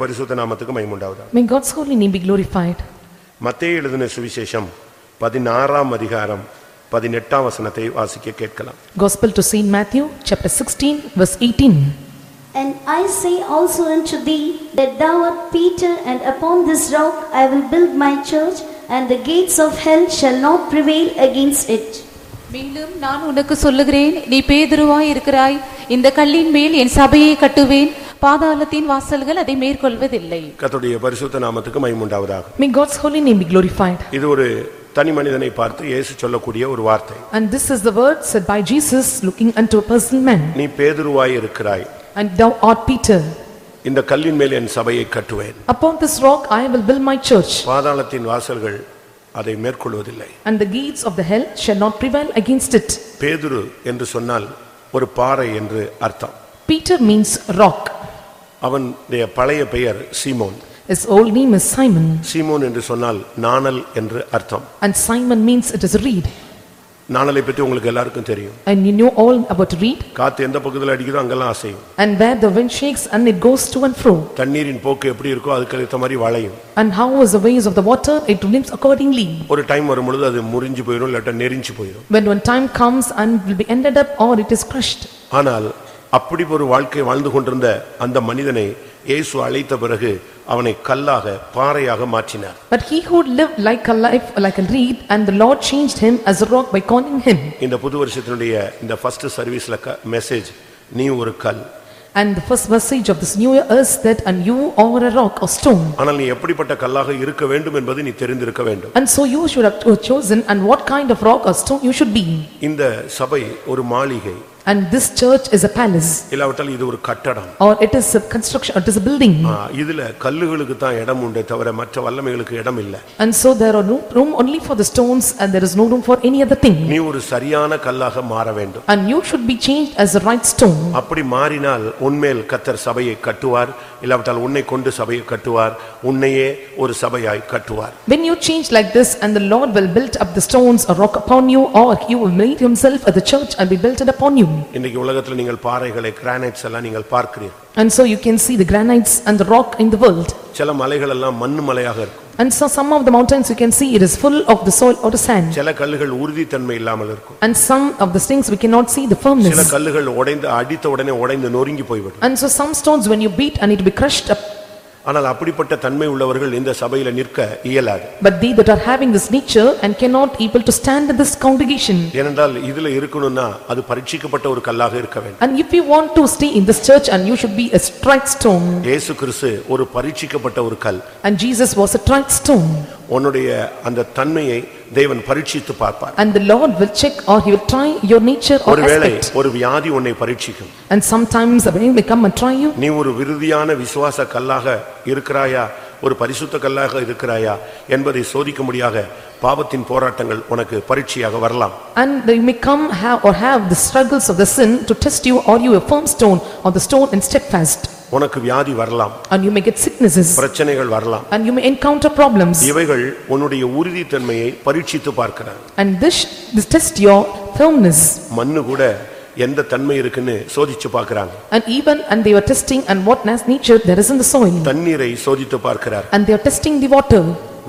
பரிசுத்த நாமத்துக்கு மகிமுண்டாவதா May God's holy name be glorified. மத்தேயு எழுதின சுவிசேஷம் பதினாறாம் அதிகாரம் பதினெட்டாம் வசனத்தை வாசிக்க கேட்கலாம் Gospel to Saint Matthew, chapter 16, verse 18. And I say also unto thee that thou art Peter, and upon this rock I will build my church, and the gates of hell shall not prevail against it. மேலும் நான் உனக்கு சொல்லுகிறேன் நீ பேதுருவாய் இருக்கிறாய் இந்த கல்லின் மேல் என் சபையை கட்டுவேன் பாதாளத்தின் வாசல்கள் அதை மேற்கொள்வதில்லை கர்த்தருடைய பரிசுத்த நாமத்துக்கு மகிமுண்டாவதாக May God's holy name be glorified. இது ஒரு தனி மனிதனை பார்த்து இயேசு சொல்லக்கூடிய ஒரு வார்த்தை And this is the word said by Jesus looking unto a personal man. நீ பேதுருவாய் இருக்கிறாய் And thou art Peter. இந்த கல்லின் மேல் என் சபையை கட்டுவேன் Upon this rock I will build my church, பாதாளத்தின் வாசல்கள் அதை மேற்கொள்வதில்லை and the gates of the hell shall not prevail against it. பேதுரு என்று சொன்னால் ஒரு பாறை என்று அர்த்தம் Peter means rock. அவனுடைய பழைய பெயர் சீமோன் His old name is Simon, சீமோன் என்று சொன்னால் நாணல் என்று அர்த்தம் and Simon means it is a reed. நாணலை பற்றி உங்களுக்கு எல்லாருக்கும் தெரியும் And you know all about reed, காத்து எந்த பக்கத்தில் அடிக்குதோ அங்கெல்லாம் அசையும் and where the wind shakes and it goes to and fro. தண்ணீரின் போக்கு எப்படி இருக்கோ அதுக்கு ஏற்ற மாதிரி வளையும் And how is the ways of the water, it limps accordingly. ஒரு டைம் வரும் பொழுது அது முறிஞ்சு போயிடும் இல்லாட்டா நெறிஞ்சு போயிடும் When one time comes and will be ended up or it is crushed. ஆனால் அப்படி ஒரு வாழ்க்கை வாழ்ந்து கொண்டிருந்த அந்த மனிதனை இயேசு அழைத்த பிறகு அவனை கல்லாக பாறையாக மாற்றினார் But he who lived like a life, like a reed, and the Lord changed him as a rock by calling him. இந்த புது வருஷத்தினுடைய இந்த ஃபர்ஸ்ட் சர்வீஸ்ல மெசேஜ் நீ ஒரு கல் And the first message of this new year is that, and you are a rock or stone. ஆனால் நீ எப்படிப்பட்ட கல்லாக இருக்க வேண்டும் என்பது நீ தெரிந்திருக்க வேண்டும் And so you should have chosen, and what kind of rock or stone you should be. இந்த சபை ஒரு மாளிகை And this church is a palace, இல்லாவிட்டால் இது ஒரு கட்டடம் or it is a construction, it is a building. ஆ, இதுல கல்லுகளுக்கு தான் இடம் உண்டே தவிர மற்ற வல்லமைகளுக்கு இடம் இல்லை And so there are no room only for the stones, and there is no room for any other thing. நீ ஒரு சரியான கல்லாக மாற வேண்டும் And you should be changed as a right stone. அப்படி மாறினால் உன்மேல் கத்தர் சபையை கட்டுவார் இல்லாவிட்டால் உன்னை கொண்டு சபையை கட்டுவார் உன்னையே ஒரு சபையாய் கட்டுவார் When you change like this, and the Lord will build up the stones or rock upon you, or he will make himself at the church and be built it upon you. இன்னைக்கு உலகத்தில் நீங்கள் பாறைகளை granites எல்லாம் நீங்கள் பார்க்கிறீர்கள் And so you can see the granites and the rock in the world. சில மலைகள் எல்லாம் மண்ணு மலையாக இருக்கும் And so some of the mountains you can see it is full of the soil or the sand. சில கல்லுகள் உறுதித்தன்மை இல்லாமல் இருக்கும் And some of the things we cannot see the சில firmness. கல்லுகள் உடைந்து அடித்த உடனே உடைந்து நொறுங்கி போய்விடும் And so some stones when you beat and it will be crushed up. ஆனால் அப்படிப்பட்ட தன்மை உள்ளவர்கள் இந்த சபையில நிற்க இயலாது But they that are having this nature and cannot able to stand in this congregation. ஏனென்றால் இதுல இருக்கணும்னா அது பரீட்சிக்கப்பட்ட ஒரு கல்லாக இருக்க வேண்டும் And if you want to stay in this church and you should be a tried stone. இயேசு கிறிஸ்து ஒரு பரீட்சிக்கப்பட்ட ஒரு கல் And Jesus was a tried stone. உன்னுடைய அந்த தன்மையை தேவன் பரீட்சித்து பார்ப்பார் And the Lord will check or he will try your nature or ஒருவேளை. ஒரு வியாதி உன்னை பரீட்சிக்கும் And sometimes the rain may come and try you. நீ ஒரு விருதியான விசுவாச கல்லாக இருக்கிறாயா ஒரு பரிசுத்த கல்லாக இருக்கிறாயா என்பதை சோதிக்க முடியாத பாவத்தின் போராட்டங்கள் உனக்கு பரீட்சையாக வரலாம் And you may come have or have the struggles of the sin to test you are you a firm stone or the stone and steadfast. உனக்கு வியாதி வரலாம் And you may get sicknesses பிரச்சனைகள் வரலாம் and you may encounter problems. இவைகள் உன்னுடைய உறுதித்தன்மையை பரீட்சித்து பார்க்கிறார் And this, this test your firmness. மண்ணு கூட எந்த தன்மை இருக்குன்னு சோதிச்சு பார்க்கறாங்க And even, and they were testing and what nas- nature there is in the soil. தண்ணீரை சோதித்து பார்க்கிறார் And they are testing the water.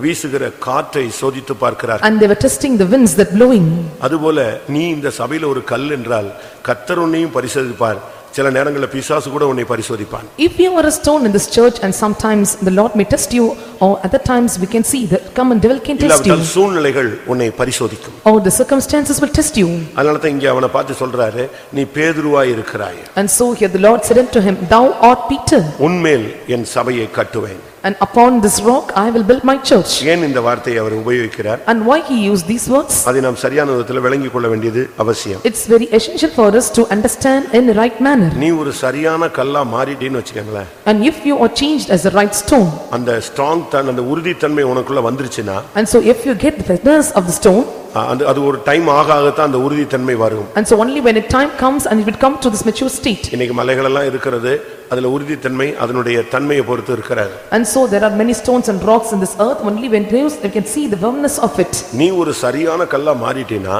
வீசுகிற காற்றை சோதித்து பார்க்கிறார் And they were testing the winds that blowing. அதுபோல நீ இந்த சபையில ஒரு கல் என்றால் கத்தர் உன்னையும் பரிசோதிப்பார் சில நேரங்களில் பிசாசு கூட உன்னை பரிசோதிப்பான் If you are a stone in this church and sometimes the Lord may test you or other times we can see that come and devil can test you. இல்லாவிட்டால் சூழ்நிலைகள் உன்னை பரிசோதிக்கும் Or the circumstances will test you. அதனால தான் இங்க அவனை பார்த்து சொல்றாரு நீ பேதுருவாய் இருக்கிறாய் And so here the Lord said unto him, Thou art Peter, உன்மேல் என் சபையை கட்டுவேன் and upon this rock I will build my church. ஏன் இந்த வார்த்தையை அவர் உபயோகிக்கிறார் And why he used these words? அதை நாம் சரியான விதத்தில் விளங்கிக் கொள்ள வேண்டியது அவசியம் It's very essential for us to understand in the right manner. நீ ஒரு சரியான கல்லா மாறிட்டேன்னு வச்சுக்கோங்களேன் And if you are changed as a right stone, அந்த ஸ்ட்ராங் தன் அந்த உறுதித்தன்மை உனக்குள்ள வந்துருச்சுன்னா and so if you get the firmness of the stone, அ- அந்த அது ஒரு டைம் ஆக ஆகத்தான் அந்த உறுதித்தன்மை வரும் And so only when a time comes and it will come to this mature state. இன்னைக்கு மலைகளெல்லாம் இருக்கிறது அதுல உறுதித்தன்மை அதனுடைய தன்மையை பொறுத்து இருக்கிறது And so there are many stones and rocks in this earth, only when those, you can see the firmness of it. நீ ஒரு சரியான கல்லா மாறிட்டீன்னா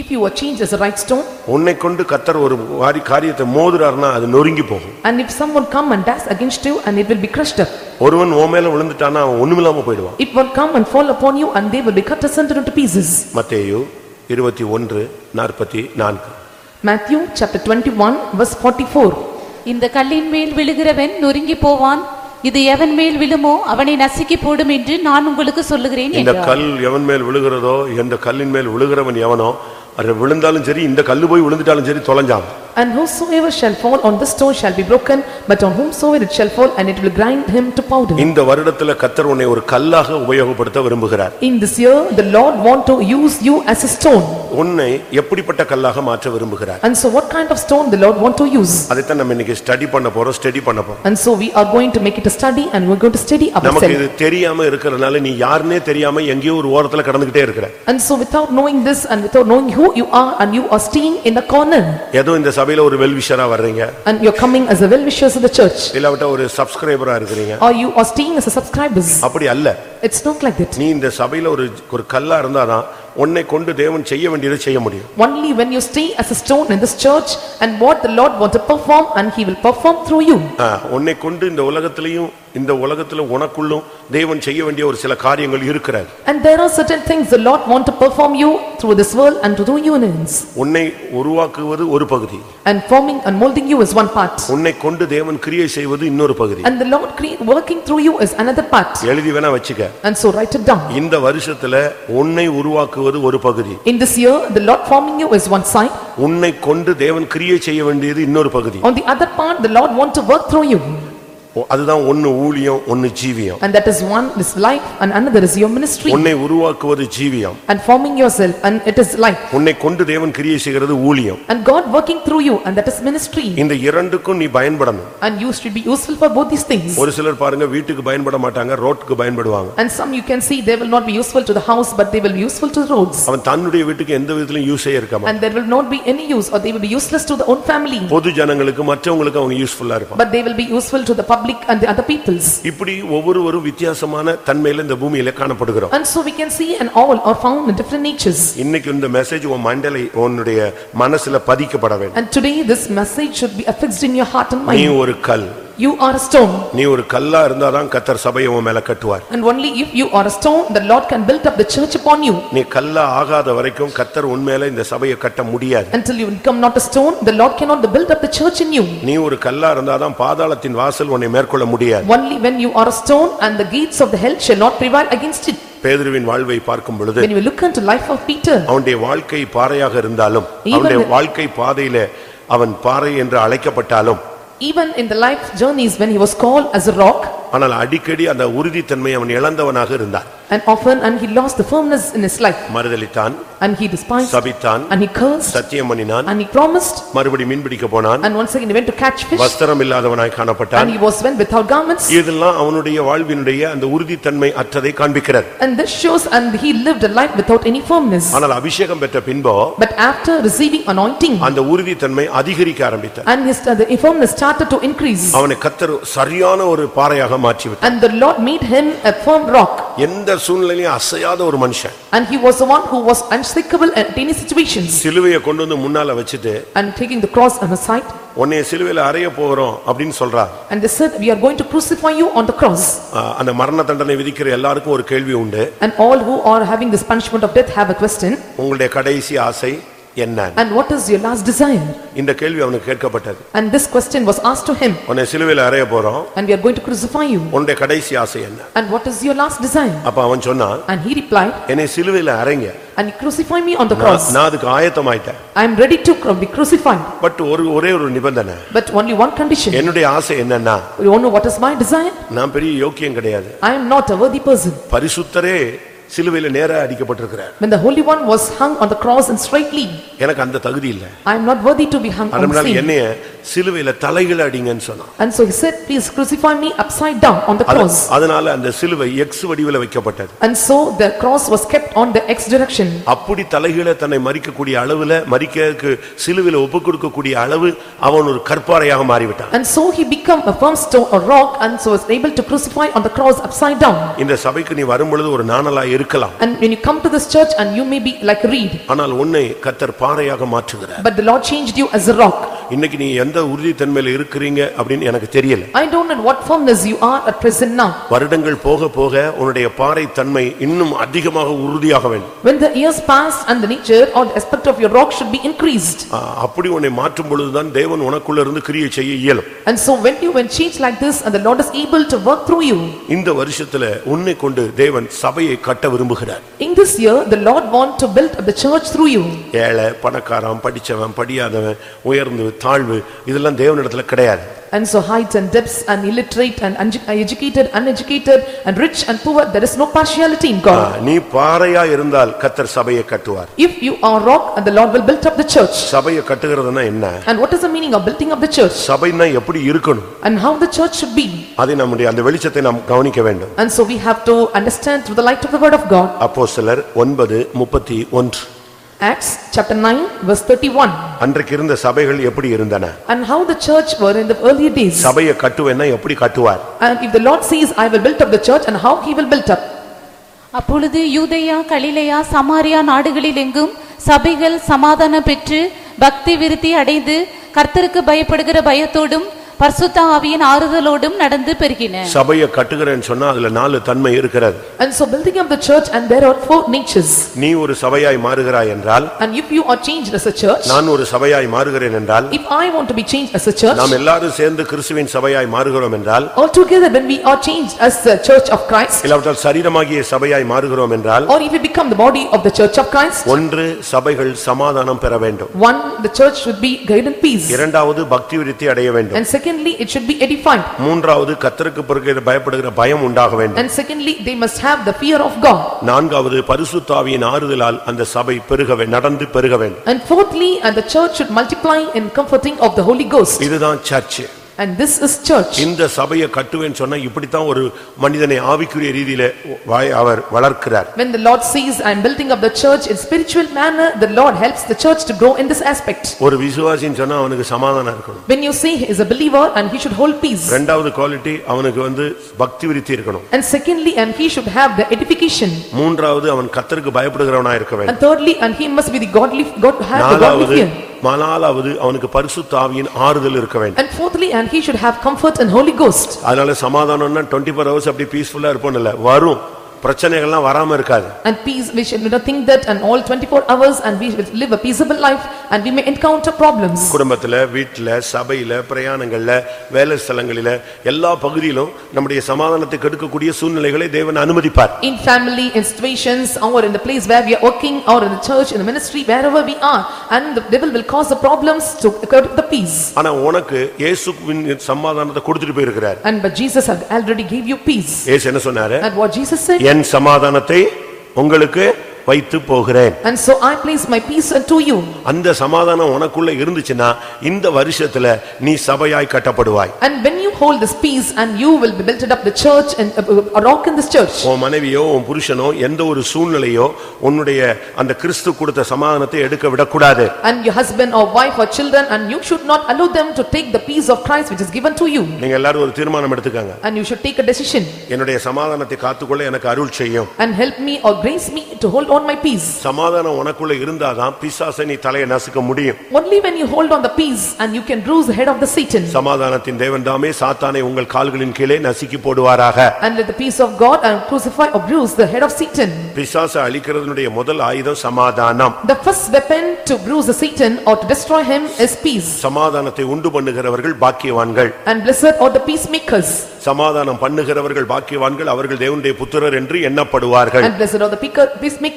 If you are changed as a right stone, உன்னை கொண்டு கத்தர் ஒரு வாரி காரியத்தை மோதுறாருன்னா அது நொறுங்கி போகும் and if someone come and dash against you, and it will be crushed up. ஒருவன் உன் மேல விழுந்துட்டான்னா அவன் ஒண்ணுமில்லாம போயிடுவான் It will come and fall upon you, and they will be cut asunder into pieces. மத்தேயு இருபத்தி ஒன்று நாற்பத்தி நான்கு Matthew chapter twenty-one verse forty-four. இந்த கல்லின் மேல் விழுகிறவன் நொறுங்கி போவான் இது எவன் மேல் விழுமோ அவனை நசுக்கி போடும் என்று நான் உங்களுக்கு சொல்லுகிறேன் இந்த என்றார் கல் எவன் மேல் விழுகிறதோ எந்த கல்லின் மேல் விழுகிறவன் எவனோ அது விழுந்தாலும் சரி இந்த கல்லு போய் விழுந்துட்டாலும் சரி தொலைஞ்சான் And whosoever shall fall on this stone shall be broken, but on whomsoever it shall fall, and it will grind him to powder. இந்த வருடத்துல கத்தர் உன்னை ஒரு கல்லாக உபயோகப்படுத்த விரும்புகிறார் In this year, the Lord want to use you as a stone. உன்னை எப்படிப்பட்ட கல்லாக மாற்ற விரும்புகிறார் And so what kind of stone the Lord want to use? அதைத்தான் நம்ம இன்னைக்கு ஸ்டடி பண்ண போறோம் ஸ்டடி பண்ண போறோம் And so we are going to make it a study and we're going to study நமக்கு ourselves. இது தெரியாம இருக்கிறதுனால நீ யாருன்னே தெரியாம எங்கேயோ ஒரு ஓரத்துல கடந்துகிட்டே இருக்கிற And so without knowing this and without knowing who you are and you are staying in the corner ஏதோ இந்த சபையில ஒரு வெல்விஷரா வர்றீங்க and you're coming as a well-wishers of the church இல்லாவிட்ட ஒரு சப்ஸ்கிரைபரா இருக்கிறீங்க or you are staying as a subscribers. அப்படி அல்ல It's not like that. நீ இந்த சபையில ஒரு ஒரு கல்லா இருந்தாதான் உன்னை கொண்டு தேவன் செய்ய வேண்டியதை செய்ய முடியும் Only when you stay as a stone in this church and what the Lord want to perform and he will perform through you. உன்னை கொண்டு இந்த உலகத்திலையும் இந்த உலகத்துல உனக்குள்ளும் தேவன் செய்ய வேண்டிய ஒரு சில காரியங்கள் இருக்கிறது And there are certain things the Lord want to perform you through this world and through unions. உன்னை உருவாக்குவது ஒரு பகுதி And forming and molding you is one part. உன்னை கொண்டு தேவன் கிரியை செய்வது இன்னொரு பகுதி And the Lord create, working through you is another part. எழுதி வேணா வச்சுக்க And so write it down. இந்த வருஷத்துல உன்னை உருவாக்குவது ஒரு பகுதி In this year, the Lord forming you is one side. உன்னை கொண்டு தேவன் கிரியை செய்ய வேண்டியது இன்னொரு பகுதி On the other part, the Lord want to work through you. ஓ, அதுதான் ஒன்னு ஊழியம் ஒன்னு ஜீவியம் And that is one is life and another is your ministry. உன்னை உருவாக்குவது ஜீவியம் And forming yourself and it is life. உன்னை கொண்டு தேவன் கிரியை செய்கிறது ஊழியம் And God working through you and that is ministry. இந்த இரண்டுக்கும் நீ பயன்படணும் And you should be useful for both these things. ஒரு சிலர் பாருங்க வீட்டுக்கு பயன்பட மாட்டாங்க ரோட்டுக்கு பயன்படுவாங்க And some you can see they will not be useful to the house but they will be useful to the roads. அவன் தன்னுடைய வீட்டுக்கு எந்த விதத்திலும் யூஸே இருக்காம And there will not be any use or they will be useless to the own family. பொது ஜனங்களுக்கு மற்றவங்களுக்கு அவங்க யூஸ்ஃபுல்லா இருப்பான் But they will be useful to the public And the other peoples. இப்படி ஒவ்வொருவரும் வித்தியாசமான தன்மையில இந்த பூமியில காணப்படுகிறோம் And so we can see and all are found in different natures. இன்னைக்கு இந்த மெசேஜ் உன் மண்டலை உன்னுடைய மனசுல பதிக்கப்பட வேண்டும் And today this message should be affixed in your heart and நீ mind. ஒரு கல் You are a stone. நீ ஒரு கல்லா இருந்தாதான் கத்தர் சபையை உன் மேல கட்டுவார் And only if you are a stone, the Lord can build up the church upon you. நீ கல்லா ஆகாத வரைக்கும் கத்தர் உன் மேல இந்த சபையை கட்ட முடியாது Until you become not a stone, the Lord cannot build up the church in you. நீ ஒரு கல்லா இருந்தாதான் பாதாளத்தின் வாசல் உன்னை மேற்கொள்ள முடியாது Only when you are a stone and the gates of the hell shall not prevail against it. பேதுருவின் வாழ்வை பார்க்கும் பொழுது When you look into life of Peter, அவனுடைய வாழ்க்கை பாறையாக இருந்தாலும் அவனுடைய வாழ்க்கை பாதையில அவன் பாறை என்று அழைக்கப்பட்டாலும் even in the life journeys when he was called as a rock, ஆனால் அடிக்கடி அந்த உறுதித்தன்மை அவன் இழந்தவனாக இருந்தான் and often and he lost the firmness in his life, மறுதலித்தான் and he despised, சபித்தான் and he cursed, சத்தியம் பண்ணினான் and he promised, மறுபடி மீன்பிடிக்க போனான் and once again he went to catch fish, வஸ்திரம் இல்லாதவனாய் காணப்பட்டான் and he was went without garments. இதெல்லாம் அவனுடைய வாழ்வினுடைய அந்த உறுதித்தன்மை அற்றதை காண்பிக்கிறது And this shows, and he lived a life without any firmness. ஆனால் அபிஷேகம் பெற்ற பின்போ But after receiving anointing, அந்த உறுதித்தன்மை அதிகரிக்க ஆரம்பித்தது and his, the firmness started to increase, அவனை கத்தர் சரியான ஒரு பாறையாக மாற்றிவிட்டார் and the Lord made him a firm rock, எந்த சூழ்நிலையும் அசையாத ஒரு மனுஷன் and he was the one who was unshakable at any situations. சிலுவையை கொண்டு வந்து முன்னால வச்சுட்டு And taking the cross on the side, உன்னைய சிலுவையில அறைய போகிறோம் அப்படின்னு சொல்றா and they said, "We are going to crucify you on the cross." ஆஹ் அந்த மரண தண்டனை விதிக்கிற எல்லாருக்கும் ஒரு கேள்வி உண்டு And all who are having this punishment of death have a question, உங்களுடைய கடைசி ஆசை என்ன and what is your last desire? இந்த கேள்வி அவனுக்கு கேட்கப்பட்டது And this question was asked to him, உன்னை சிலுவையில அறைய போறோம் and we are going to crucify you. உன்னுடைய கடைசி ஆசை என்ன And what is your last desire? அப்ப அவன் சொன்னான் And he replied, என்னை சிலுவையில அறைங்க "And you crucify me on the நான் cross. நான் அதுக்கு ஆயத்தமாயிட்டேன் I am ready to be crucified." But ஒரு ஒரே ஒரு நிபந்தனை But only one condition. என்னுடைய ஆசை என்னன்னா You want to know what is my desire? நான் பெரிய யோக்கியம் கிடையாது I am not a worthy person. பரிசுத்தரே சிலுவையில நேரா அடிக்கப்பட்டிருக்கிறார் When the Holy One was hung on the cross and straightly, எனக்கு அந்த தகுதி இல்ல I am not worthy to be hung on அதனால sin. என்னைய சிலுவையில தலைகீழ அடிங்கன்னு சொன்னான் And so he said, please crucify me upside down on the அது- cross. அதனால அந்த சிலுவை எக்ஸ் வடிவில வைக்கப்பட்டது And so the cross was kept on the X direction. அப்படி தலைகீழ தன்னை மறிக்கக்கூடிய அளவுல மறிக்கிறதுக்கு சிலுவையில ஒப்பு கொடுக்கக்கூடிய அளவு அவன் ஒரு கற்பாறையாக மாறிவிட்டான் And so he became a firm stone or rock and so was able to crucify on the cross upside down. இந்த சபைக்கு நீ வரும்பொழுது ஒரு நாணலா இருக்கலாம் And when you come to this church and you may be like a reed, ஆனால் உன்னை கத்தர் பாறையாக மாற்றுகிறார் but the Lord changed you as a rock. இன்னைக்கு நீ எந்த உறுதித்தன்மையில இருக்கிறீங்க அப்படின்னு எனக்கு தெரியல I don't know what firmness you are at present now. வருடங்கள் போக போக உன்னுடைய பாறை தன்மை இன்னும் அதிகமாக உறுதியாக வேண்டும் When the years pass and the nature or the aspect of your rock should be increased. ஆ, அப்படி உன்னை மாற்றும் பொழுதுதான் தேவன் உனக்குள்ள இருந்து கிரியை செய்ய இயலும் And so when you when change like this and the Lord is able to work through you. இந்த வருஷத்துல உன்னை கொண்டு தேவன் சபையை கட்ட விரும்புகிறார் In this year, the Lord want to build up the church through you. ஏழை பணக்காரன் படிச்சவன் படியாதவன் உயர்ந்து தாழ்வு இதெல்லாம் தேவனிடத்துல கிடையாது And so height and depths and illiterate and unju- educated, uneducated and rich and poor, there is no partiality in ah, God. நீ பாறையா இருந்தால் கத்தர் சபையை கட்டுவார் If you are rock and the Lord will build up the church. சபையை கட்டுகிறதுனா என்ன And what is the meaning of building up the church? சபைன்னா எப்படி இருக்கணும் And how the church should be? அதை நம்முடைய அந்த வெளிச்சத்தை நாம் கவனிக்க வேண்டும் And so we have to understand through the light of the word of God. அப்போஸ்தலர் ஒன்பது முப்பத்தி ஒன்று Acts chapter 9 verse 31. அன்றைக்கு இருந்த சபைகள் எப்படி இருந்தன And how the church were in the earlier days. சபையை கட்டுவேன்னா எப்படி கட்டுவார் And if the Lord says, I will build up the church and how he will build up. அப்பொழுது யூதேயா கலிலேயா சமாரியா நாடுகளில் எங்கும் சபைகள் சமாதானம் பெற்று பக்தி விருத்தி அடைந்து கர்த்தருக்கு பயப்படுகிற பயத்தோடும் பரிசுத்த ஆவியின் ஆறுதலோடும் நடந்து பெருகின சபையை கட்டுகிறேன்னு சொன்னா அதுல நாலு தன்மை இருக்கிறது And so building up the church and there are four natures. நீ ஒரு சபையாய் மாறுகிறாய் என்றால் And if you are changed as a church, நான் ஒரு சபையாய் மாறுகிறேன் என்றால் if I want to be changed as a church, நாம் எல்லாரும் சேர்ந்து கிறிஸ்துவின் சபையாய் மாறுகிறோம் என்றால் altogether when we are changed as the church of Christ, இல்லாவிட்டால் சரீரமாகிய சபையாய் மாறுகிறோம் என்றால் or if we become the body of the church of Christ, ஒன்று சபைகள் சமாதானம் பெற வேண்டும் one, the church should be guided in peace. இரண்டாவது பக்தி விருத்தி அடைய வேண்டும் And secondly, it should be edified. மூன்றாவது கத்தருக்கு பிறகு பயப்படுகிற பயம் உண்டாக வேண்டும் And secondly, they must have the fear of God. நான்காவது பரிசுத்தாவியின் ஆறுதலால் அந்த சபை பெருக நடந்து பெருக வேண்டும் And fourthly, and the church should multiply in comforting of the Holy Ghost. இதுதான் church And this is church. இந்த சபையை கட்டுவேன்னு சொன்னா இப்படித்தான் ஒரு மனிதனை ஆவிக்குரிய ரீதியில வாய்- அவர் வளர்க்கிறார் When the Lord sees, I am building up the church in spiritual manner, the Lord helps the church to grow in this aspect. ஒரு விசுவாசின்னு சொன்னா அவனுக்கு சமாதானம் இருக்கணும் When you say he is a believer and he should hold peace. ரெண்டாவது quality அவனுக்கு வந்து பக்தி விருத்தி இருக்கணும் And secondly, and he should have the edification. மூன்றாவது அவன் கத்தருக்கு பயப்படுகிறவனா இருக்க வேண்டும் And thirdly, and he must be the godly, God have the godly நாலாவது fear. நாலாவது அவனுக்கு பரிசுத்தாவியின் ஆறுதல் இருக்க வேண்டும் And fourthly, and he should have comfort and Holy Ghost. அதனால சமாதானம்னா டுவெண்ட்டி ஃபோர் ஹவர்ஸ் அப்படி பீஸ்ஃபுல்லா இருப்போம் இல்ல வரும் பிரச்சனைகள்லாம் வராம இருக்காது And peace, we should not think that and all twenty-four hours and we will live a peaceable life and we may encounter problems. குடும்பத்துல வீட்டுல சபையில பிரயாணங்கள்ல வேலை ஸ்தலங்களில எல்லா பகுதியிலும் நம்முடைய சமாதானத்தை கெடுக்கக்கூடிய சூழ்நிலைகளை தேவன் அனுமதிப்பார் In family, in situations, or in the place where we are working, or in the church, in the ministry, wherever we are. And the devil will cause the problems to curb the peace. ஆனா உனக்கு இயேசுவின் சமாதானத்தை கொடுத்துட்டு போயிருக்கிறார் And but Jesus had already gave you peace. இயேசு என்ன சொன்னாரு And what Jesus said, என் சமாதானத்தை உங்களுக்கு வைத்து போகிறேன் and so I place my peace unto you. அந்த சமாதானம் உனக்குள்ள இருந்துச்சுன்னா இந்த வருஷத்துல நீ சபையாய் கட்டப்படுவாய் And when you hold this peace and you will be built up the church and uh, a rock in this church. உன் மனைவியோ உன் புருஷனோ எந்த ஒரு சூழ்நிலையோ உன்னுடைய அந்த கிறிஸ்து கொடுத்த சமாதானத்தை எடுக்க விடக்கூடாது And your husband or wife or children and you should not allow them to take the peace of Christ which is given to you. நீங்க எல்லாரும் ஒரு தீர்மானம் எடுத்துக்கங்க And you should take a decision என்னுடைய சமாதானத்தை காத்துக்கொள்ள எனக்கு அருள் செய்யும் and help me or grace me to hold on my peace. சமாதானம் உனக்குள்ள இருந்தாதான் பிசாசை நீ தலையை நசுக்க முடியும் Only when you hold on the peace and you can bruise the head of the Satan. சமாதானத்தின் தேவன் தாமே சாத்தானை உங்கள் கால்களின் கீழே நசுக்கி போடுவாராக And let the peace of God and crucify or bruise the head of Satan. பிசாசை அழிக்கிறதுனுடைய முதல் ஆயுதம் சமாதானம் The first weapon to bruise the Satan or to destroy him is peace. சமாதானத்தை உண்டு பண்ணுகிறவர்கள் பாக்கியவான்கள் And blessed are the peacemakers. சமாதானம் பண்ணுகிறவர்கள் பாக்கியவான்கள் அவர்கள் தேவனுடைய புத்திரர் என்று எண்ணப்படுவார்கள் And blessed are the peaker-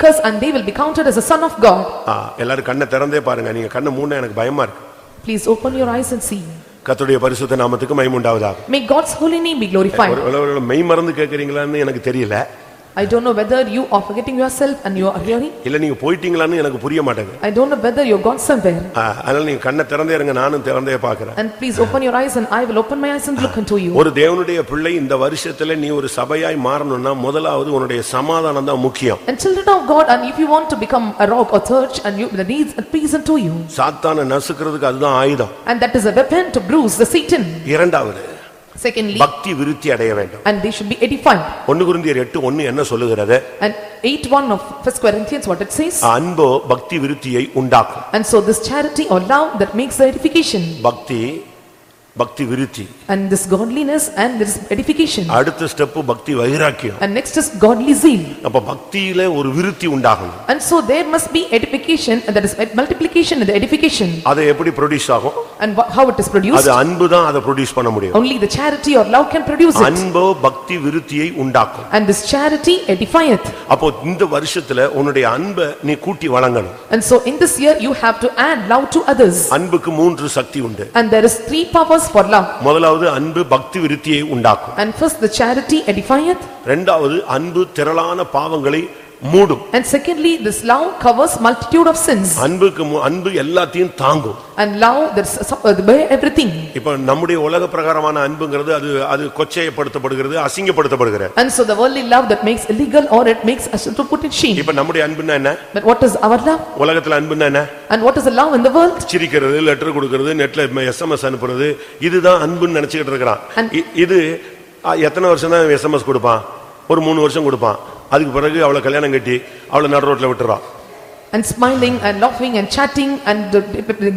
Peacemakers and they will be counted as a son of God. ஆ, எல்லாரும் கண்ணை திறந்தே பாருங்க நீங்க கண்ணை மூணு எனக்கு பயமா இருக்கு Please open your eyes and see. கர்த்தருடைய பரிசுத்த நாமத்துக்கு மைமுண்டாவதாக May God's holy name be glorified. ஒரு- ஒரு- ஒரு மெய் மறந்து கேட்கறீங்களான்னு எனக்கு தெரியல I don't know whether you are forgetting yourself and you are hearing. இல்ல நீங்க போயிட்டீங்களான்னு எனக்கு புரிய மாட்டேங்குது I don't know whether you're gone somewhere. அதனால நீங்க கண்ணை திறந்தே இருங்க நானும் திறந்தே பாக்குறேன் And please open your eyes and I will open my eyes and look into you. ஒரு தேவனுடைய பிள்ளை இந்த வருஷத்துல நீ ஒரு சபையாய் மாறணும்னா முதலாவது உன்னுடைய சமாதானம் தான் முக்கியம் And children of God, and if you want to become a rock or church and you, the needs and peace unto you. சாத்தானை நசுக்கிறதுக்கு அதுதான் ஆயுதம் And that is a weapon to bruise the Satan. இரண்டாவது Secondly, பக்தி விருத்தி அடைய வேண்டும் and they should be edified. ஒன்னு குருந்தியர் எட்டு ஒன்னு என்ன சொல்லுகிறது And eight one of first Corinthians, what it says? அன்போ பக்தி விருத்தியை உண்டாக்கும் And so this charity or love that makes the edification. பக்தி பக்தி விருத்தி And this godliness and this edification. அடுத்த ஸ்டெப் பக்தி வைராக்கியம் And next is godly zeal. அப்ப பக்தியில ஒரு விருத்தி உண்டாகணும் And so there must be edification, and that is multiplication and the edification. அது எப்படி ப்ரொடியூஸ் ஆகும் And wha- how it is produced? அது அன்பு தான் அதை ப்ரொடியூஸ் பண்ண முடியும் Only the charity or love can produce it. அன்போ பக்தி விருத்தியை உண்டாக்கும் And this charity edifieth. அப்போ இந்த வருஷத்துல உன்னுடைய அன்பை நீ கூட்டி வழங்கணும் And so in this year, you have to add love to others. அன்புக்கு மூன்று சக்தி உண்டு And there is three powers for love. முதலாவது அன்பு பக்தி விருத்தியை உண்டாக்கும் And first, the charity edifieth. இரண்டாவது அன்பு திரளான பாவங்களை மூடும் And secondly, this love covers multitude of sins. அன்புக்கு அன்பு எல்லாத்தையும் தாங்கும் And love that bear everything. இப்ப நம்முடைய உலக பிரகாரமான அன்புங்கிறது அது அது கொச்சைப்படுத்தப்படுகிறது அசிங்கப்படுத்தப்படுகிறது And so the worldly love that makes illegal or it makes us to put in shame. இப்ப நம்முடைய அன்புன்னா என்ன But what is our love? உலகத்துல அன்புன்னா என்ன And what is the love in the world? சிரிக்கிறது லெட்டர் கொடுக்கிறது நெட்ல எஸ்எம்எஸ் அனுப்புறது இதுதான் அன்புன்னு நினைச்சுக்கிட்டு இருக்கிறான் And- இ- இது எத்தனை வருஷம் தான் எஸ்எம்எஸ் கொடுப்பான் ஒரு மூணு வருஷம் கொடுப்பான் அதுக்கு பிறகு அவளை கல்யாணம் கட்டி அவளை நடு ரோட்டில் விட்டுறான். And smiling and laughing and chatting and uh,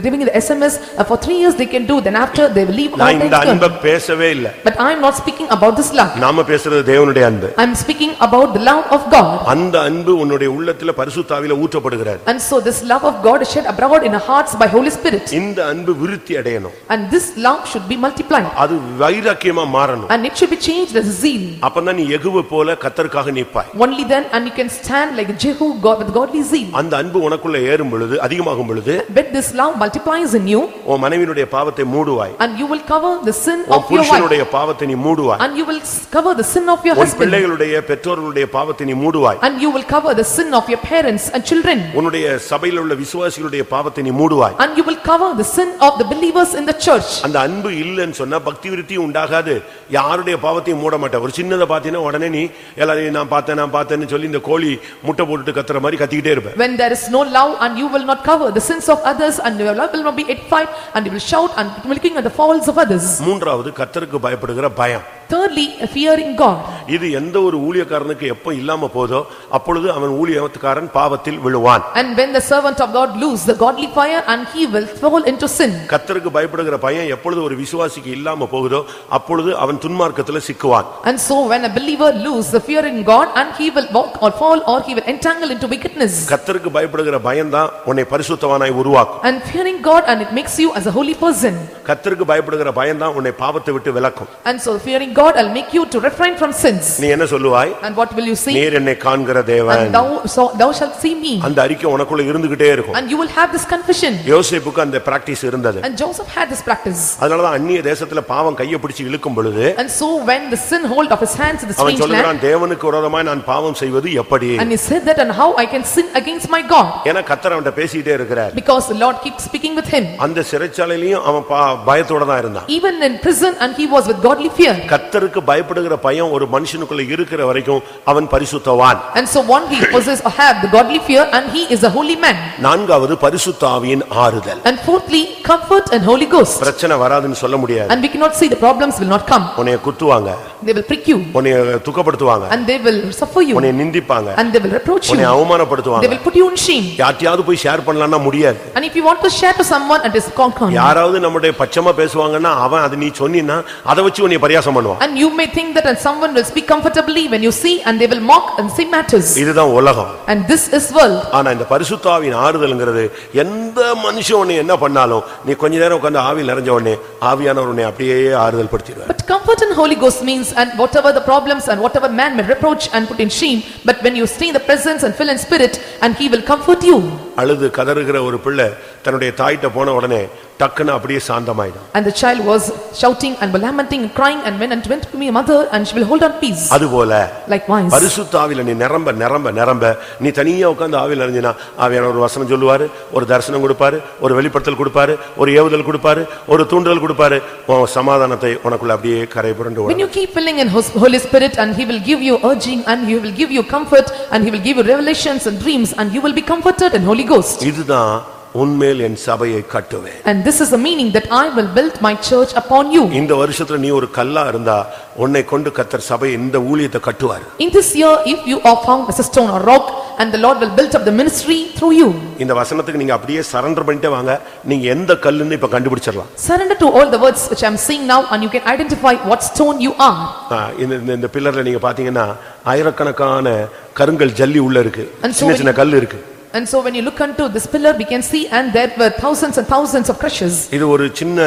giving the SMS uh, for three years they can do, then after they will leave all நான் இந்த their அன்பை turn. பேசவே இல்ல But I am not speaking about this love. நாம பேசுறது தேவனுடைய அன்பு I am speaking about the love of God. அந்த அன்பு உன்னுடைய உள்ளத்துல பரிசுத்தாவில ஊற்றப்படுகிறது And so this love of God is shed abroad in our hearts by Holy Spirit. இந்த அன்பு விருத்தி அடையணும் And this love should be multiplied. அது வைராக்கியமா மாறணும் And it should be changed as zeal. அப்பதான் நீ எகுவ போல கத்தருக்காக நிப்பாய் Only then and you can stand like Jehu God with godly zeal. அந்த அன்பு உனக்குள்ள ஏறும் பொழுது அதிகமாகும் பொழுது When this love multiplies in you உன் மனைவியினுடைய பாவத்தை மூடுவாய் and you will cover the sin உன் of your wife. புருஷனுடைய பாவத்தை நீ மூடுவாய் And you will cover the sin of your உன் husband. பிள்ளைகளுடைய பெற்றோர்களுடைய பாவத்தை நீ மூடுவாய் And you will cover the sin of your parents and children. உன்னுடைய சபையில் உள்ள விசுவாசிகளுடைய பாவத்தை நீ மூடுவாய் And you will cover the sin of the believers in the church. அந்த அன்பு இல்லைன்னு சொன்னா பக்தி விருத்தி உண்டாகாது யாருடைய பாவத்தையும் மூட மாட்டேன் ஒரு சின்னதை பார்த்தீங்கன்னா உடனே நீ எல்லாரையும் நான் பார்த்தேன் நான் பார்த்தேன்னு சொல்லி இந்த கோழி முட்டை போட்டுட்டு கத்துற மாதிரி கத்திக்கிட்டே இருப்ப When there is no love and you will not cover the sins of others and your love will not be edified and you will shout and looking at the faults of others. மூன்றாவது கத்தருக்கு பயப்படுகிற பயம் Thirdly, fearing God. இது எந்த ஒரு ஊழியக்காரனுக்கு எப்ப இல்லாம போதோ அப்பொழுது அவன் ஊழியக்காரன் பாவத்தில் விழுவான் And when the servant of God lose the godly fire and he will fall into sin. கத்தருக்கு பயப்படுகிற பயம் எப்பொழுது ஒரு விசுவாசிக்கு இல்லாம போகுதோ அப்பொழுது அவன் துன்மார்க்கத்துல சிக்குவான் And so when a believer lose the fear in God and he will walk or fall or he will entangle into wickedness. கத்தருக்கு பயப்படுகிற பயம்தான் உன்னை பரிசுத்தவானாய் உருவாக்கும் And fearing God and it makes you as a holy person. கத்தருக்கு பயப்படுகிற பயம்தான் உன்னை பாவத்தை விட்டு விலக்கும் And so fearing God will make you to refrain from sins. நீ என்ன சொல்லுவாய் And what will you say? நீர் என்னை காண்கிற தேவன் And thou, so thou shalt see me. அந்த அறிக்கை உனக்குள்ள இருந்துகிட்டே இருக்கும் And you will have this confession. யோசேப்புக்கு அந்த பிராக்டிஸ் இருந்தது And Joseph had this practice. அதனாலதான் அந்நிய தேசத்துல பாவம் கையை பிடிச்சு இழுக்கும் பொழுது And so when the sin hold of his hands in the அவன் strange land, சொல்லுகிறான் தேவனுக்கு விரோதமாய் நான் பாவம் செய்வது எப்படி and he said that and how I can sin against my God. ஏன்னா கத்தர் அவன்கிட்ட பேசிட்டே இருக்கிறார் Because the Lord keeps speaking with him. அந்த சிறைச்சாலையிலயும் அவன் பயத்தோட தான் இருந்தான் Even in prison and he was with godly fear. கத்தருக்கு பயப்படுகிற பயம் ஒரு மனுஷனுக்குள்ள இருக்கிற வரைக்கும் அவன் பரிசுத்தவான் And so one he possess or have the godly fear and he is a holy man. நான்காவது பரிசுத்த ஆவியின் ஆறுதல் And fourthly, comfort and Holy Ghost. பிரச்சனை வராதுன்னு சொல்ல முடியாது And we cannot say the problems will not come. உன்னைய குத்துவாங்க They will prick you உன்னைய துக்கப்படுத்துவாங்க and they will suffer you உன்னைய நிந்திப்பாங்க and they will reproach you. They அவமானப்படுத்துவாங்க will put you in shame. யார்ட்டையாவது போய் ஷேர் பண்ணலாம்னா முடியாது And if you want to share to someone and it is conquered. யாராவது நம்முடைய பட்சமா பேசுவாங்கன்னா அவன் அது நீ சொன்னீன்னா அதை வச்சு உன்னை பரியாசம் பண்ணுவான் And you may think that and someone will speak comfortably when you see and they will mock and say matters. இதுதான் உலகம் And this is world. ஆனா இந்த பரிசுத்தாவின் ஆறுதல்ங்கிறது எந்த மனுஷன் உன்னை என்ன பண்ணாலும் நீ கொஞ்ச நேரம் உட்கார்ந்து ஆவியில் நிறைஞ்ச உடனே ஆவியானவர் உன்னை அப்படியே ஆறுதல் படுத்திடுவார் But comfort in Holy Ghost means and whatever the problems and whatever man may reproach and put in shame, but when you stay in the presence and fill in spirit and he will comfort you. அழுது கதறுகிற ஒரு பிள்ளை தன்னுடைய தாயிட்ட போன உடனே டக்குன்னு அப்படியே சாந்தமாயிடும் And the child was shouting and lamenting and crying and went and went to me mother and she will hold on peace. அதுபோல Likewise. பரிசுத்த ஆவியில நீ நிரம்ப நிரம்ப நிரம்ப நீ தனியா உட்கார்ந்து ஆவியில் அறிஞ்சினா ஆவியான ஒரு வசனம் சொல்லுவாரு ஒரு தரிசனம் கொடுப்பாரு ஒரு வெளிப்படுத்தல் கொடுப்பாரு ஒரு ஏவுதல் கொடுப்பாரு ஒரு தூண்டுதல் கொடுப்பாரு உன் சமாதானத்தை உனக்குள்ள அப்படியே கரை புரண்டு When you keep filling in Holy Spirit and he will give you urging and he will give you comfort and he will give you revelations and dreams and you will be comforted in Holy Ghost. இதுதான் உன்மேல் என் சபையை கட்டுவேன் And this is the meaning that I will build my church upon you. இந்த வருஷத்துல நீ ஒரு கல்லா இருந்தா உன்னை கொண்டு கத்தர் சபை இந்த ஊழியத்தை கட்டுவார் In this year, if you are found as a stone or rock and the Lord will build up the ministry through you. இந்த வசனத்துக்கு நீங்க அப்படியே சரண்டர் பண்ணிட்டே வாங்க நீங்க எந்த கல்லுன்னு இப்ப கண்டுபிடிச்சிடலாம் Surrender to all the words which I am saying now and you can identify what stone you are. ஆ, இந்த இந்த- இந்த பில்லர்ல நீங்க பாத்தீங்கன்னா ஆயிரக்கணக்கான கருங்கல் ஜல்லி உள்ள இருக்கு And so சின்ன when- சின்ன கல் இருக்கு And so when you look unto this pillar, we can see and there were thousands and thousands of crushes. இது ஒரு சின்ன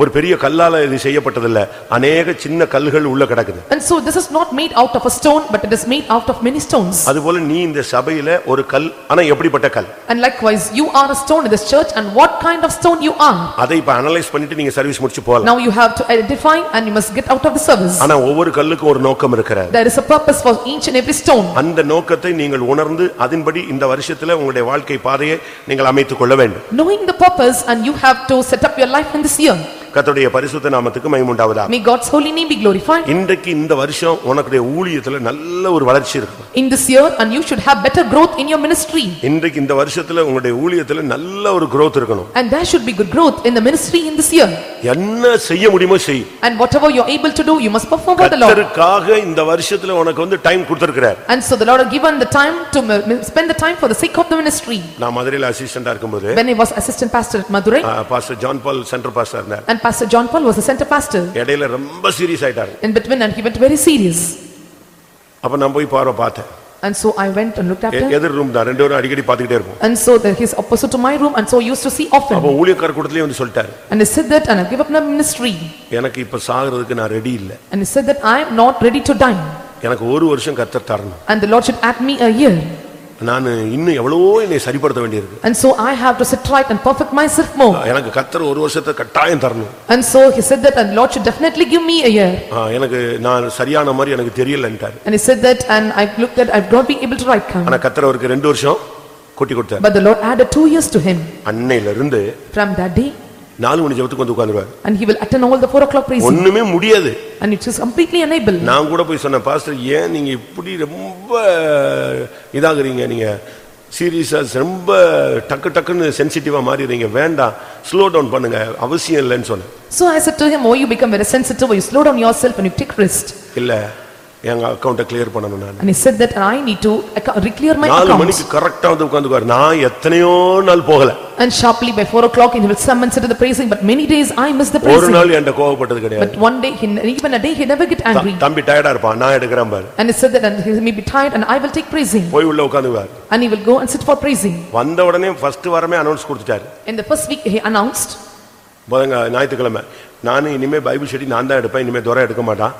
ஒரு பெரிய கல்லால இது செய்யப்பட்டதில்ல அநேக சின்ன கல்லுகள் உள்ள கிடக்குது And so this is not made out of a stone, but it is made out of many stones. அதுபோல நீ இந்த சபையில ஒரு கல் ஆனா எப்படிப்பட்ட கல் And likewise, you are a stone in this church and what kind of stone you are. அதை இப்ப அனலைஸ் பண்ணிட்டு நீங்க சர்வீஸ் முடிச்சு போகலாம் Now you have to identify and you must get out of the service. ஆனா ஒவ்வொரு கல்லுக்கும் ஒரு நோக்கம் இருக்கிறது There is a purpose for each and every stone. அந்த நோக்கத்தை நீங்கள் உணர்ந்து அதன்படி இந்த வருஷத்துல உங்களுடைய வாழ்க்கை பாதையை நீங்கள் அமைத்துக் கொள்ள வேண்டும் Knowing the purpose and you have to set up your life in this year. கர்த்தருடைய பரிசுத்த நாமத்துக்கு மகிமுண்டாவதா May God's holy name be glorified இன்றைக்கு இந்த வருஷம் உனக்குடைய ஊழியத்துல நல்ல ஒரு வளர்ச்சி இருக்கும் in this year and you should have better growth in your ministry. இன்றைக்கு இந்த வருஷத்துல உங்களுடைய ஊழியத்துல நல்ல ஒரு growth இருக்கணும் And there should be good growth in the ministry in this year. என்ன செய்ய முடியுமோ செய் And whatever you are able to do, you must perform for the Lord. கர்த்தருக்காக இந்த வருஷத்துல உனக்கு வந்து டைம் கொடுத்திருக்கிறார் And so the Lord has given the time to m- spend the time for the sake of the ministry. நான் மதுரையில அசிஸ்டண்டா இருக்கும்போது When I was assistant pastor at Madurai pastor John ball centre pastor இருந்தார் and Pastor John Paul was the center pastor. இடையில ரொம்ப serious ஆயிட்டாரு In between and he went very serious. அப்ப நான் போய் பார்வை பார்த்தேன் And so I went and looked after எ- him. எதிர் ரூம் தான் ரெண்டு பேரும் அடிக்கடி பார்த்துக்கிட்டே இருப்போம் And so that he's opposite to my room and so I used to see அப்ப often. ஊழியக்கார கூட்டத்திலேயே வந்து சொல்லிட்டாரு And he said that and I give up my ministry. எனக்கு இப்ப சாகிறதுக்கு நான் ரெடி இல்ல And he said that I am not ready to die. எனக்கு ஒரு வருஷம் கர்த்தர் தரணும் And the Lord should add me a year. நான் இன்னும் எவ்வளவோ என்னை சரிப்படுத்த வேண்டியிருக்கு And so I have to sit right and perfect myself more. எனக்கு கர்த்தர் ஒரு வருஷத்தை கட்டாயம் தரணும் And so he said that and Lord should definitely give me a year. எனக்கு நான் சரியான மாதிரி எனக்கு தெரியலன்ட்டாரு And he said that and I looked at, I've not been able to write count. ஆனா கர்த்தர் அவருக்கு ரெண்டு வருஷம் கூட்டி கொடுத்தாரு But the Lord added two years to him. அன்னையில இருந்து From that day நாலு மணி ஜெபத்துக்கு வந்து உட்கார்ந்துருவாரு and he will attend all the four o'clock praising. ஒண்ணுமே முடியாது And it is completely unable. நான் கூட போய் சொன்னேன் பாஸ்டர் ஏன் நீங்க இப்படி ரொம்ப இதாகுறீங்க நீங்க சீரியஸா ரொம்ப டக்கு டக்குன்னு சென்சிட்டிவா மாறிடுறீங்க வேண்டாம் ஸ்லோ டவுன் பண்ணுங்க அவசியம் இல்லைன்னு சொன்னேன் So I said to him, oh you become very sensitive, you slow down yourself and you take rest. இல்ல எங்க அக்கௌண்ட்டை கிளியர் பண்ணணும் நான் And he said that I need to acco- re-clear my நாலு accounts. மணிக்கு கரெக்டா வந்து உட்கார்ந்துக்குவாரு நான் எத்தனையோ நாள் போகல And sharply by four o'clock he will summon to the praising, but many days I miss the ஒரு praising. நாள் என்கிட்ட கோவப்பட்டது கிடையாது But one day, he even a day, he never get angry. தம்பி டயர்டா இருப்பான் நான் எடுக்கிறேன் பாரு And he said that and he may be tired and I will take praising. போய் உள்ள உட்காந்துக்குவாரு And he will go and sit for praising. வந்த உடனே ஃபர்ஸ்ட் வாரமே அனௌன்ஸ் கொடுத்துட்டாரு In the first week he announced, போதங்க ஞாயிற்றுக்கிழமை நானும் இனிமே பைபிள் ஸ்டடி நான் தான் எடுப்பேன் இனிமே துறை எடுக்க மாட்டான்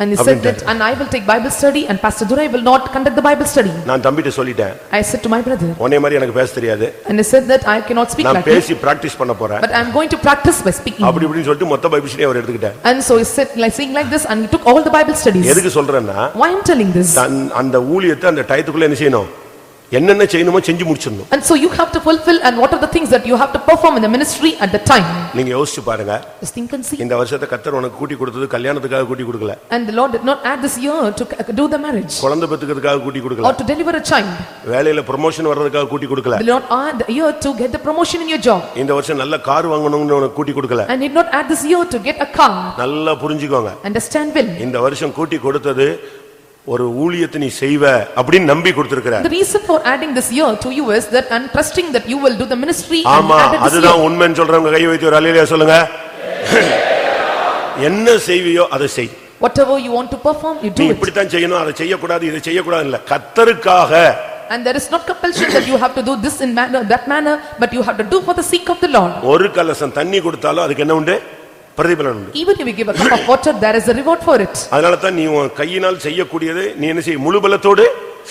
and he said that, and I will take Bible study and Pastor Durai will not conduct the Bible study. நான் தம்பிட்ட சொல்லிட்டேன் I said to my brother, உன்னை மாதிரி எனக்கு பேச தெரியாது and he said that I cannot speak நான் like this, பேசி practice பண்ண போறேன் but I am going to practice by speaking. அப்படி இப்படின்னு சொல்லிட்டு மொத்த பைபிள் ஸ்டடி அவர் எடுத்துக்கிட்டார் And so he said, like saying like this, and he took all the Bible studies. எதுக்கு சொல்றேன்னா Why I am telling this? அந்த ஊழியத்தை அந்த டயத்துக்குள்ள என்ன செய்யணும் என்னென்ன செய்யணுமோ செஞ்சு முடிச்சிடணும் And so you have to fulfill and what are the things that you have to perform in the ministry at the time. நீங்க யோசிச்சு பாருங்க Just think and see. இந்த வருஷத்தை கத்தர் உனக்கு கூட்டி கொடுத்தது கல்யாணத்துக்காக கூட்டி கொடுக்கல And the Lord did not add this year to c- do the marriage குழந்தை பெத்துக்கிறதுக்காக கூட்டி கொடுக்கல or to deliver a child. வேலையில ப்ரொமோஷன் வர்றதுக்காக கூட்டி கொடுக்கல The Lord add the year to get the promotion in your job. இந்த வருஷம் நல்ல கார் வாங்கணும்னு உனக்கு கூட்டி கொடுக்கல And did not add this year to get a car. நல்லா புரிஞ்சுக்கோங்க Understand well. இந்த வருஷம் கூட்டி கொடுத்தது ஒரு ஊழியத்தை நீ செய்வ அப்படின்னு நம்பி கொடுத்திருக்கிற The reason for adding this year to you is that and trusting that you will do the ministry ஆமா அதுதான். உண்மைன்னு சொல்றவங்க கை வைத்து ஒரு அலையில சொல்லுங்க என்ன செய்வியோ அதை செய் Whatever you want to perform, you நீ do it. இப்படித்தான் செய்யணும் அதை செய்யக்கூடாது இதை செய்யக்கூடாது இல்ல கத்தருக்காக And there is not compulsion that you have to do this in manner, that manner, but you have to do for the sake of the Lord. ஒரு கலசம் தண்ணி கொடுத்தாலும் அதுக்கு என்ன உண்டு பிரதிபலன் உண்டு Even if you give a cup of water, there is a reward for it. அதனால தான் நீ உன் கையினால் செய்யக்கூடியதை நீ என்ன செய்ய முழு பலத்தோடு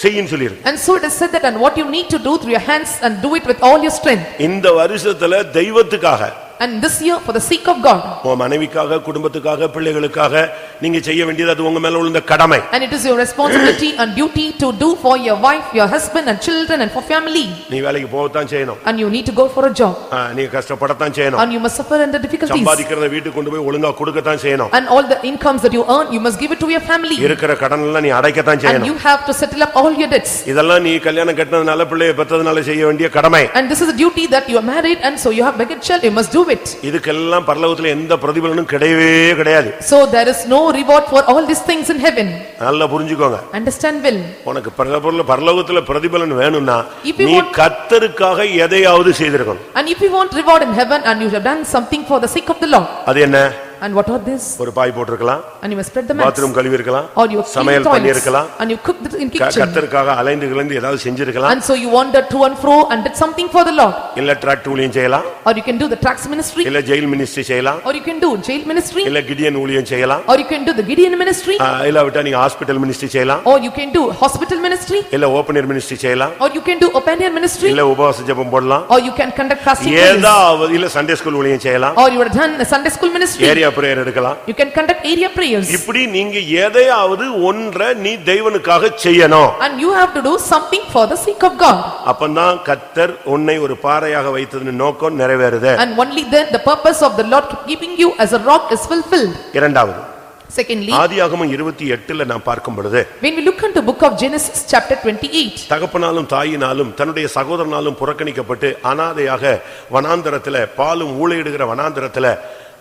செய்யின்னு சொல்லியிருக்கு And so it is said that and what you need to do through your hands and do it with all your strength. இந்த வருஷத்துல தெய்வத்துக்காக And this year, for the sake of God, உன் மனைவிக்காக குடும்பத்துக்காக பிள்ளைகளுக்காக நீங்க செய்ய வேண்டியது அது உங்க மேல விழுந்த கடமை and it is your responsibility and duty to do for your wife, your husband and children and for family. நீ வேலைக்கு போகத்தான் செய்யணும் And you need to go for a job. ஆ, நீ கஷ்டப்படத்தான் செய்யணும் And you must suffer under difficulties. சம்பாதிக்கிறத வீட்டுக்கு கொண்டு போய் ஒழுங்கா கொடுக்கத்தான் செய்யணும் And all the incomes that you earn, you must give it to your family. இருக்கிற கடன் எல்லாம் நீ அடைக்கத்தான் And செய்யணும் you have to settle up all your debts. இதெல்லாம் நீ கல்யாணம் கட்டினதுனால பிள்ளைய பெற்றதுனால செய்ய வேண்டிய கடமை And this is a duty that you are married and so you have beget child, you must do it. இதுக்கெல்லாம் பரலோகத்துல எந்த பிரதிபலனும் கிடையவே கிடையாது So there is no reward for all these things in heaven. நல்லா புரிஞ்சுக்கோங்க Understand well. உனக்கு பரலோகத்துல பரலோகத்துல பிரதிபலன் வேணும்னா If you நீ want- கத்தருக்காக எதையாவது செய்திருக்கணும் And if you want reward in heaven and you have done something for the sake of the Lord. அது என்ன And what are these? ஒரு பாய் போட்டிருக்கலாம் And you must spread the mats. Bathroom கழுவி இருக்கலாம் Or you clean சமையல் toilets. பண்ணியிருக்கலாம் And you cook in க- kitchen. கர்த்தருக்காக அலைந்து கிளந்து ஏதாவது செஞ்சிருக்கலாம் And so you wandered to and fro and did something for the Lord. இல்ல டிராக்ட் ஊழியம் செய்யலாம் Or you can do the tax ministry. இல்ல ஜெயில் மினிஸ்ட்ரி செய்யலாம் Or you can do jail ministry. இல்ல கிடியன் ஊழியம் செய்யலாம் Or you can do the Gideon ministry. ஆ, இல்ல விட்டா நீங்க ஹாஸ்பிடல் மினிஸ்ட்ரி செய்யலாம் Or you can do hospital ministry. இல்ல ஓப்பனர் மினிஸ்ட்ரி செய்யலாம் Or you can do open air ministry. இல்ல உபவாச ஜெபம் போடலாம் Or you can conduct fasting prayers. ஏதாவது இல்ல சண்டே ஸ்கூல் ஊழியம் செய்யலாம் Or you have done a Sunday school ministry. Area Prayer எடுக்கலாம் You can conduct area prayers. இப்படி நீங்க எதையாவது ஒன்றை நீ தெய்வனுக்காக செய்யணும் And you have to do something for the sake of God. அப்பந்தான் கத்தர் உன்னை ஒரு பாறையாக வைத்தது நோக்கம் நிறைவேறுது And only then the purpose of the Lord keeping you as a rock is fulfilled. இரண்டாவது Secondly, ஆதியாகமம் இருபத்தி எட்டுல நான் பார்க்கும் பொழுது when we look into book of Genesis chapter twenty-eight, தகப்பனாலும் தாயினாலும் தன்னுடைய சகோதரனாலும் புறக்கணிக்கப்பட்டு அனாதையாக வனாந்தரத்துல பாலும் ஊழையிடுகிற வனாந்தரத்துல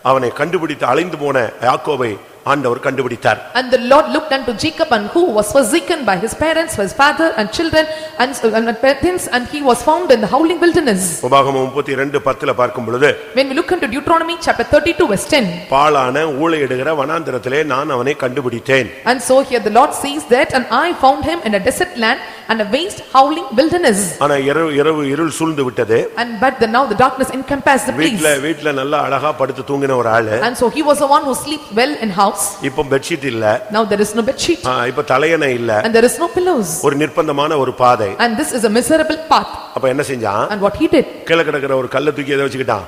அவனை கண்டுபிடித்து அலைந்து போன யாக்கோவை ஆண்டவர் கண்டுபிடித்தார் and the Lord looked unto Jacob and who was forsaken by his parents, his father and children and so- and parents and he was found in the howling wilderness. உபாகமம் முப்பத்தி இரண்டு பத்துல பார்க்கும் பொழுது When we look into Deuteronomy chapter thirty-two verse ten, பாலான ஊழையிடுகிற வனாந்தரத்திலே நான் அவனை கண்டுபிடித்தேன் and so here the Lord says that, and I found him in a desert land and a waste howling wilderness. ஆனா இரவு இரவு இருள் சூழ்ந்து விட்டது And but the now the darkness encompassed the place. வீட்ல வீட்ல நல்லா அழகா படுத்து தூங்கின ஒரு ஆளு And so he was the one who slept well in house. இப்ப பெட்ஷீட் இல்ல Now there is no bed sheet இப்ப தலையணை இல்ல and there is no pillows. ஒரு நிர்பந்தமான ஒரு பாதை And this is a miserable path. அப்ப என்ன செஞ்சான் And what he did, கீழே கிடக்கிற ஒரு கல்லை தூக்கி எதை வச்சுக்கிட்டான்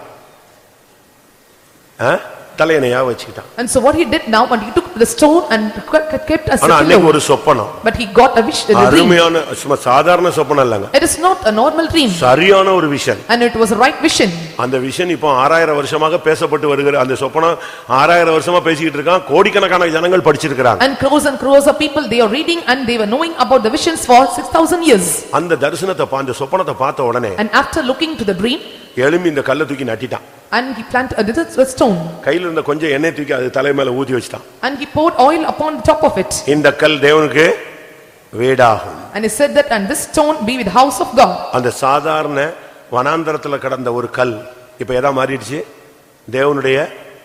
ஆ? தலையணையா வச்சுக்கிட்டான் and so what he did now, and he took the stone and kept kept as ஆனா a அன்னைக்கு pillow. ஒரு சொப்பனம் But he got a wish, a dream. அருமையான சும்மா சாதாரண சொப்பனம் இல்லங்க It is not a normal dream சரியான ஒரு vision and it was a right vision. அந்த விஷன் இப்போ ஆறாயிரம் வருஷமாக பேசப்பட்டு வருகிற அந்த சொப்பனம் ஆறாயிரம் வருஷமா பேசிக்கிட்டு இருக்கான் கோடிக்கணக்கான ஜனங்கள் படிச்சிருக்கிறாங்க And crores and crores of people, they are reading and they were knowing about the visions for six thousand years. அந்த தரிசனத்தை பா- அந்த சொப்பனத்தை பார்த்த உடனே And after looking to the dream, எழும்பி இந்த கல்லை தூக்கி நட்டிட்டான். And he planted a little stone. கையில இருந்த கொஞ்சம் எண்ணெய் தூக்கி அது தலை மேல ஊத்தி வச்சிட்டான். And he poured oil upon the top of it. இந்த கல் தேவனுக்கு வீடாகும். And he said that, and this stone be with house of God. அந்த சாதாரண வனாந்தரத்துல கடந்த ஒரு கல் இப்ப எதா மாறிடுச்சு? தேவனுடைய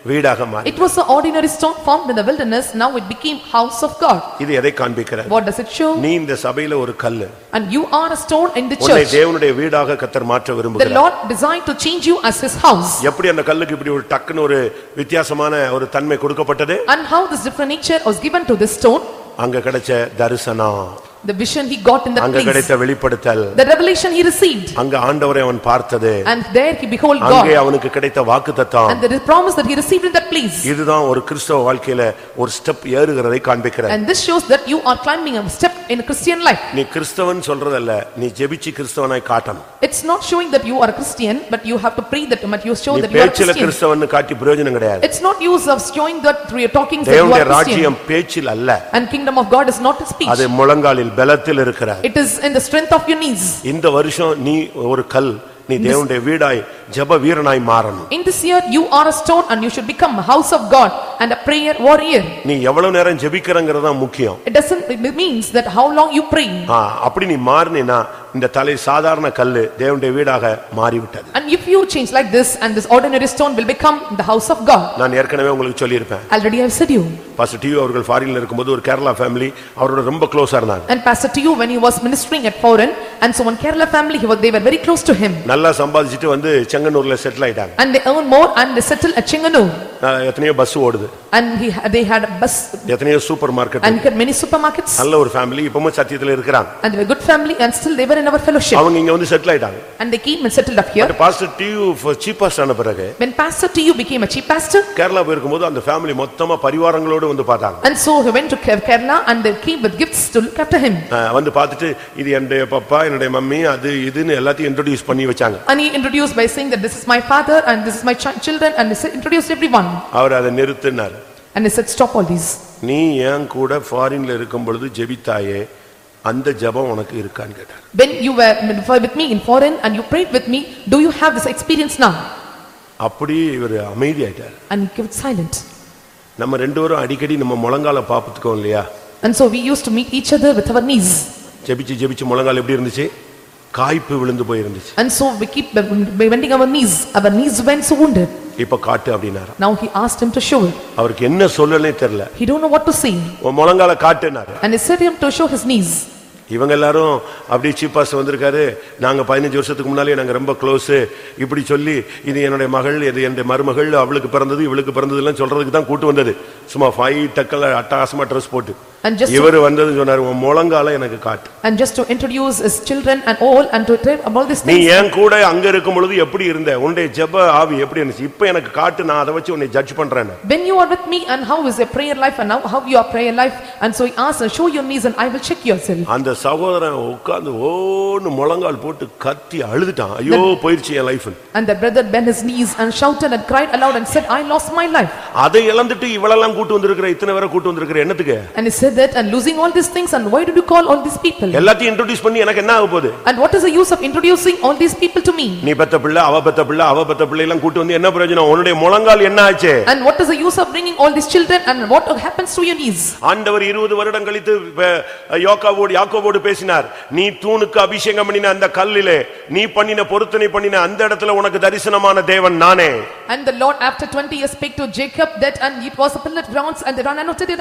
வீடாக மாறி It was an ordinary stone found in the wilderness, now it became house of God. இது எதை காண்பிக்கிறது What does it show? நீ இந்த சபையில ஒரு கல்லு And you are a stone in the உன்னை church. தேவனுடைய வீடாக கத்தர் மாற்ற The விரும்புகிறார் Lord designed to change you as his house. எப்படி அந்த கல்லுக்கு இப்படி ஒரு டக்குன்னு ஒரு வித்தியாசமான ஒரு தன்மை கொடுக்கப்பட்டது And how this different nature was given to this stone, அங்க கிடைச்ச தரிசனம் the vision he got in that அங்க place, கிடைத்த வெளிப்படுத்தல் the revelation he received, அங்க ஆண்டவரை அவன் பார்த்தது and there he behold அங்கே God, அவனுக்கு கிடைத்த வாக்குத்தத்தம் and is promise that he received in that place. இதுதான் ஒரு கிறிஸ்தவ வாழ்க்கையில ஒரு ஸ்டெப் ஏறுகிறதை காண்பிக்கிறது And this shows that you are climbing a step in a Christian life. நீ கிறிஸ்தவன் சொல்றதல்ல நீ ஜெபிச்சு கிறிஸ்தவனாய் காட்டணும் It's not showing that you are a Christian, but you have to pray that, but you show that you are Christian. கிறிஸ்தவன் காட்டி பிரயோஜனம் கிடையாது It's not use of showing that through your talking that you தேவனுடைய are Christian. ராஜ்யம் பேச்சில் அல்ல And kingdom of God is not in speech. அது முழங்காலில் பலத்தில் இருக்கிறார் It is in the strength of your knees. இந்த வருஷம் நீ ஒரு கல் நீ தேவனுடைய வீடாய் ஜெப வீரனாய் மாறணும் In this year, you are a stone and you should become a house of God and a prayer warrior. நீ எவ்வளவு நேரம் ஜெபிக்கிறங்கிறது தான் முக்கியம் It doesn't, it means that how long you pray. ஆ, அப்படி நீ மாறினா இந்த தலை சாதாரண கல்லு தேவனுடைய வீடாக மாறிவிட்டது And if you change like this and this ordinary stone will become the house of God. நான் ஏற்கனவே உங்களுக்கு சொல்லியிருப்பேன் Already I have said you. Pastor TV அவர்கள் ஃபாரின்ல இருக்கும்போது ஒரு கேரளா ஃபேமிலி அவரோட ரொம்ப க்ளோஸா இருந்தாங்க And Pastor to you, when he was ministering at foreign, and so one Kerala family, he was, they were very close to him. நல்லா சம்பாதிச்சிட்டு வந்து செங்கனூர்ல செட்டில் ஆயிட்டாங்க And they earn more and they settle at chenganur ஆ, அஹ், எத்தனையோ bus ஓடுது and he, had- they had a bus எத்தனையோ super market and he had many supermarkets நல்ல ஒரு ஃபேமிலி இப்பவும் சத்தியத்துல இருக்கிறாங்க and they were good family and still they were in our fellowship அவங்க இங்க வந்து செட்டில் ஆயிட்டாங்க and they came and settled up here. Pastor due சீப்பாஸ்ட் ஆன பிறகு When Pastor T.U. became a chief pastor Kerala போயிருக்கும்போது அந்த ஃபேமிலி மொத்தமா பரிவாரங்களோடு வந்து பார்த்தாங்க and so he went to Ke- Kerala and they came with gifts to look after him. அஹ், வந்து பார்த்துட்டு இது என்னுடைய பப்பா என்னுடைய மம்மி அது இதுன்னு எல்லாத்தையும் இன்ட்ரோடியூஸ் பண்ணி வச்சாங்க And he introduced by saying that this is my father and this is my chi- children and he said- introduced everyone. அவர் அதை நிறுத்தினார் And he said, stop all these. நீ ஏன் கூட ஃபாரின்ல இருக்கும் பொழுது ஜெபித்தாயே அந்த ஜெபம் உனக்கு இருக்கான்னு கேட்டார் When you were with me in foreign and you prayed with me, do you have this experience now? அப்படி இவர் அமைதியாயிட்டார் And he kept silent. நம்ம ரெண்டு பேரும் அடிக்கடி நம்ம முழங்கால பாப்பத்துக்கோம் இல்லையா And so we used to meet each other with our knees. ஜெபிச்சு ஜெபிச்சு முழங்கால் எப்படி இருந்துச்சு காய்ப்பு விழுந்து போயிருந்துச்சு And so we keep bending our knees. Our knees went so wounded. இப்ப காட்டு அப்படின்னாரு. Now he asked him to show it. அவருக்கு என்ன சொல்லனே தெரியல. He don't know what to say. உன் முழங்கால காட்டுனாரு. And he said him to show his knees. இவங்க எல்லாரும் அப்படியே சீப்பாஸ் வந்திருக்காரு. நாங்க பதினஞ்சு வருஷத்துக்கு முன்னாலே நாங்க ரொம்ப க்ளோஸ் இப்படி சொல்லி இது என்னுடைய மகள் இது என்னுடைய மருமகள் அவளுக்கு பிறந்தது இவளுக்கு பிறந்தது எல்லாம் சொல்றதுக்கு தான் கூட்டு வந்தது. சும்மா ஃபைவ் டக்கல் அட்டகாசமா ட்ரெஸ் போட்டு. And just இவர் வந்தது சொன்னாரு உன் முழங்கால எனக்கு காட்டு and just to introduce his children and all and to tell about these நீ things. ஏன் கூட அங்க இருக்கும் பொழுது எப்படி இருந்த உன்னுடைய ஜெப ஆவி எப்படி இருந்துச்சு இப்ப எனக்கு காட்டு நான் அதை வச்சு உன்னை ஜட்ஜ் பண்றேன் When you are with me and how is your prayer life and how, how your prayer life and so he asked, show your knees and I will check yourself. அந்த சகோதரன் உட்கார்ந்து ஓன்னு முழங்கால் போட்டு கத்தி அழுதுட்டான் ஐயோ போயிருச்சு என் life And the brother bent his knees and shouted and cried aloud and said, I lost my life. அதை இழந்துட்டு இவளெல்லாம் கூட்டு வந்திருக்கிற இத்தனை பேரை கூட்டு வந்திருக்கிற என்னத்துக்கு And he said that and losing all these things and why did you call all these people? எல்லாத்தையும் இன்ட்ரோடியூஸ் பண்ணி எனக்கு என்ன ஆக போகுது And what is the use of introducing all these people to me? நீ பெத்த பிள்ளை அவ பெத்த பிள்ளை அவ பெத்த பிள்ளை எல்லாம் கூட்டு வந்து என்ன பிரயோஜனம் உன்னுடைய முழங்கால் என்ன ஆச்சு And what is the use of bringing all these children and what happens to your knees? ஆண்டவர் இருபது வருடம் கழித்து வே- யோகாவோடு யாக்கோவோடு பேசினார் நீ தூணுக்கு அபிஷேகம் பண்ணின அந்த கல்லிலே நீ பண்ணின பொருத்தனை பண்ணின அந்த இடத்துல உனக்கு தரிசனமான தேவன் நானே And the Lord after twenty years spake to Jacob that and it was a pillar grounds and the run and not the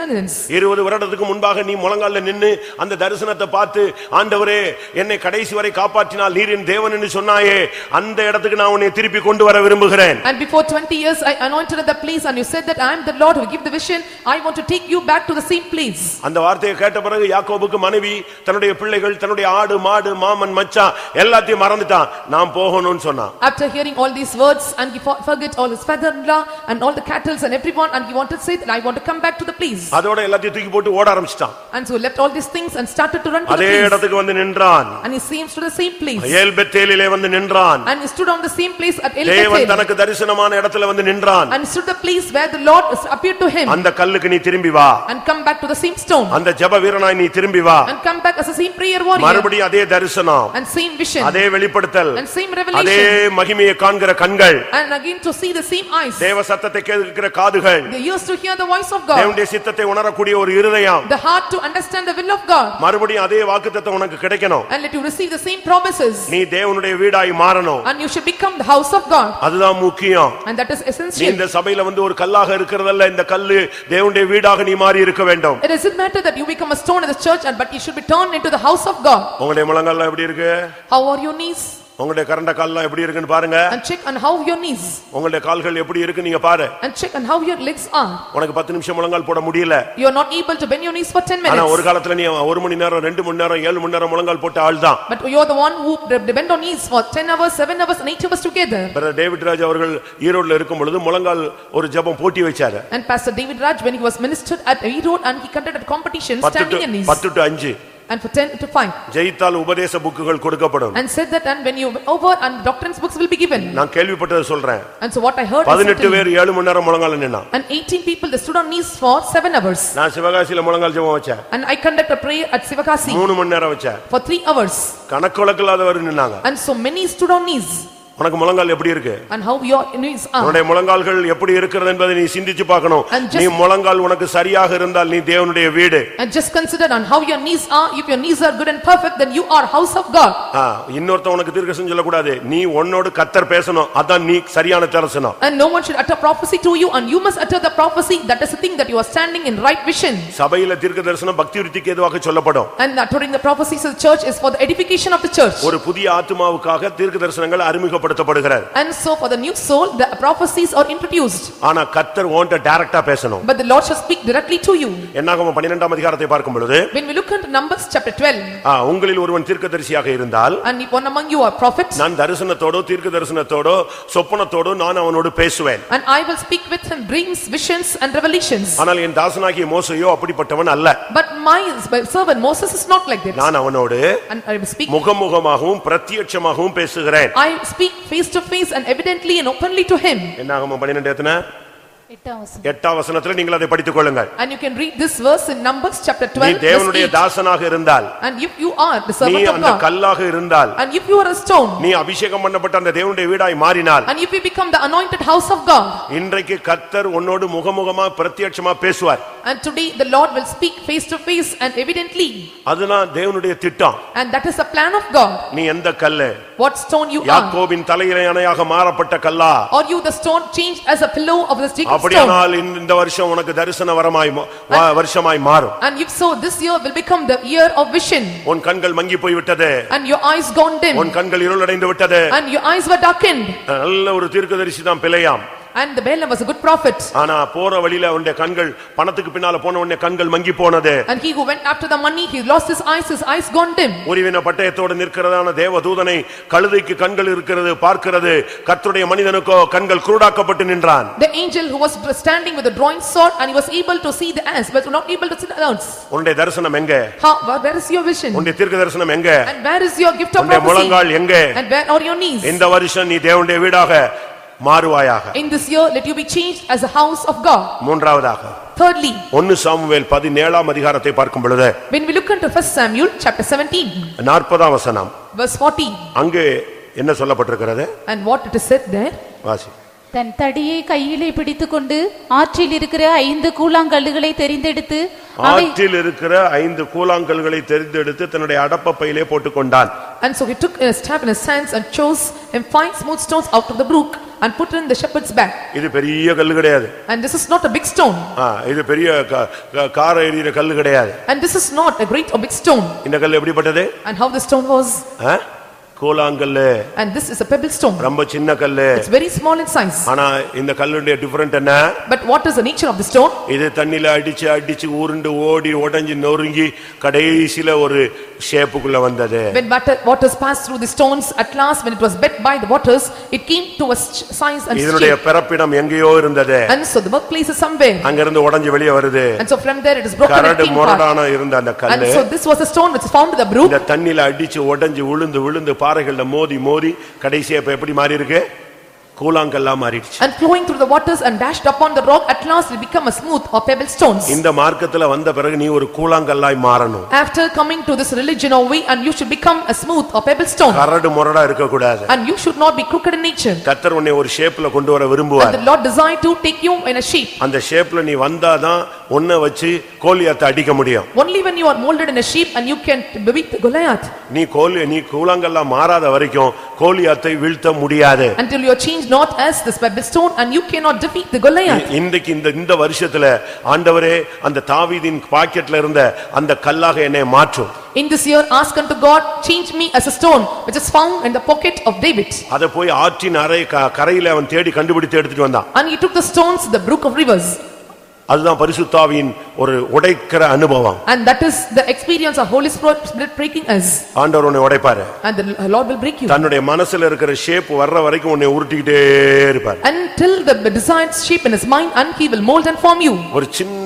வருடத்துக்கு முன்பாக நீ முழங்கால்ல நின்னு அந்த தரிசனத்தை பார்த்து ஆண்டவரே என்னை கடைசி வரை காப்பாற்றினால் நீர் என் தேவன் என்று சொன்னாயே அந்த இடத்துக்கு நான் உன்னை திருப்பி கொண்டு வர விரும்புகிறேன் And before twenty years I anointed at the place and you said that I am the Lord who give the vision. I want to take you back to the same place. அந்த வார்த்தையை கேட்ட பிறகு யாக்கோபுக்கு மனைவி தன்னுடைய பிள்ளைகள் தன்னுடைய ஆடு மாடு மாமன் மச்சான் எல்லாத்தையும் மறந்துட்டான் நான் போகணும்னு சொன்னான் After hearing all these words and he for- forget all his father-in-law and all the cattle and everyone and he wanted to say that I want to come back to the place. அதோட எல்லாத்தையும் தூக்கி போட்டு ஓட ஆரம்பிச்சிட்டான் And so left all these things and started to run to the அதே. இடத்துக்கு வந்து நின்றான் And he seems to the same place. ஏல் பெத்தேலிலே வந்து நின்றான் And he stood on the same place at El தேவன். தனக்கு தரிசனமான இடத்துல வந்து நின்றான் And stood the place where the Lord appeared to him. அந்த கல்லுக்கு நீ திரும்பி வா And come back to the same stone. அந்த ஜெப வீரனாய் நீ திரும்பி வா And come back as a same prayer warrior. மறுபடியும் அதே தரிசனம் And same vision. அதே வெளிப்படுத்தல் And same அதே revelation. மகிமையை காண்கிற கண்கள் And again to see the same eyes. தேவ சத்தத்தை கேட்கிற காதுகள் They used to hear the voice of God. தேவனுடைய சித்தத்தை உணரக்கூடிய ஒரு இருதயம் The heart to understand the will of God. மறுபடியும் அதே வாக்குத்தத்தம் உனக்கு கிடைக்கணும் And let you receive the same promises. நீ தேவனுடைய வீடாய் மாறணும் And you should become the house of God. அதுதான் முக்கியம் And that is நீ essential. இந்த சபையில வந்து ஒரு கல்லாக இருக்கிறதல்ல இந்த கல்லு தேவனுடைய வீடாக நீ மாறி இருக்க வேண்டும் It doesn't matter that you become a stone in the church and but you should be turned into the house of God. உங்களுடைய முழங்கல்லாம் எப்படி இருக்கு How are your knees? உங்களுடைய கரண்ட கால்லாம் எப்படி இருக்குன்னு பாருங்க And check on how your knees. உங்களுடைய கால்கள் எப்படி இருக்கு நீங்க பாரு And check on how your legs are. உனக்கு பத்து நிமிஷம் முழங்கால் போட முடியல You are not able to bend your knees for ten ஆனா ஒரு minutes. காலத்துல நீ ஒரு மணி நேரம் ரெண்டு மணி நேரம் ஏழு மணி நேரம் முழங்கால் போட்ட ஆள் தான் But you are the one who bend on knees for ten hours, seven hours and eight hours together. Brother David Raj அவர்கள் ஈரோட்ல இருக்கும் பொழுது முழங்கால் ஒரு ஜெபம் போட்டி வச்சாரு And Pastor David Raj, when he was ministered at E Road and he conducted competition standing to in knees. பத்து டு அஞ்சு And for ten to five. ஜெயித்தால் உபதேச புக்குகள் கொடுக்கப்படும் And said that and when you over and doctrines books will be given. நான் கேள்விப்பட்டதை சொல்றேன் And so what I heard is பதினெட்டு certainly- பேர் ஏழு மணி நேரம் முழங்கால் நின்னா and eighteen people they stood on knees for seven hours. நான் சிவகாசியில முழங்கால் ஜெபம் வச்சேன் And I conduct a prayer at Sivakasi மூணு மணி நேரம் வச்சேன் for three hours. கணக்கு வழக்கில்லாதவர் நின்னாங்க And so many stood on knees. உனக்கு முழங்கால் எப்படி இருக்கு And how your knees are. உன்னுடைய முழங்கால்கள் எப்படி இருக்கிறது என்பதை நீ சிந்திச்சு பார்க்கணும் நீ முழங்கால் உனக்கு சரியாக இருந்தால் நீ தேவனுடைய வீடு And just consider on how your knees are. If your knees are good and perfect, then you are house of God. ஆ, இன்னொருத்தன் உனக்கு தீர்க்கசம் சொல்லக்கூடாது நீ உன்னோடு கத்தர் பேசணும் அதான் நீ சரியான தரிசனம் And no one should utter prophecy to you and you must utter the prophecy. That is the thing that you are standing in right vision. சபையில தீர்க்க தரிசனம் பக்தி விருத்திக்கு எதுவாக சொல்லப்படும் And uttering the prophecies of the church is for the edification of the church. ஒரு புதிய ஆத்மாவுக்காக தீர்க்க தரிசனங்கள் அறிமுகப்படுத்த அறிமுகப்படுத்தப்படுகிறது And so for the new soul, the prophecies are introduced. ஆனா கத்தர் ஓன்ட்ட டைரக்டா பேசணும் But the Lord shall speak directly to you. என்னாகம பன்னிரெண்டாம் அதிகாரத்தை பார்க்கும் பொழுது When we look into Numbers chapter 12, ஆ, உங்களில் ஒருவன் தீர்க்கதரிசியாக இருந்தால் and if one among you are prophets, நான் தரிசனத்தோடோ தீர்க்க தரிசனத்தோடோ சொப்பனத்தோடோ நான் அவனோடு பேசுவேன் and I will speak with him dreams, visions and revelations. ஆனால் என் தாசனாகிய மோசையோ அப்படிப்பட்டவன் அல்ல But my servant Moses is not like that. நான் அவனோடு And I will speak, முகமுகமாகவும் பிரத்யட்சமாகவும் பேசுகிறேன் I speak face to face and evidently and openly to him. என்னாகம பன்னிரெண்டு எத்தனை எட்டாம் வசனம். எட்டாம் வசனத்துல நீங்கள் அதை படித்துக் கொள்ளுங்கள் And you can read this verse in Numbers chapter நீ 12 verse தேவனுடைய 8. தாசனாக இருந்தால் And if you are the நீ servant of அந்த God, கல்லாக இருந்தால் and if you are a stone, நீ அபிஷேகம் பண்ணப்பட்ட அந்த தேவனுடைய வீடாய் மாறினால் and if you become the anointed house of God, இன்றைக்கு கத்தர் உன்னோடு முகமுகமா பிரத்யட்சமா பேசுவார் and today the Lord will speak face to face and evidently, அதுதான் தேவனுடைய திட்டம் and that is the plan of God. நீ எந்த கல்லு What stone you are? யாக்கோபின் தலையிலே அணையாக மாறப்பட்ட கல்லா Or you the stone changed as a pillow of the Jacob stone? அப்படியானால் இந்த- வருஷம் உனக்கு தரிசன வரமாய் வருஷமாய் மாறும். And if so, this year will become the year of vision, உன் கண்கள் மங்கி போய் விட்டது and your eyes gone dim, உன் கண்கள் இருளடைந்து விட்டது. And your eyes were darkened. நல்ல ஒரு தீர்க்கதரிசி தான் பிழையாம். And the Balaam was a good prophet, ஆனா போற வழியில அவனுடைய கண்கள் பணத்துக்கு பின்னால போன உடனே கண்கள் மங்கி போனது and he who went after the money, he lost his eyes, his eyes gone dim. உருவின பட்டயத்தோடு நிற்கிறதான தேவதூதனை கழுதைக்கு கண்கள் இருக்கிறது பார்க்கிறது கர்த்தருடைய மனிதனுக்கோ கண்கள் குருடாக்கப்பட்டு நின்றான் The angel who was standing with a drawing sword, and he was able to see the ants, but not able to see the ants. உன்னுடைய தரிசனம் எங்க How, where is your vision? உன்னுடைய தீர்க்க தரிசனம் எங்க And where is your gift of உன்னுடைய prophecy? முழங்கால் எங்க And where are your knees? இந்த வருஷம் நீ தேவனுடைய வீடாக மாறுவாயாக In this year, let you be changed as a house of God. மூன்றாவதாக Thirdly, ஒன்னு சாமுவேல் பதினேழாம் அதிகாரத்தை பார்க்கும் பொழுது when we look into first Samuel, chapter seventeen, நாற்பதாம் வசனம் verse forty, அங்கு என்ன சொல்லப்பட்டிருக்கிறது and what it is said there, வாசி தன் தடியை கையிலே பிடித்துக்கொண்டு ஆற்றில் இருக்கிற ஐந்து கூழாங்கல்லுகளை தெரிந்தெடுத்து ஆற்றில் இருக்கிற ஐந்து கூழாங்கல்களை தெரிந்தெடுத்து தன்னுடைய அடப்பப்பையிலே போட்டுக்கொண்டான் and so he took a staff in his hands and chose him five smooth stones out of the brook and put it in the shepherd's bag. இது பெரிய கல்லு கிடையாது And this is not a big stone, ஆ, இது பெரிய கார எறிகிற கல்லு கிடையாது and this is not a great or big stone. இந்த கல் எப்படிப்பட்டது And how the stone was, ah? கூழாங்கல்லு and this is a pebble stone. ரொம்ப சின்ன கல்லு It's very small in size. ஆனா இந்த கல்லுடைய டிஃபரண்ட் என்ன But what is the nature of the stone? இது தண்ணில அடிச்சு அடிச்சு உருண்டு ஓடி உடைஞ்சு நொறுங்கி கடைசில ஒரு ஷேப்புக்குள்ள வந்தது When water, waters passed through the stones, at last when it was bit by the waters, it came to a size and இதனுடைய. பிறப்பிடம் எங்கேயோ இருந்தது And so the workplace is somewhere. அங்கிருந்து உடைஞ்சு வெளியே வருது And so from there it is broken and கரடு. முரடான இருந்த அந்த And கல்லு so this was a stone which found the brook. இந்த தண்ணில அடிச்சு உடைஞ்சு விழுந்து விழுந்து பாறைகளில் மோதி மோதி கடைசியாக இப்போ எப்படி மாறி இருக்கு கூழாங்கல்லா மாறிடுச்சு And flowing through the waters and dashed upon the rock, at last it become a smooth or pebble stones. இந்த மார்க்கத்துல வந்த பிறகு நீ ஒரு கூழாங்கல்லாய் மாறணும் After coming to this religion or way, and you should become a smooth or pebble stone. கரடு முரடா இருக்க கூடாது And you should not be crooked in nature. கத்தர் உன்னை ஒரு ஷேப்ல கொண்டு வர And விரும்புவார் the Lord desired to take you in a shape. அந்த ஷேப்ல நீ வந்தாதான் உன்னை வச்சு கோலியாத்தை அடிக்க முடியும் Only when you are molded in a shape and you can beat the Goliath. நீ கோலி நீ கூழாங்கல்லா மாறாத வரைக்கும் கோலியாத்தை வீழ்த்த முடியாது Until you are changed not as this pebble stone and you cannot defeat the Goliath. இன்றைக்கு இந்த இந்த வருஷத்துல ஆண்டவரே அந்த தாவீதின் பாக்கெட்ல இருந்த அந்த கல்லாக என்னை மாற்றும் In this year, ask unto God, change me as a stone which is found in the pocket of David. அதை போய் ஆற்றின் அறை க- கரையில அவன் தேடி கண்டுபிடித்து எடுத்துட்டு வந்தான் And he took the stones, the brook of rivers. அதுதான் பரிசுத்தாவியின் ஒரு உடைக்கிற அனுபவம் And that is the experience of Holy Spirit Spirit breaking us. ஆண்டவர் உன்னை உடைப்பாரு And the Lord will break you. தன்னுடைய மனசுல இருக்கிற ஷேப் வர்ற வரைக்கும் உன்னை உருட்டிக்கிட்டே இருப்பார் Until the desired shape in his mind and he will mold and form you. ஒரு சின்ன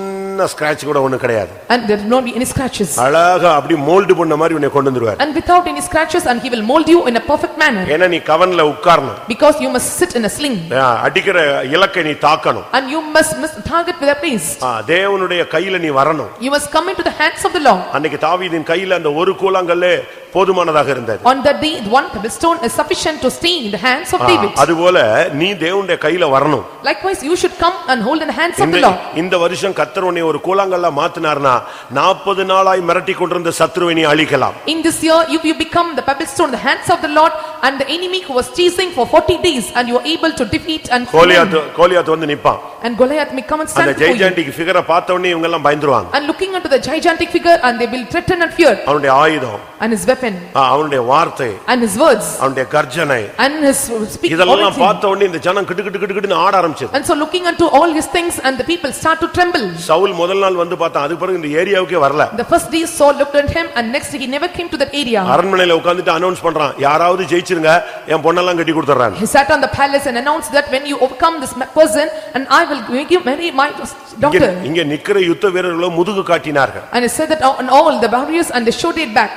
ஸ்கிராட்ச் கூட ஒண்ணு கிடையாது And there will not be any scratches. அழகா அப்படி மோல்டு பண்ண மாதிரி உன்னை கொண்டு வந்துருவார் And without any scratches and he will mold you in a perfect manner. ஏன்னா நீ கவன்ல உட்காரணும் Because you must sit in a sling. ஆ, அடிக்கிற இலக்கை நீ தாக்கணும் And you must miss the target with a place. ஆ, தேவனுடைய கையில நீ வரணும் You must come into the hands of the Lord. அன்னைக்கு தாவீதின் கையில அந்த ஒரு கூழாங்கல்லே போதுமானதாக இருந்தது On that day, one pebble stone is sufficient to stay in the hands of ah, David. அதுபோல நீ தேவனுடைய கையில வரணும் Likewise, you should come and hold in the hands of the இந்த Lord. இந்த வருஷம் கத்தர் உன்னை ஒரு கூழாங்கல்ல மாத்தினார்னா நாற்பது நாளாய் மிரட்டி கொண்டிருந்த சத்ருவை நீ அழிக்கலாம் In this year, if you become the pebble stone in the hands of the Lord, and the enemy who was chasing for forty days and you were able to defeat and kill him. Goliath Goliath வந்து நிப்பான் And Goliath may come and அந்த stand before you. Gigantic ஃபிகரை பார்த்த உடனே இவங்க எல்லாம் பயந்துருவாங்க And looking unto the gigantic figure and they will threaten and fear அவனுடைய ஆயுதம் and his weapon ஆ, அவனுடைய வார்த்தை and his words அவனுடைய கர்ஜனை and his speech. இதெல்லாம் everything. பார்த்த உடனே இந்த ஜனம் கிட்டு கிட்டு கிட்டு கிட்டுன்னு ஆட ஆரம்பிச்சது And so looking unto all his things and the people start to tremble. Saul முதல் நாள் வந்து பார்த்தான் அதுக்கு பிறகு இந்த ஏரியாவுக்கே வரல The first day Saul looked at him and next he never came to that area. அரண்மனையில உட்கார்ந்துட்டு அனௌன்ஸ் பண்றான் யாராவது ஜெயிச்சிருங்க என் பொண்ணெல்லாம் கட்டி கொடுத்துறான் He sat on the palace and announced that when you overcome this ma- person and I will make you marry my இங்க daughter. இங்க நிக்கிற யுத்த வீரர்களோ முதுகு காட்டினார்கள் And he said that on all the barriers and they showed it back.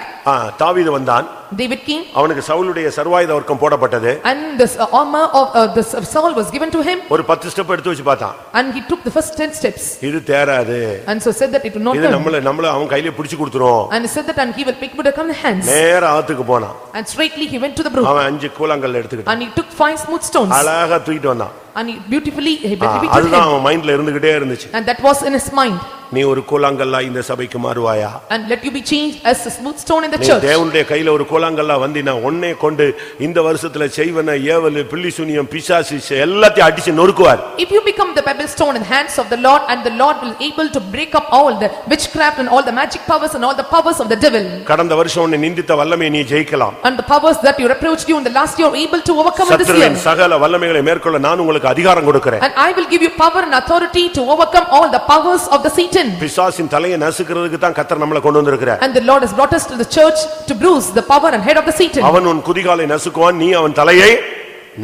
தாவீது வந்தான். David came அவனுக்கு சவுலுடைய சர்வாயுத வர்க்கம் போடப்பட்டது and this uh, armor of uh, this of Saul was given to him ஒரு பத்து ஸ்டெப் எடுத்து வச்சு பார்த்தான் and he took the first ten steps இது தேராது and so said that it will not இது turn. நம்மள நம்மள அவன் கையில பிடிச்சு கொடுத்துரும் And he said that and he will pick Buddha come the hands. நேர ஆத்துக்கு போனான் And straightly he went to the brook அவன் அஞ்சு கூழாங்கல் எடுத்துக்கிட்டான் and he took five smooth stones அழகா தூக்கிட்டு வந்தான் and he beautifully he ah, beat அதுதான் him. அவன் மைண்ட்ல இருந்துகிட்டே இருந்துச்சு And that was in his mind. நீ ஒரு கூழாங்கல்லா இந்த சபைக்கு மாறுவாயா And let you be changed as a smooth stone in the நீ church. தேவனுடைய கையில ஒரு கூழாங்கல்லா வந்தினா உன்னை கொண்டு இந்த வருஷத்துல செய்வன ஏவல் பில்லி சுனியம் பிசாசு எல்லாத்தையும் அடிச்சு நொறுக்குவார் If you become the pebble stone in the hands of the Lord and the Lord will able to break up all the witchcraft and all the magic powers and all the powers of the devil. கடந்த வருஷம் உன்னை நிந்தித்த வல்லமை நீ ஜெயிக்கலாம் And the powers that you reproached you in the last year are able to overcome in this சத்துருவின் year. சகல வல்லமைகளை மேற்கொள்ள நான் உங்களுக்கு அதிகாரம் கொடுக்கிறேன் And I will give you power and authority to overcome all the powers of the Satan. பிசாசின் தலையை நசுக்கிறதுக்கு தான் கத்தர் நம்மளை கொண்டு வந்திருக்கிறார் And the Lord has brought us to the church to bruise the power and head of the Satan. அவன் உன் குதிகாலை நசுக்குவான் நீ அவன் தலையை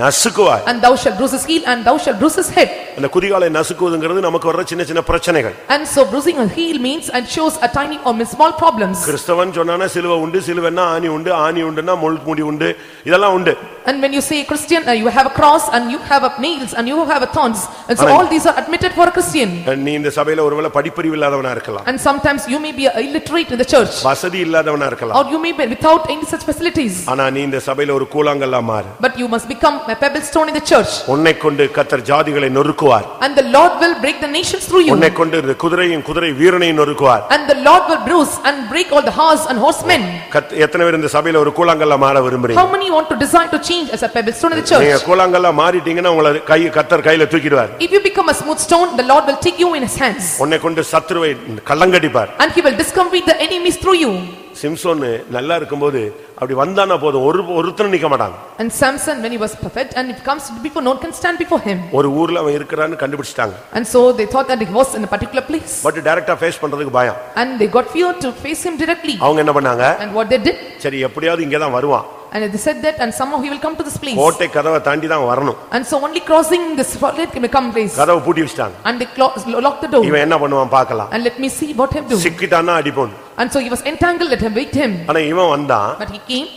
நசுக்குவாய் And thou shalt bruise his heel and thou shalt bruise his head. அந்த குதிகாலை நசுக்குவதுங்கிறது நமக்கு வர்ற சின்ன சின்ன பிரச்சனைகள் And so bruising a heel means and shows a tiny or small problems. கிறிஸ்தவன் சொன்னானா சிலுவை உண்டு சிலுவைன்னா ஆணி உண்டு ஆணி உண்டுன்னா முள் முடி உண்டு இதெல்லாம் உண்டு And when you say Christian, uh, you have a cross and you have a nails and you have a thorns. And so Amen. all these are admitted for a Christian. நீ இந்த சபையில ஒருவேளை படிப்பறிவு இல்லாதவனா இருக்கலாம் And sometimes you may be illiterate in the church. வசதி இல்லாதவனா இருக்கலாம் Or you may be without any such facilities. ஆனா நீ இந்த சபையில ஒரு கூழாங்கல்லா மாறு But you must become a pebble stone in the church. உன்னை கொண்டு கத்தர் ஜாதிகளை நொறுக்குவார் And the Lord will break the nations through you. உன்னை கொண்டு இந்த குதிரையும் குதிரை வீரனையும் நொறுக்குவார் And the Lord will bruise and break all the horse and horsemen. கத் எத்தனை பேர் இந்த சபையில ஒரு கூழாங்கல்லா மாற விரும்புறீங்க How many want to decide to change as a pebble stone in the நீங்க church? கூழாங்கல்லா மாறிட்டீங்கன்னா உங்களை கை கத்தர் கையில தூக்கிடுவார் If you become a smooth stone, the Lord will take you in his hands. உன்னை கொண்டு சத்துருவை கள்ளங்கடிப்பார் And he will discomfort the enemies through you. Samson நல்லா இருக்கும்போது அப்படி வந்தானா போதும் ஒரு ஒருத்தரும் நிக்க மாட்டாங்க And Samson, when he was perfect, and it comes before, no one can stand before him. ஒரு ஊர்ல அவன் இருக்கிறான்னு கண்டுபிடிச்சிட்டாங்க And so they thought that he was in a particular place. But டைரக்டா ஃபேஸ் பண்றதுக்கு பயம் And they got fear to face him directly. அவங்க என்ன பண்ணாங்க And what they did, சரி எப்படியாவது இங்க தான் வருவான் and they said that, and somehow he will come to this place. கோட்டை கதவை தாண்டி தான் வரணும் And so only crossing this forlet can become place. கதவை பூட்டி வச்சிட்டாங்க And they clo- locked the door. இவன் என்ன பண்ணுவான் பார்க்கலாம் And let me see what him do. சிக்கிட்டான்னா அடிப்போம் And so he was entangled, let him beat him. ஆனா இவன் வந்தான் But he came,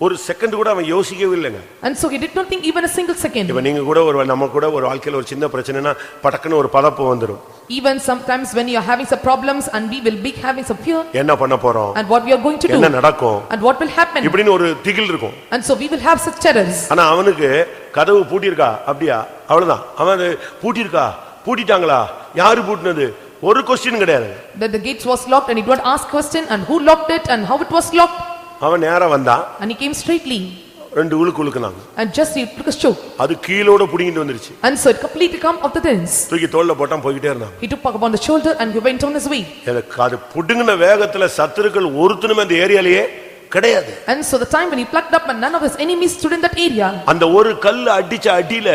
ஒரு செகண்ட் கூட அவன் யோசிக்கவே இல்லைங்க and so he did not think even a single second. இப்ப நீங்க கூட ஒரு நம்ம கூட ஒரு வாழ்க்கையில ஒரு சின்ன பிரச்சனைனா படக்குன்னு ஒரு பதப்பு வந்துரும் Even sometimes when you are having some problems and we will be having some fear, என்ன பண்ண போறோம் and what we are going to என்ன do, நடக்கும் and what will happen. இப்படின்னு ஒரு திகில் இருக்கும் And so we will have such terrors. ஆனா அவனுக்கு கதவு பூட்டியிருக்கா அப்படியா அவ்வளவுதான் அவன் அது பூட்டியிருக்கா பூட்டிட்டாங்களா யாரு பூட்டினது ஒரு கொஸ்டின் கிடையாது That the gates was locked and he did not ask question and who locked it and how it was locked. அவன் நேரா வந்தான் And he came straightly ரெண்டு உழுக்கு உழுக்குனாங்க and just he took a stroke. அது கீழோட புடிங்கிட்டு வந்துருச்சு And so it completely come of the things. தூக்கி தோல்ல போட்டான் போய்கிட்டே இருந்தான் He took upon the shoulder and he went on his way. எனக்கு அது புடுங்கின வேகத்துல சத்துருக்கள் ஒருத்தனுமே அந்த ஏரியாலயே கிடையாது And so the time when he plucked up and none of his enemies stood in that area. அந்த ஒரு கல் அடிச்ச அடியில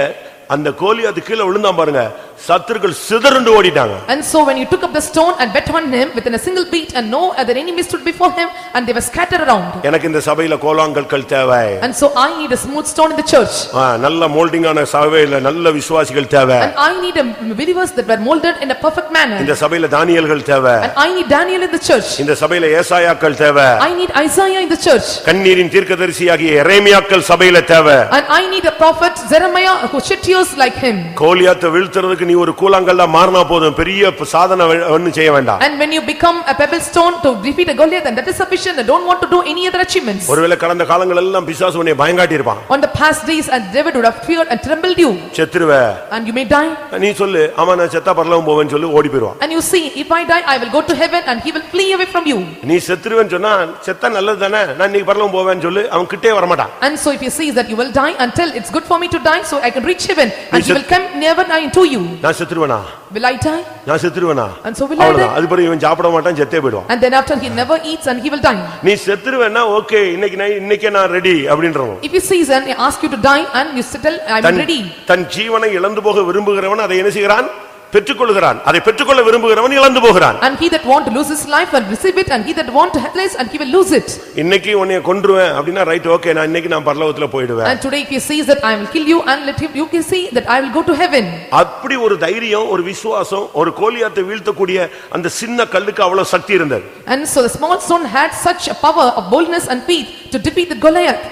அந்த கோலி அது கீழே விழுந்தான் பாருங்க சத்துருக்கள் சிதறுண்டு ஓடிட்டாங்க And so when you took up the stone and bet on him within a single beat and no other enemy stood before him and they were scattered around. எனக்கு இந்த சபையில கோலாங்கற்கள் தேவை And so I need a smooth stone in the church. ஆ, நல்ல மோல்டிங்கான சபையில நல்ல விசுவாசிகள் தேவை And I need a believers that were molded in a perfect manner. இந்த சபையில தானியல்கள் தேவை And I need Daniel in the church. இந்த சபையில ஏசாயாக்கள் தேவை I need Isaiah in the church. கண்ணீரின் தீர்க்கதரிசியாகிய எரேமியாக்கள் சபையில தேவை And I need a prophet Jeremiah who shed tears like him. கோலியாத்தை வீழ்த்துறதுக்கு நீ ஒரு கூழாங்கல்ல மாறினா போதும் பெரிய சாதனை ஒன்னும் செய்ய வேண்டாம் And when you become a pebble stone to defeat a Goliath, then that is sufficient, and don't want to do any other achievements. ஒருவேளை கடந்த காலங்கள் எல்லாம் பிசாசு உன்னை பயங்காட்டி இருப்பான் On the past days, and David would have feared and trembled you, செத்துருவ and you may die. நீ சொல்லு ஆமா நான் செத்தா பரலவும் போவேன்னு சொல்லி ஓடி போயிருவான் And you see, if I die, I will go to heaven, and he will flee away from you. நீ செத்துருவேன்னு சொன்னா செத்தா நல்லது தானே நான் இன்னைக்கு பரலவும் போவேன்னு சொல்லு அவன் கிட்டே வரமாட்டான் And so if he sees that you will die until it's good for me to die, so I can reach heaven, and he will come never nigh to you. நான் செத்துருவேனா Will I die? நான் செத்துருவேனா And so will I die? அது பிறகு இவன் சாப்பிட மாட்டான் செத்தே போயிடுவான் And then after he never eats and he will die. நீ செத்துருவேன்னா ஓகே இன்னைக்கு நான் இன்னைக்கே நான் ரெடி அப்படின்றவன் If he sees and he asks you to die, and you still, I am ready. தன் ஜீவனை இழந்து போக விரும்புகிறவன் அதை என்ன செய்கிறான் பெற்றுக்கொள்கிறான் அதை பெற்றுக்கொள்ள விரும்புகிறவன் இழந்து போகிறான் And he that want to lose his life will receive it, and he that want to have life, and he will lose it. இன்னைக்கு உன்னை கொன்றுவேன் அப்படின்னா ரைட் ஓகே நான் இன்னைக்கு நான் பரலோகத்துல போயிடுவேன் And today he sees that I will kill you, and let him, you can see that I will go to heaven. அப்படி ஒரு தைரியம் ஒரு விசுவாசம் ஒரு கோலியாத்தை வீழ்த்தக்கூடிய அந்த சின்ன கல்லுக்கு அவ்வளவு சக்தி இருந்தது And so the small stone had such a power of boldness and faith to defeat the Goliath.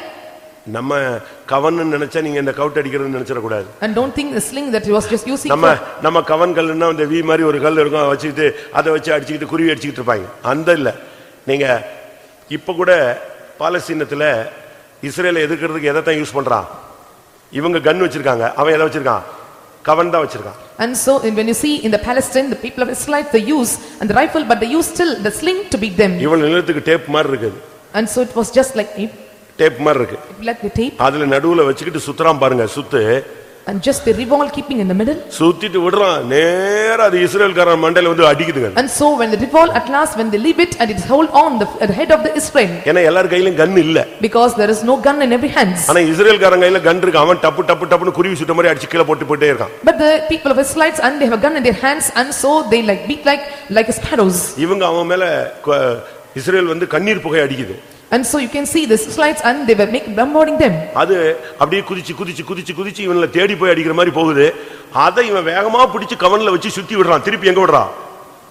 நம்ம கவன்னு நினைச்சா நீங்க இந்த கவுட் அடிக்கிறதுன்னு நினைச்சிடக்கூடாது. And don't think the sling that he was just using நம்ம நம்ம கவன் கல்லுன்னா இந்த வி மாதிரி ஒரு கல் இருக்கும் வச்சுக்கிட்டு அதை வச்சு அடிச்சுக்கிட்டு குருவி அடிச்சுக்கிட்டு இருப்பாங்க. அந்த இல்ல. நீங்க இப்ப கூட பாலஸ்தீனத்துல இஸ்ரேலை எதிர்க்கிறதுக்கு எதை தான் யூஸ் பண்றான்? இவங்க கன் வச்சிருக்காங்க. அவன் எதை வச்சிருக்கான்? கவன் தான் வச்சிருக்கான். And so in- when you see in the Palestine, the people of Israel, they use and the rifle, but they use still the sling to beat them. இவன் நிலத்துக்கு டேப் மாதிரி இருக்குது. And so it was just like, tape மாதிரி இருக்கு like the tape, அதுல நடுவுல வச்சுக்கிட்டு சுத்துறான் பாருங்க சுத்து and just they revolve keeping in the middle. சுத்திட்டு விடுறான் நேரா அது இஸ்ரேல்காரன் மண்டையில வந்து அடிக்குதுங்க And so when they revolve at last, when they leave it, and it hold on the at the head of the Israel, ஏன்னா எல்லார் கையிலும் கன் இல்ல because there is no gun in every hands. ஆனா இஸ்ரேல்காரன் கையில கன் இருக்கு அவன் டப்பு டப்பு டப்புன்னு குருவி சுட்ட மாதிரி அடிச்சு கீழே போட்டு போயிட்டே இருக்கான் But the people of Israelites, and they have a gun in their hands, and so they like beat like, like sparrows. இவங்க அவன் மேல இஸ்ரேல் வந்து கண்ணீர் புகை அடிக்குது And so you can see the Israelites, and they were making bombarding them. அது அப்படியே குதிச்சு குதிச்சு குதிச்சு குதிச்சு இவன்ல தேடி போய் அடிக்கிற மாதிரி போகுது அதை இவன் வேகமா பிடிச்சு கவன்ல வச்சு சுத்தி விடுறான் திருப்பி எங்க விடுறான்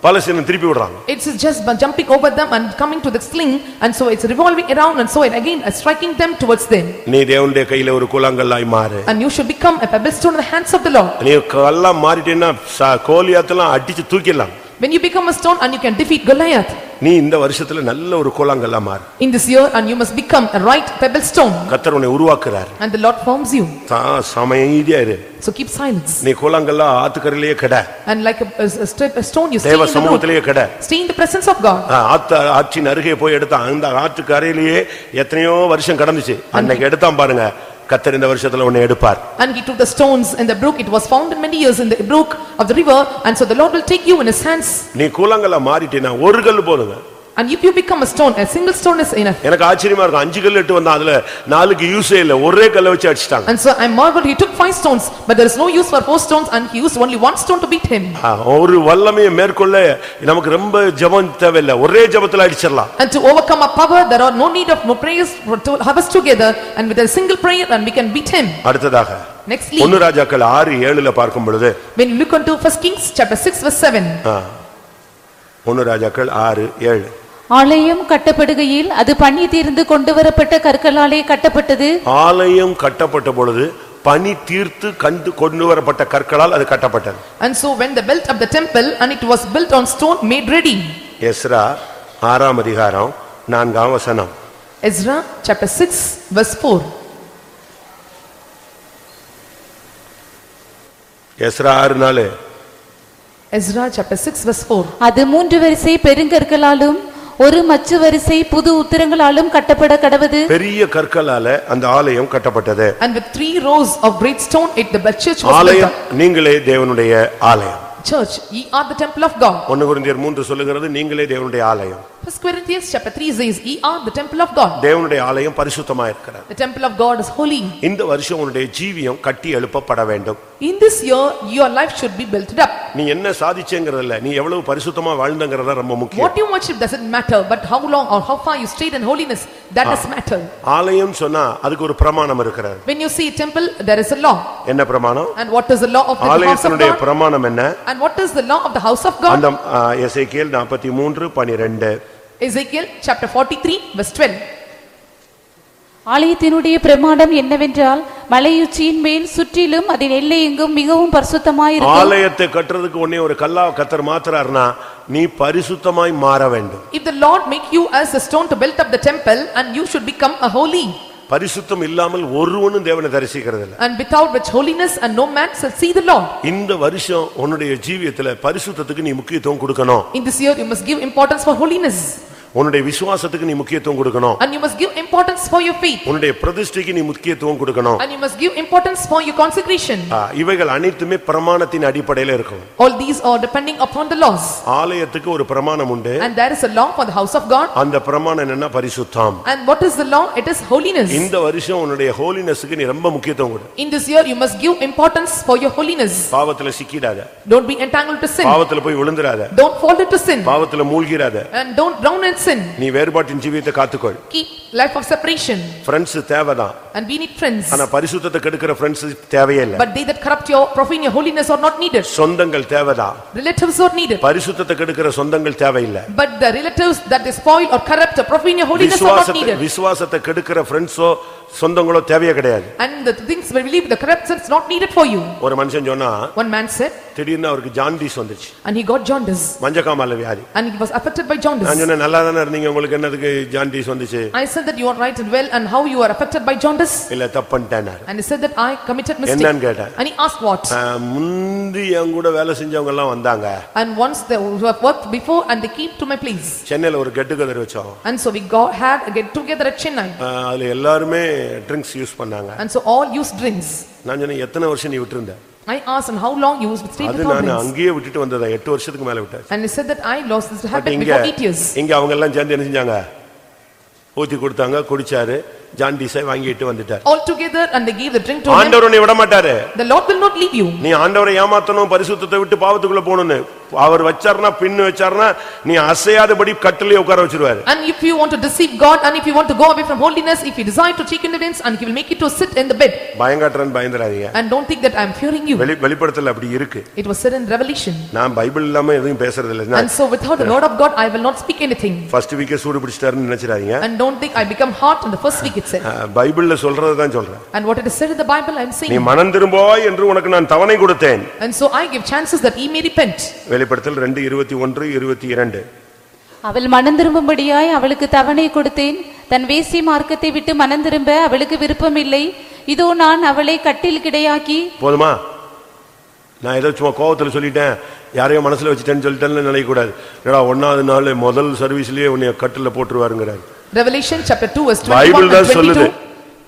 பாலஸ்தீனம் திருப்பி விடுறான் It's just by jumping over them and coming to the sling, and so it's revolving around, and so it again uh, striking them towards them. நீ தேவனுடைய கையில ஒரு கூழாங்கல்லாய் மாறு And you should become a pebblestone in the hands of the Lord. நீ கல்லா மாறிட்டேன்னா ச- கோலியாத்தெல்லாம் அடிச்சு தூக்கிடலாம் When you become a stone and you can defeat Goliath நீ இந்த வருஷத்துல நல்ல ஒரு கூழாங்கல்லா மாறு in this year, and you must become a right pebblestone, கத்தர் உன்னை உருவாக்குறார் and the Lord forms you. தான் சமைதியா இரு So keep silence. நீ கூழாங்கல்லா ஆத்துக்கரையிலேயே கெட And like a, a- a st- a stone, you stay தேவ in the brook. சமூகத்திலேயே கெட Stay in the presence of God. ஆ, ஆத்து ஆற்றின் அருகே போய் எடுத்தான் அந்த ஆற்றுக்கு அருகிலேயே எத்தனையோ வருஷம் கடந்துச்சு அன்னைக்கு எடுத்தான் பாருங்க கத்தர் இந்த வருஷத்துல உன்னை எடுப்பார் And he took the stones in the brook, it was found in many years in the brook of the river, and so the Lord will take you in his hands. நீ கூழாங்கல்ல மாறிட்டீன்னா ஒரு கல் போதுங்க And if you become a stone, a single stone is enough. எனக்கு ஆச்சரியமா இருக்கும் அஞ்சு கல் எட்டு வந்தான் அதுல நாலுக்கு யூஸே இல்ல ஒரே கல்லை வச்சு அடிச்சிட்டாங்க And so I marveled, he took five stones, but there is no use for four stones, and he used only one stone to beat him. ஆ, ஒரு வல்லமையை மேற்கொள்ள நமக்கு ரொம்ப ஜெபம் தேவையில்லை ஒரே ஜெபத்துல அடிச்சிடலாம் And to overcome our power, there are no need of more prayers for to have us together, and with a single prayer, and we can beat him. அடுத்ததாக Nextly, ஒன்னு ராஜாக்கள் ஆறு ஏழுல பார்க்கும் பொழுது when you look unto first Kings, chapter six, verse seven. ஆ, ஒன்னு ராஜாக்கள் ஆறு ஏழு ஆலயம் கட்டப்படுகையில் அது பணி தீர்ந்து கொண்டு வரப்பட்ட கற்களாலே கட்டப்பட்டது ஆலயம் கட்டப்பட்ட பொழுது பனி தீர்த்து கண்டு கொண்டு வரப்பட்ட கற்களால் அது கட்டப்பட்டது And so when they built up the temple, and it was built on stone made ready. Ezra ஆறாம் அதிகாரம் நான்காம் வசனம் Ezra, chapter six, verse four. Ezra ஆறு நாலு Ezra, chapter six, verse four. அது மூன்று வரிசை பெருங்கற்களாலும் ஒரு மச்சு வரிசை புது உத்திரங்களாலும் கட்டப்பட கடவது பெரிய கற்களால அந்த ஆலயம் கட்டப்பட்டது And with three rows of great stone, it the church was built ஆலயம் up. நீங்களே தேவனுடைய ஆலயம் Church, ye are the temple of God. ஒன்னு குருந்தியர் மூன்று சொல்லுகிறது நீங்களே தேவனுடைய ஆலயம் First Corinthians, chapter three says, ye are the temple of God. தேவனுடைய ஆலயம் பரிசுத்தமா இருக்கிறது The temple of God is holy. இந்த வருஷம் உன்னுடைய ஜீவியம் கட்டி எழுப்பப்பட வேண்டும் In this year, your life should be built up. நீ என்ன சாதிச்சேங்கிறதில்ல நீ எவ்வளவு பரிசுத்தமா வாழ்ந்தங்கிறதா ரொம்ப முக்கியம் What you worship doesn't matter, but how long or how far you stayed in holiness, that does matter. ஆலயம் சொன்னா அதுக்கு ஒரு பிரமாணம் இருக்கிறது When you see a temple, there is a law. என்ன பிரமாணம் And what is the law of the house of ஆலயத்தினுடைய God? பிரமாணம் என்ன And what is the law of the house of God? அந்த எசைக்கேல் நாற்பத்தி மூன்று பனிரெண்டு Ezekiel, chapter forty-three, verse twelve. ஆலயத்தினுடைய பிரமாணம் என்னவென்றால் மலையுச்சியின் மேல் சுற்றிலும் அதன் எல்லை எங்கும் மிகவும் பரிசுத்தமாயிருக்கும் ஆலயத்தை கட்டுறதுக்கு உடனே ஒரு கல்லா கத்தர் மாத்துறாருன்னா நீ பரிசுத்தமாய் மாற வேண்டும் If the Lord make you as a stone to build up the temple and you should become a holy பரிசுத்தம் இல்லாமல் ஒருவனும் தேவனை தரிசிக்கிறது இல்ல and without which holiness and no man shall see the Lord. இந்த வருஷம் உன்னுடைய ஜீவியத்துல பரிசுத்தத்துக்கு நீ முக்கியத்துவம் கொடுக்கணும் In this year you must give importance for holiness உன்னுடைய விசுவாசத்துக்கு நீ முக்கியத்துவம் கொடுக்கணும் and you must give importance for your faith உன்னுடைய பிரதிஷ்டைக்கு நீ முக்கியத்துவம் கொடுக்கணும் and you must give importance for your consecration. இவைகள் அனைத்துமே பிரமாணத்தின் அடிப்படையில இருக்கும் All these are depending upon the laws ஆலயத்துக்கு ஒரு பிரமாணம் உண்டு and there is a law for the house of God அந்த பிரமாணம் என்னன்னா பரிசுத்தம் and what is the law? It is holiness. இந்த வருஷம் உன்னுடைய ஹோலினஸுக்கு நீ ரொம்ப முக்கியத்துவம் கொடு In this year you must give importance for your holiness. பாவத்துல சிக்கிடாத Don't be entangled to sin. பாவத்துல போய் விழுந்துராத Don't fall into sin பாவத்துல மூழ்கிறாத and don't drown in sin. நீ வேறுபாட்டின் ஜீவியத்தை காத்துக்கொள் Keep life of separation friends தேவைதான் and we need friends. ஆனா பரிசுத்தத்தை கெடுக்கிற ஃப்ரெண்ட்ஸ் தேவையே இல்ல But they that corrupt your profane your holiness are not needed. சொந்தங்கள் தேவைதான் Relatives are needed. பரிசுத்தத்தை கெடுக்கிற சொந்தங்கள் தேவையில்லை But the relatives that they spoil or corrupt or profane your holiness are not விசுவாசத்தை needed. விசுவாசத்தை கெடுக்கிற ஃப்ரெண்ட்ஸோ சொந்தங்களோ தேவையே கிடையாது And the things we believe the corruption is not needed for you. ஒரு மனுஷன் சொன்னா One man said திடீர்னு அவருக்கு ஜாண்டிஸ் வந்துச்சு and he got jaundice மஞ்சக்காமல வியாதி and he was affected by நான் jaundice. சொன்னேன் நல்லா தானே இருந்தீங்க உங்களுக்கு என்னதுக்கு ஜாண்டிஸ் வந்துச்சு I said that you are right and well and how you are affected by jaundice. இல்ல தப்பன்ட்டானாரு And he said that I committed mistake. என்னன்னு கேட்டேன் And he asked what? ஆஹ், முந்தி என் கூட வேலை செஞ்சவங்க எல்லாம் வந்தாங்க And once they who have worked before and they came to my place. சென்னையில ஒரு கெட்டு கதர் வச்சோம் And so we got, had a get together at Chennai. ஆஹ், அதுல எல்லாருமே ட்ரிங்க்ஸ் யூஸ் பண்ணாங்க And so all used drinks. நான் சொன்னேன் எத்தனை வருஷம் நீ விட்டுருந்த I asked and how long you stayed without நான்? அங்கேயே விட்டுட்டு வந்ததா எட்டு வருஷத்துக்கு மேல விட்டாச்சு And he said that I lost this habit before eight years. இங்க அவங்க எல்லாம் சேர்ந்து என்ன செஞ்சாங்க ஊத்தி கொடுத்தாங்க குடிச்சாரு ஜாண்டிஸை வாங்கிட்டு வந்துட்டார் All together and they gave the drink to him. ஆண்டவர் உன்னை விட மாட்டாரு The Lord will not leave you. நீ ஆண்டவரை ஏமாத்தணும் பரிசுத்தத்தை விட்டு பாவத்துக்குள்ள போகணும்னு அவர் வச்சாருன்னா பின்னு வச்சாருன்னா நீ அசையாதபடி கட்டிலே உட்கார வச்சிருவாரு And if you want to deceive God and if you want to go away from holiness, if you desire to take evidence and he will make you to sit in the bed. பயங்காட்டுறன்னு பயந்துறாதீங்க And don't think that I am fearing you. வெளி வெளிப்படத்துல அப்படி இருக்கு It was said in Revelation. நான் Bible இல்லாம எதுவும் பேசுறது இல்ல And so without the word of God, I will not speak anything. First வீக்கே சூடு பிடிச்சிட்டாருன்னு நினைச்சிடாதீங்க And don't think I become hot in the first week itself. அஹ், பைபிள்ல சொல்றது தான் சொல்றேன் And what it is said in the Bible, I am நீ saying. மனம் திரும்புவாய் என்று உனக்கு நான் தவணை கொடுத்தேன் And so I give chances that he may repent. வெளிப்படத்தில் ரெண்டு இருபத்தி ஒன்று இருபத்தி இரண்டு அவள் மனம் திரும்பும்படியாய் அவளுக்கு தவணை கொடுத்தேன் தன் வேசி மார்க்கத்தை விட்டு மனம் திரும்ப அவளுக்கு விருப்பமில்லை இதோ நான் அவளை கட்டில் கிடையாக்கி போதுமா நான் ஏதோ சும்மா கோவத்துல சொல்லிட்டேன் யாரையும் மனசுல வச்சுட்டேன்னு சொல்லிட்டேன்னு நினைக்க கூடாது ஏடா ஒன்னாவது நாள் முதல் சர்வீஸ்லயே உன்னை கட்டில போட்டுருவாருங்கிறாரு Revelation chapter 2 verse Bible 21 தான் and சொல்லுது. 22.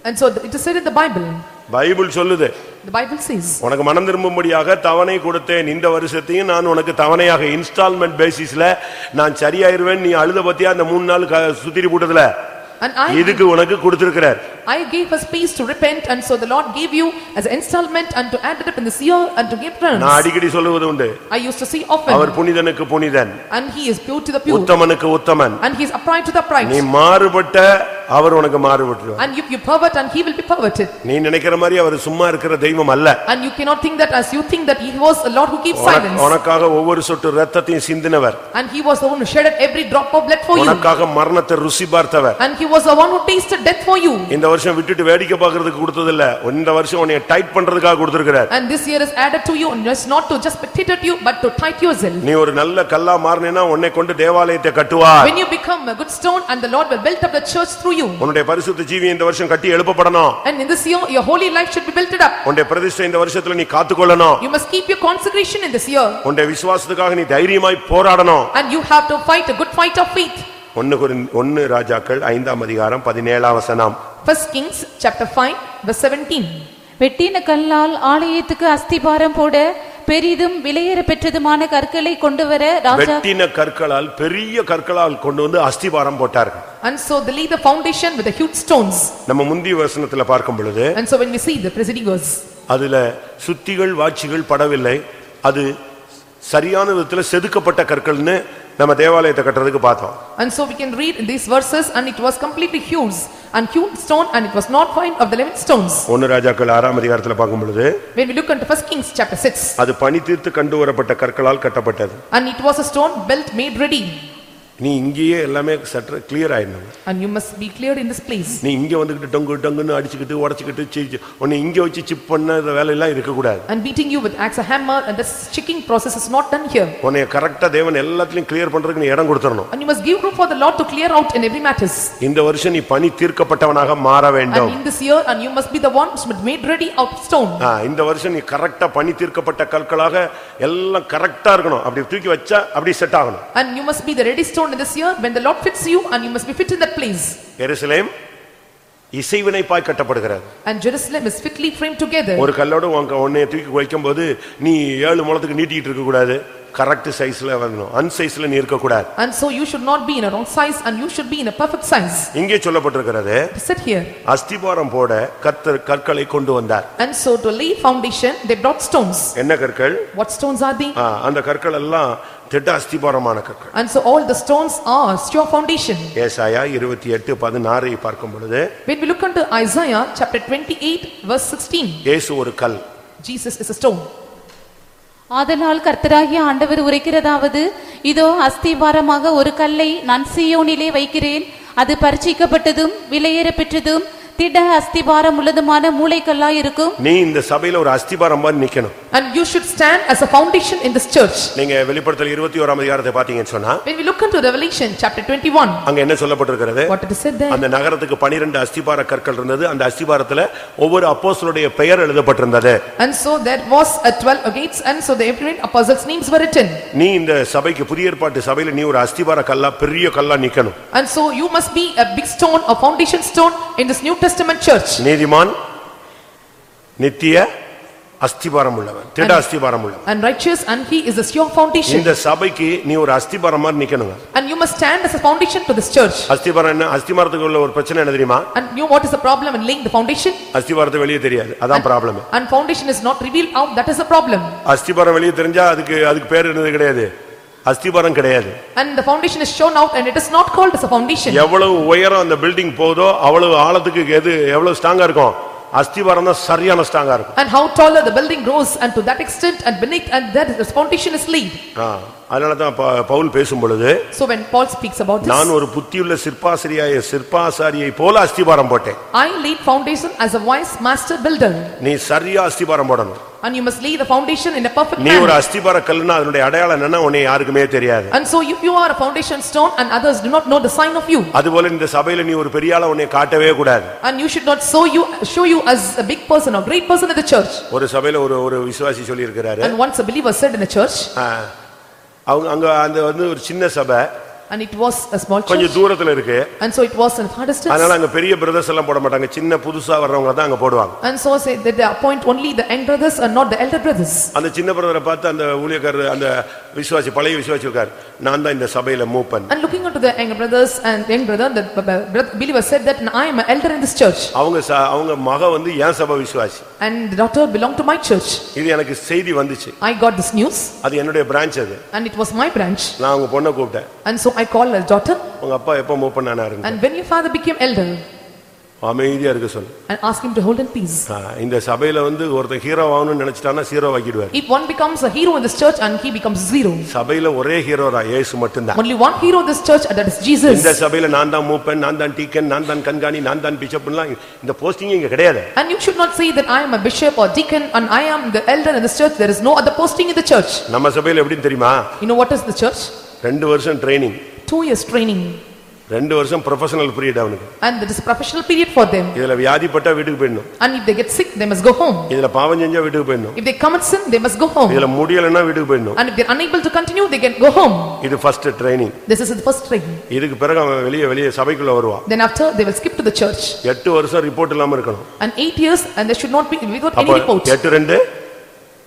And so it is said in the Bible. Bible சொல்லுது. The Bible says. உனக்கு மனம் திரும்பும்படியாக தவணை கொடுத்தேன். இந்த வருஷத்தையும் நான் உனக்கு தவணையாக இன்ஸ்டால்மெண்ட் பேசிஸ்ல நான் சரியாயிருவேன். நீ அழுத பத்தியா? அந்த மூணு நாள் சுத்திரி போட்டதுல. And I, இதுக்கு உனக்கு கொடுத்திருக்கிறார் I gave a space to repent and so the Lord gave you as an installment and to add it up in this year and to give நான் returns. அடிக்கடி சொல்லுவது உண்டு I used to see our often புனிதனுக்கு Punithan and he is pure to the pure உத்தமனுக்கு Uthaman and he is upright to the upright. நீ மாறுபட்ட அவர் உனக்கு மாறுபட்டுருவார் And if you pervert and he will be perverted. நீ நினைக்கிற மாதிரி அவர் சும்மா இருக்கிற தெய்வம் அல்ல And you cannot think that as you think that he was a Lord who keeps உனக்கு- silence. உனக்காக ஒவ்வொரு சொட்டு ரத்தத்தையும் சிந்தினவர் And he was the one who shedded every drop of blood for you. உனக்காக மரணத்தை ருசி பார்த்தவர் And he was the one who tasted death for you. இந்த வருஷம் விட்டுட்டு வேடிக்கை பார்க்கறதுக்கு கொடுத்தது இல்ல இந்த வருஷம் உன்னை டைட் பண்றதுக்காக கொடுத்திருக்கிறார் And this year is added to you and just not to just spectate at you but to tight yourself. நீ ஒரு நல்ல கல்லா மாறினா உன்னை கொண்டு தேவாலயத்தை கட்டுவார் When you become a good stone and the Lord will build up the church through you. உன்னுடைய பரிசுத்த ஜீவி இந்த வருஷம் கட்டி எழுப்பப்படணும் And in this year, your holy life should be built up. உன்னுடைய பிரதிஷ்டை இந்த வருஷத்துல நீ காத்துக்கொள்ளணும் You must keep your consecration in this year. உன்னுடைய விசுவாசத்துக்காக நீ தைரியமாய் போராடணும் And you have to fight a good fight of faith. ஒன்னு ராஜாக்கள் ஐந்தாம் அதிகாரம் பதினேழாம் வசனம் First Kings, chapter 5, verse 17. வெட்டின கல்லால் ஆலயத்துக்கு அஸ்திபாரம் போட பெரிதும் விலையேற பெற்றதுமான கற்களை கொண்டு வர ராஜா வெட்டின கற்களால் பெரிய கற்களால் கொண்டு வந்து அஸ்திபாரம் போட்டார்கள் And so they lay the foundation with the huge stones. நம்ம முந்தி வசனத்துல பார்க்கும் பொழுது And so when we see the preceding verse, அதுல சுத்திகள் வாட்சிகள் படவில்லை அது சரியான விதத்துல செதுக்கப்பட்ட கற்கள்னு நம்ம தேவாலயத்தை கட்டுறதுக்கு பார்த்தோம் and so we can read in these verses and it was completely huge and hewn stone and it was not found of the living stones. ஒன்னு ராஜாக்கள் ஆறாம் அதிகாரத்துல பார்க்கும் பொழுது When we look into First Kings, chapter 6, அது பனி தீர்த்து கண்டு வரப்பட்ட கற்களால் கட்டப்பட்டது and it was a stone built made ready. நீ இங்கேயே எல்லாமே சற்று கிளியர் ஆயிடணும் And you must be cleared in this place. நீ இங்க வந்துகிட்டு டொங்கு டொங்குன்னு அடிச்சுக்கிட்டு உடச்சுக்கிட்டு சீச்சு உன்னை இங்க வச்சு சிப் பண்ண வேலையெல்லாம் இருக்கக்கூடாது And beating you with axe or hammer and this checking process is not done here. உன்னை கரெக்டா தேவன் எல்லாத்துலயும் கிளியர் பண்றதுக்கு நீ இடம் கொடுத்துடணும் And you must give room for the Lord to clear out in every matters. இந்த வருஷம் நீ பணி தீர்க்கப்பட்டவனாக மாற And வேண்டும் in this year, and you must be the one who is made ready out of stone. ஆ, இந்த வருஷம் நீ கரெக்டா பணி தீர்க்கப்பட்ட கற்களாக எல்லாம் கரெக்டா இருக்கணும் அப்படி தூக்கி வச்சா அப்படி செட் ஆகணும் And you must be the ready stone in this year when the Lord fits you and you must be fit in that place. Jerusalem இசைவினைப்பாய் கட்டப்படுகிறது And Jerusalem is fitly framed together. ஒரு கல்லோட உன் உன்னைய தூக்கி வைக்கும்போது நீ ஏழு முழத்துக்கு நீட்டிட்டு இருக்க கூடாது கரெக்ட் சைஸ்ல வரணும் அன்சைஸ்ல நீ இருக்க கூடாது And so you should not be in a wrong size and you should be in a perfect size. இங்கே சொல்லப்பட்டிருக்கிறது It is said here. அஸ்திபாரம் போட கர்த்தர் கற்களை கொண்டு வந்தார் And so to lay foundation, they brought stones. என்ன கற்கள் What stones are they? ஆ, அந்த கற்கள் எல்லாம் திட்ட அஸ்திபாரமான கற்கள் And so all the stones are sure foundation. ஏசாயா இருபத்தி எட்டு பதினாறை பார்க்கும் பொழுது When we look into Isaiah chapter twenty-eight verse sixteen, இயேசு ஒரு கல் Jesus is a stone. ஆதலால் கர்த்தராகிய ஆண்டவர் உரைக்கிறதாவது இதோ அஸ்திபாரமாக ஒரு கல்லை நான் சீயோனிலே வைக்கிறேன் அது பரிச்சிக்கப்பட்டதும் விலையேற பெற்றதும் திட அஸ்திபாரம் உள்ளதுமான மூளைக்கல்லாய் இருக்கும் நீ இந்த சபையில ஒரு அஸ்திபாரம் மாதிரி நிக்கணும் And you should stand as a foundation in this church. நீங்க வெளிப்படுத்தல் இருபத்தி ஓராம் அதிகாரத்தை பாத்தீங்கன்னு சொன்னா When we look into Revelation chapter twenty-one, அங்க என்ன சொல்லப்பட்டிருக்கிறது what it is said there? அந்த நகரத்துக்கு பனிரெண்டு அஸ்திபார கற்கள் இருந்தது அந்த அஸ்திபாரத்துல ஒவ்வொரு அப்போஸ்தலருடைய பெயர் எழுதப்பட்டிருந்தது And so there was a twelve gates and so the every apostles' names were written. நீ இந்த சபைக்கு புதிய ஏற்பாட்டு சபையில நீ ஒரு அஸ்திபார கல்லா பெரிய கல்லா நிக்கணும் And so you must be a big stone, a foundation stone in this New Testament church. நீதிமான் நித்திய அஸ்திபாரம் உள்ளவன் திட அஸ்திபாரம் உள்ளவன் And righteous and he is a sure foundation. இந்த சபைக்கு நீ ஒரு அஸ்திபாரம் மாதிரி நிக்கணுங்க And you must stand as a foundation to this church. அஸ்திபாரம் என்ன அஸ்திபாரத்துக்கு உள்ள ஒரு பிரச்சனை என்ன தெரியுமா And you know what is the problem in laying the foundation? அஸ்திபாரத்தை வெளியே தெரியாது அதான் problem And foundation is not revealed out, that is the problem. அஸ்திபாரம் வெளியே தெரிஞ்சா அதுக்கு அதுக்கு பேர் என்னது கிடையாது அஸ்திபாரம் கிடையாது And the foundation is shown out and it is not called as a foundation. எவ்வளவு உயரம் அந்த பில்டிங் போதோ அவ்வளவு ஆழத்துக்கு எது எவ்வளவு ஸ்ட்ராங்கா இருக்கும் அஸ்திபாரம் தான் சரியான ஸ்ட்ராங்கா இருக்கும் And how taller the building grows and to that extent and beneath and that is the foundation is laid. ஆ, அதனாலதான் ப- பவுல் பேசும் பொழுது So when Paul speaks about this, நான் ஒரு புத்தியுள்ள சிற்பாசிரியாய சிற்பாசாரியை போல அஸ்திபாரம் போட்டேன் I laid foundation as a wise master builder. நீ சரியா அஸ்திபாரம் போடணும் And you must lay the foundation in a perfect நீ ஒரு manner. அஸ்திபார கல்லுன்னா அதனுடைய அடையாளம் என்னன்னா உன்னை யாருக்குமே தெரியாது And so if you are a foundation stone and others do not know the sign of you, அதுபோல இந்த சபையில நீ ஒரு பெரிய ஆள உன்னை காட்டவே கூடாது and you should not show you, show you as a big person or great person in the church. ஒரு சபையில ஒரு ஒரு விசுவாசி சொல்லி இருக்கிறாரு And once a believer said in a church, அவங்க அங்க அந்த வந்து ஒரு சின்ன சபை and it was a small கொஞ்சம் church, தூரத்துல இருக்கு and so it was in far distance. அதனால அங்க பெரிய பிரதர்ஸ் எல்லாம் போட மாட்டாங்க சின்ன புதுசா வர்றவங்க தான் அங்க போடுவாங்க And so say that they appoint only the young brothers and not the elder brothers. அந்த சின்ன பிரதரை பார்த்து அந்த ஊழியக்காரர் அந்த விசுவாசி பழைய விசுவாசி இருக்காரு நான் தான் இந்த சபையில மூப்பன் And looking unto the younger brothers and young brother, brother- believer said that I am an elder in this church அவங்க அவங்க மக வந்து ஏன் சபை விசுவாசி and the daughter belonged to my church. இது எனக்கு செய்தி வந்துச்சு I got this news அது என்னுடைய பிரான்ச் அது and it was my branch. நான் அவங்க பொண்ணை கூப்பிட்டேன் And so I called her daughter உங்க அப்பா எப்ப move பண்ணாருங்க and when your father became elder அமைதியா இருக்க சொல்லு and asked him to hold in peace. ஆ, இந்த சபையில வந்து ஒருத்தன் ஹீரோ ஆகணும்னு நினைச்சிட்டானா ஹீரோ ஆக்கிடுவார் If one becomes a hero in this church and he becomes zero, சபையில ஒரே ஹீரோ தான் இயேசு மட்டும்தான் only one hero in this church and that is இந்த Jesus. சபையில நான் தான் மூப்பன் நான் தான் டீக்கன் நான் தான் கண்காணி நான் தான் பிஷப்லாம் இந்த போஸ்டிங் இங்க கிடையாது And you should not say that I am a bishop or deacon and I am the elder in this church. There is no other posting in the church. நம்ம சபையில எப்படின்னு தெரியுமா You know what is the church? ரெண்டு வருஷம் training Two years training ரெண்டு வருஷம் professional period அவனுக்கு and that is a professional period for them. இதுல வியாதிப்பட்டா வீட்டுக்கு போயிடணும் And if they get sick, they must go home. இதுல பாவம் செஞ்சா வீட்டுக்கு போயிடணும் If they commit sin, they must go home. இதுல முடியலைன்னா வீட்டுக்கு போயிடணும் And if they're unable to continue, they can go home. இது first training This is the first training. இதுக்கு பிறகு அவன் வெளியே வெளியே சபைக்குள்ள வருவான் Then after, they will skip to the church. எட்டு வருஷம் ரிப்போர்ட் இல்லாம இருக்கணும் And eight years and they should not be without any அப்ப report. எட்டு ரெண்டு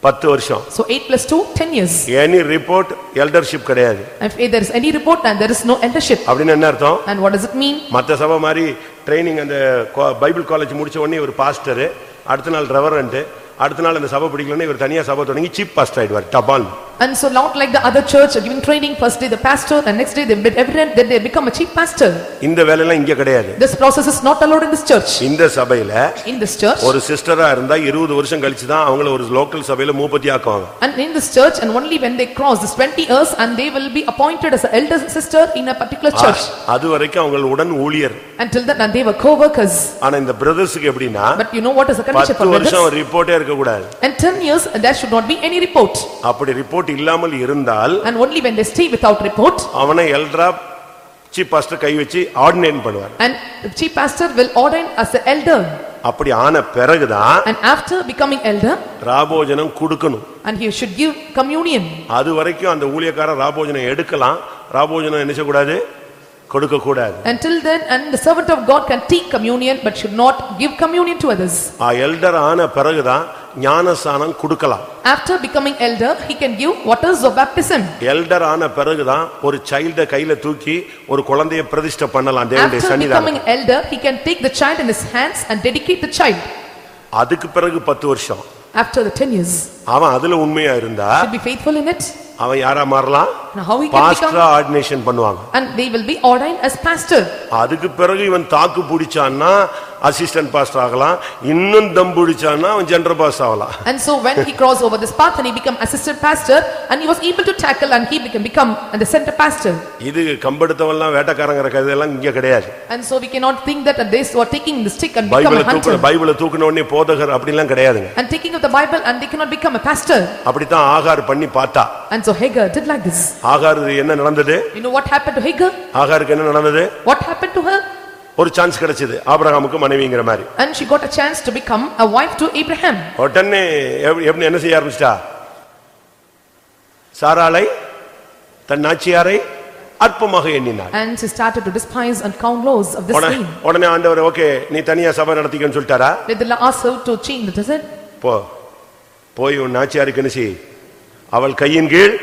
பத்து வருஷம் So eight plus two, ten years. Any report eldership கிடையாது if there is any report and there is no eldership. அப்படின்னு என்ன அர்த்தம் And what does it mean? மத்த சபை மாதிரி ட்ரைனிங் அந்த கோ- பைபிள் காலேஜ் முடிச்ச உடனே ஒரு பாஸ்டர் அடுத்த நாள் ரெவரண்ட் அடுத்த நாள் அந்த சபை பிடிக்கலன்னு இவர் தனியா சபை தொடங்கி சீப் பாஸ்டர் ஆயிடுவார் டபால் And so not like the other church, giving training, first day the pastor and next day they be evident that they become a chief pastor. இந்த வேலையெல்லாம் இங்க கிடையாது This process is not allowed in this church. இந்த சபையில In this church ஒரு சிஸ்டரா இருந்தா இருபது வருஷம் கழிச்சு தான் அவங்கள ஒரு லோக்கல் சபையில மூப்பத்தி ஆக்குவாங்க and in this church and only when they cross this twenty years and they will be appointed as an elder sister in a particular church. அது வரைக்கும் அவங்க உடன் ஊழியர் Until then and they were co-workers. ஆனா இந்த பிரதர்ஸுக்கு எப்படின்னா But you know what is the condition பத்து for brothers? வருஷம் ரிப்போர்ட்டே இருக்க கூடாது And ten years there should not be any report. அப்படி ரிப்போர்ட் இல்லாமல் இருந்தால் And only when they stay without report அவனை எல்ட்ரா சீப் பாஸ்டர் கை வச்சு ஆர்டினேட் பண்ணுவார் and the chief pastor will ordain as the elder. அப்படி ஆன பிறகுதான் And after becoming elder ராபோஜனம் கொடுக்கணும் and he should give communion. அது வரைக்கும் அந்த ஊழியக்காரன் ராபோஜனம் எடுக்கலாம் ராபோஜனம் என்ன செய்யக்கூடாது கொடுக்க கூடாது Until then and the servant of God can take communion but should not give communion to others. Elder ஆன பிறகுதான் ஞானஸ்தானம் கொடுக்கலாம் After becoming elder, he can give waters of baptism. Elder ஆன பிறகுதான் ஒரு சைல்ட கையில தூக்கி ஒரு குழந்தைய பிரதிஷ்டை பண்ணலாம் தேவனுடைய After Sannidhanam becoming elder, he can take the child in his hands and dedicate the child. அதுக்கு பிறகு பத்து வருஷம் After the ten years, அவன் அதுல உண்மையா இருந்தா should be faithful in it. அவன் யாரா மாறலாம் Now how he can பாஸ்டரா ஆர்டினேஷன் பண்ணுவாங்க and they will be ordained as pastor. அதுக்கு பிறகு இவன் தாக்கு பிடிச்சான்னா அசிஸ்டன்ட் பாஸ்டர் ஆகலாம் இன்னும் தம் பிடிச்சான்னா அவன் ஜெனரல் பாஸ்டர் ஆகலாம் And so when he crossed over this path and he become assistant pastor and he was able to tackle and he became become the center pastor. இது கம்பெடுத்தவெல்லாம் வேட்டக்காரங்கிற கதையெல்லாம் இங்க கிடையாது And so we cannot think that they who are taking the stick and become a hunter. தூக்குன பைபிளை தூக்குன உடனே போதகர் அப்படிலாம் கிடையாதுங்க And taking of the Bible and they cannot become a pastor. அப்படித்தான் ஆகார் பண்ணி பார்த்தா And so Hagar did like this. ஆகார் என்ன நடந்தது You know what happened to Hagar? ஆகாருக்கு என்ன நடந்தது What happened to her? ஒரு சான்ஸ் கிடைச்சது. ஆபிரகாமுக்கு மனைவிங்கிற மாதிரி. And she got a chance to become a wife to Abraham. உடனே எப்படி என்ன செய்ய ஆரம்பிச்சிட்டா? சாராளை தன் நாச்சியாரை அற்பமாக எண்ணினார் And she started to despise and count laws of this name. உடனே ஆண்டவர் ஓகே நீ தனியா சபை நடத்திக்கன்னு சொல்லிட்டாரா? Did the ask her to change the desert? போ போய் உன் நாச்சியாருக்கு என்ன செய்? அவள் கையின் கீழ்